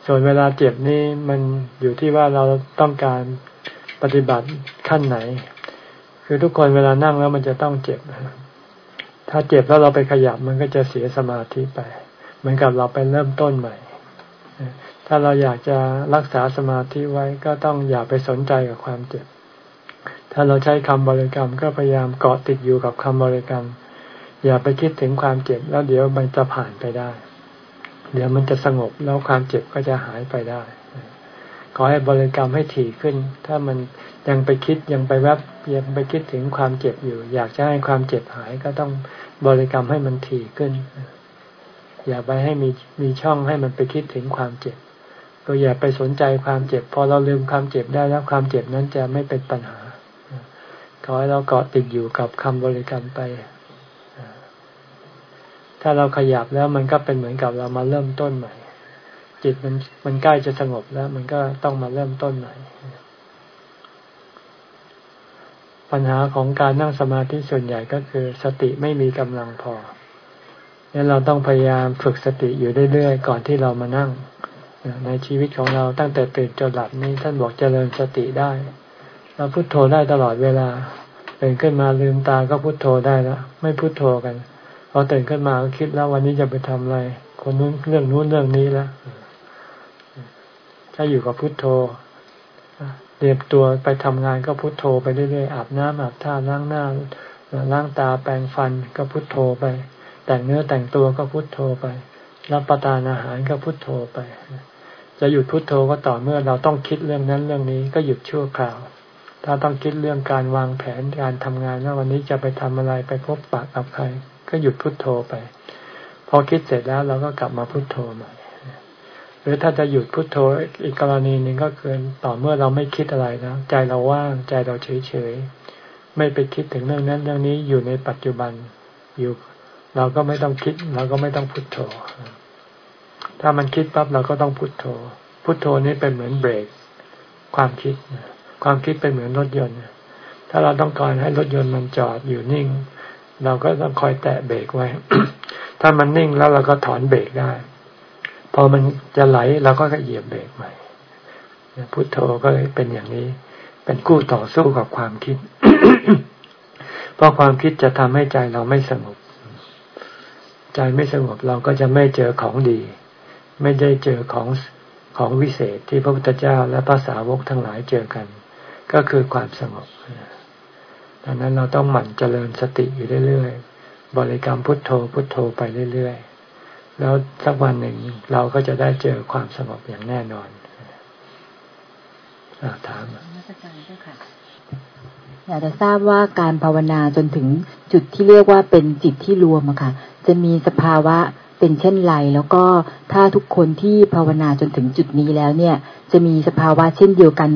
ส่วนเวลาเจ็บนี่มันอยู่ที่ว่าเราต้องการปฏิบัติขั้นไหน คือทุกคนเวลานั่งแล้วมันจะต้องเจ็บ ถ้าเจ็บแล้วเราไปขยับมันก็จะเสียสมาธิไป เหมือนกับเราไปเริ่มต้นใหม่ ถ้าเราอยากจะรักษาสมาธิไว้ก็ต้องอย่าไปสนใจกับความเจ็บ ถ้าเราใช้คำบริกรรมก็พยายามเกาะติดอยู่กับคำบริกรรม อย่าไปคิดถึงความเจ็บ แล้วเดี๋ยวมันจะผ่านไปได้ เดี๋ยวมันจะสงบแล้วความเจ็บก็จะหายไปได้ ขอให้บริกรรมให้ถี่ขึ้น ถ้ามันยังไปคิดยังไปแวบยังไปคิดถึงความเจ็บอยู่ อยากจะให้ความเจ็บหายก็ต้องบริกรรมให้มันถี่ขึ้น อย่าไปให้มีมีช่องให้มันไปคิดถึงความเจ็บ ก็อย่าไปสนใจความเจ็บ พอเราลืมความเจ็บได้แล้วความเจ็บนั้นจะไม่เป็นปัญหา ขอให้เราเกาะติดอยู่กับคำบริกรรมไป ถ้าเราขยับแล้วมันก็เป็นเหมือนกับเรามาเริ่มต้นใหม่ จิตมันมันใกล้จะสงบแล้ว มันก็ต้องมาเริ่มต้นใหม่ ปัญหาของการนั่งสมาธิส่วนใหญ่ก็คือ สติไม่มีกำลังพอดังนั้นเราต้องพยายามฝึกสติอยู่เรื่อยๆก่อนที่เรามานั่ง ในชีวิตของเราตั้งแต่ตื่นจนหลับนี้ท่านบอกเจริญสติได้เราพุโทโธได้ตลอดเวลาตื่นขึ้นมาลืมตาก็พุโทโธได้แล้วไม่พุโทโธกันพอตื่นขึ้นมาก็คิดแล้ววันนี้จะไปทำอะไร คนนู้นเรื่องนู้นเรื่องนี้แล้วถ้าอยู่กับพุทโธเตรียมตัวไปทำงานก็พุทโธไปเรื่อยๆอาบน้ำอาบท่าล้างหน้าล้างตาแปรงฟันก็พุทโธไป แต่งเนื้อแต่งตัวก็พุทโธไป รับประทานอาหารก็พุทโธไป จะหยุดพุทโธก็ต่อเมื่อเราต้องคิดเรื่องนั้นเรื่องนี้ก็หยุดชั่วคราว ถ้าต้องคิดเรื่องการวางแผนการทำงานว่าวันนี้จะไปทำอะไรไปพบปะกับใคร ก็หยุดพุทโธไป พอคิดเสร็จแล้วเราก็กลับมาพุทโธใหม่หรือถ้าจะหยุดพุดโทโธอีกกรณีหนึ่งก็คือต่อเมื่อเราไม่คิดอะไรนะใจเราว่างใจเราเฉยเฉยไม่ไปคิดถึงเรื่องนั้นเรื่องนี้อยู่ในปัจจุบันอยู่ เราก็ไม่ต้องคิด เราก็ไม่ต้องพุโทโธ ถ้ามันคิดปั๊บเราก็ต้องพุโทโธ พุโทโธนี่เป็นเหมือนเบรก ความคิด ความคิดเป็นเหมือนรถยนต์ ถ้าเราต้องการให้รถยนต์มันจอดอยู่นิ่ง เราก็ต้องคอยแตะเบรกไว้ ถ้ามันนิ่งแล้วเราก็ถอนเบรกได้ พอมันจะไหลเราก็เหยียบเบรกใหม่ พุทโธก็เลยเป็นอย่างนี้ เป็นกู้ต่อสู้กับความคิด เพราะความคิดจะทำให้ใจเราไม่สงบ ใจไม่สงบเราก็จะไม่เจอของดี ไม่ได้เจอของของวิเศษที่พระพุทธเจ้าและภาษาวกทั้งหลายเจอกัน ก็คือความสงบดังนั้นเราต้องหมั่นเจริญสติอยู่เรื่อยๆ บริกรรมพุทโธพุทโธไปเรื่อยๆ แล้วสักวันหนึ่งเราก็จะได้เจอความสงบอย่างแน่นอนอถามอยากจะทราบว่าการภาวนาจนถึงจุดที่เรียกว่าเป็นจิตที่รวมอะค่ะ จะมีสภาวะ เป็นเช่นไร แล้วก็ถ้าทุกคนที่ภาวนาจนถึงจุดนี้แล้วเนี่ย จะมีสภาวะเช่นเดียวกัน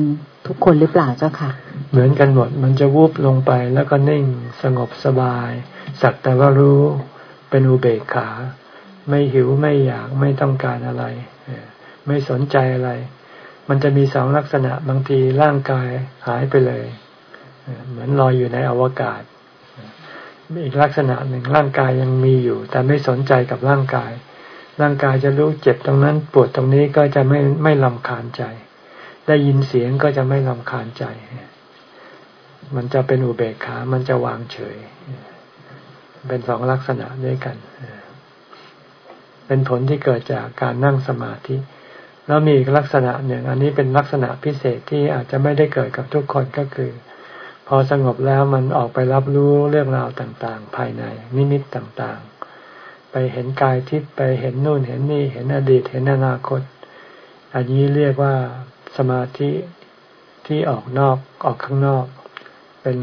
ทุกคนหรือเปล่าเจ้าค่ะ เหมือนกันหมดมันจะวูบลงไปแล้วก็นิ่งสงบสบาย สักแต่ว่ารู้เป็นอุเบกขา ไม่หิวไม่อยากไม่ต้องการอะไร ไม่สนใจอะไร มันจะมีสองลักษณะบางทีร่างกายหายไปเลย เหมือนลอยอยู่ในอวกาศ อีกลักษณะหนึ่งร่างกายยังมีอยู่ แต่ไม่สนใจกับร่างกาย ร่างกายจะรู้เจ็บตรงนั้นปวดตรงนี้ก็จะไม่ไม่ลำคาญใจ ได้ยินเสียงก็จะไม่ลำคาญใจ มันจะเป็นอุเบกขา มันจะวางเฉย เป็นสองลักษณะด้วยกัน เป็นผลที่เกิดจากการนั่งสมาธิ แล้วมีอีกลักษณะหนึ่ง อันนี้เป็นลักษณะพิเศษที่อาจจะไม่ได้เกิดกับทุกคนก็คือ พอสงบแล้วมันออกไปรับรู้เรื่องราวต่างๆ ภายในนิมิตต่างๆ ไปเห็นกายทิพย์ไปเห็นนู่นเห็นนี่เห็นอดีตเห็นอนาคต อันนี้เรียกว่าสมาธิที่ออกนอกออกข้างนอก เป็น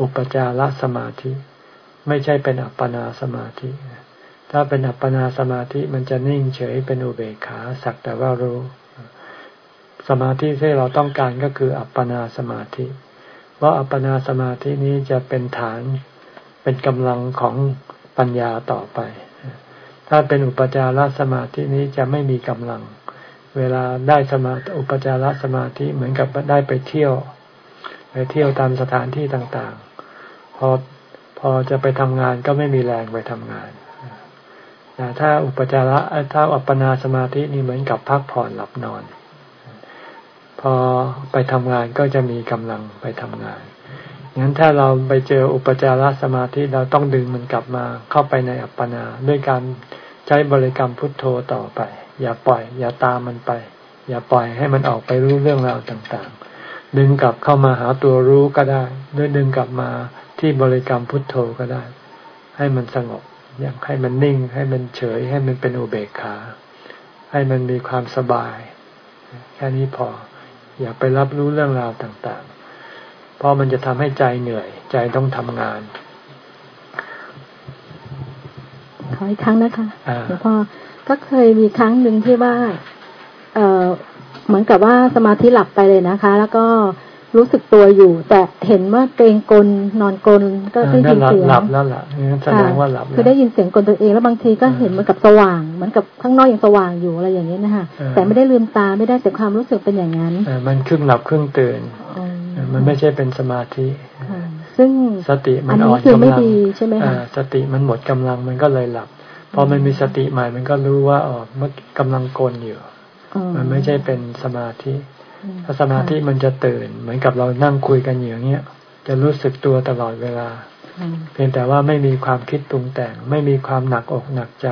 อุปจารสมาธิ ไม่ใช่เป็นอัปปนาสมาธิ ถ้าเป็นอัปปนาสมาธิมันจะนิ่งเฉยเป็นอุเบกขาสักแต่ว่ารู้ สมาธิที่เราต้องการก็คืออัปปนาสมาธิ เพราะอัปปนาสมาธินี้จะเป็นฐานเป็นกำลังของปัญญาต่อไป ถ้าเป็นอุปจารสมาธินี้จะไม่มีกำลัง เวลาได้สมาอุปจารสมาธิเหมือนกับได้ไปเที่ยว ไปเที่ยวตามสถานที่ต่างๆ พอพอจะไปทำงานก็ไม่มีแรงไปทำงานแต่ถ้าอุปจาระถ้าอัปปนาสมาธินี่เหมือนกับพักผ่อนหลับนอน พอไปทำงานก็จะมีกำลังไปทำงานงั้นถ้าเราไปเจออุปจารสมาธิเราต้องดึงมันกลับมาเข้าไปในอัปปนา ด้วยการใช้บริกรรมพุทโธต่อไป อย่าปล่อย อย่าตามมันไป อย่าปล่อยให้มันออกไปรู้เรื่องราวต่างๆ ดึงกลับเข้ามาหาตัวรู้ก็ได้ด้วยดึงกลับมาที่บริกรรมพุทโธก็ได้ ให้มันสงบอย่างให้มันนิ่ง ให้มันเฉย ให้มันเป็นอุเบกขา ให้มันมีความสบาย แค่นี้พอ อย่าไปรับรู้เรื่องราวต่างๆ เพราะมันจะทำให้ใจเหนื่อย ใจต้องทำงาน ขออีกครั้งนะคะหลวงพ่อก็เคยมีครั้งหนึ่งที่ว่า เออเหมือนกับว่าสมาธิหลับไปเลยนะคะ แล้วก็ รู้สึกตัวอยู่ แต่เห็นว่าเกรงกลนอนกลก็ได้ยินเสียงหลับแล้วล่ะแสดงว่าหลับคือได้ยินเสียงกลตัวเองแล้วบางทีก็เห็นเหมือนกับสว่างเหมือนกับข้างนอกยังสว่างอยู่อะไรอย่างนี้นะคะแต่ไม่ได้ลืมตาไม่ได้แต่ความรู้สึกเป็นอย่างนั้นมันครึ่งหลับครึ่งตื่นมันไม่ใช่เป็นสมาธิซึ่งสติมันอ่อนกำลังใช่ไหมสติมันหมดกำลังมันก็เลยหลับพอมันมีสติใหม่มันก็รู้ว่าอ๋อมันกำลังกลอยู่ มันไม่ใช่เป็นสมาธิ ถ้าสมาธิมันจะตื่น เหมือนกับเรานั่งคุยกันอย่างเงี้ย จะรู้สึกตัวตลอดเวลา เพียงแต่ว่าไม่มีความคิดปรุงแต่ง ไม่มีความหนักอกหนักใจ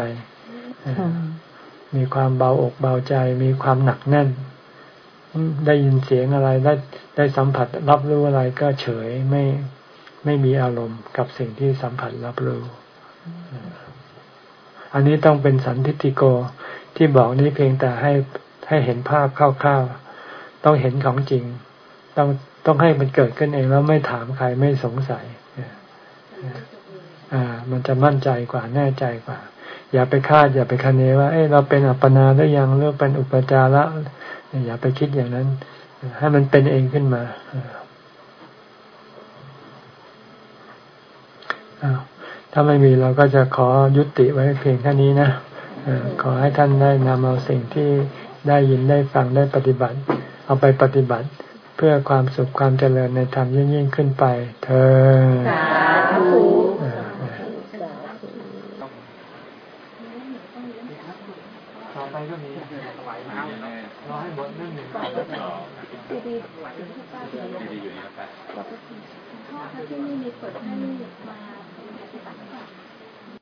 มีความเบาอกเบาใจ มีความหนักแน่น ได้ยินเสียงอะไรได้ได้สัมผัสรับรู้อะไรก็เฉยไม่ไม่มีอารมณ์กับสิ่งที่สัมผัสรับรู้ อันนี้ต้องเป็นสันทิติโกที่บอกนี้เพียงแต่ให้ให้เห็นภาพคร่าวๆ ต้องเห็นของจริง ต้องต้องให้มันเกิดขึ้นเองแล้วไม่ถามใครไม่สงสัยอ่า มันจะมั่นใจกว่าแน่ใจกว่า อย่าไปคาด อย่าไปคะเนว่าเอ้เราเป็นอัปปนาหรือยังหรือเป็นอุปจาระอย่าไปคิดอย่างนั้น ให้มันเป็นเองขึ้นมาถ้าไม่มีเราก็จะขอยุติไว้เพียงแค่นี้นะขอให้ท่านได้นำเอาสิ่งที่ได้ยินได้ฟังได้ปฏิบัติ เอาไปปฏิบัติเพื่อความสุขความเจริญในธรรมยิ่งยิ่งขึ้นไป เธอดีดีอยู่นี่ครับพ่อที่นี่มีเปิดให้มา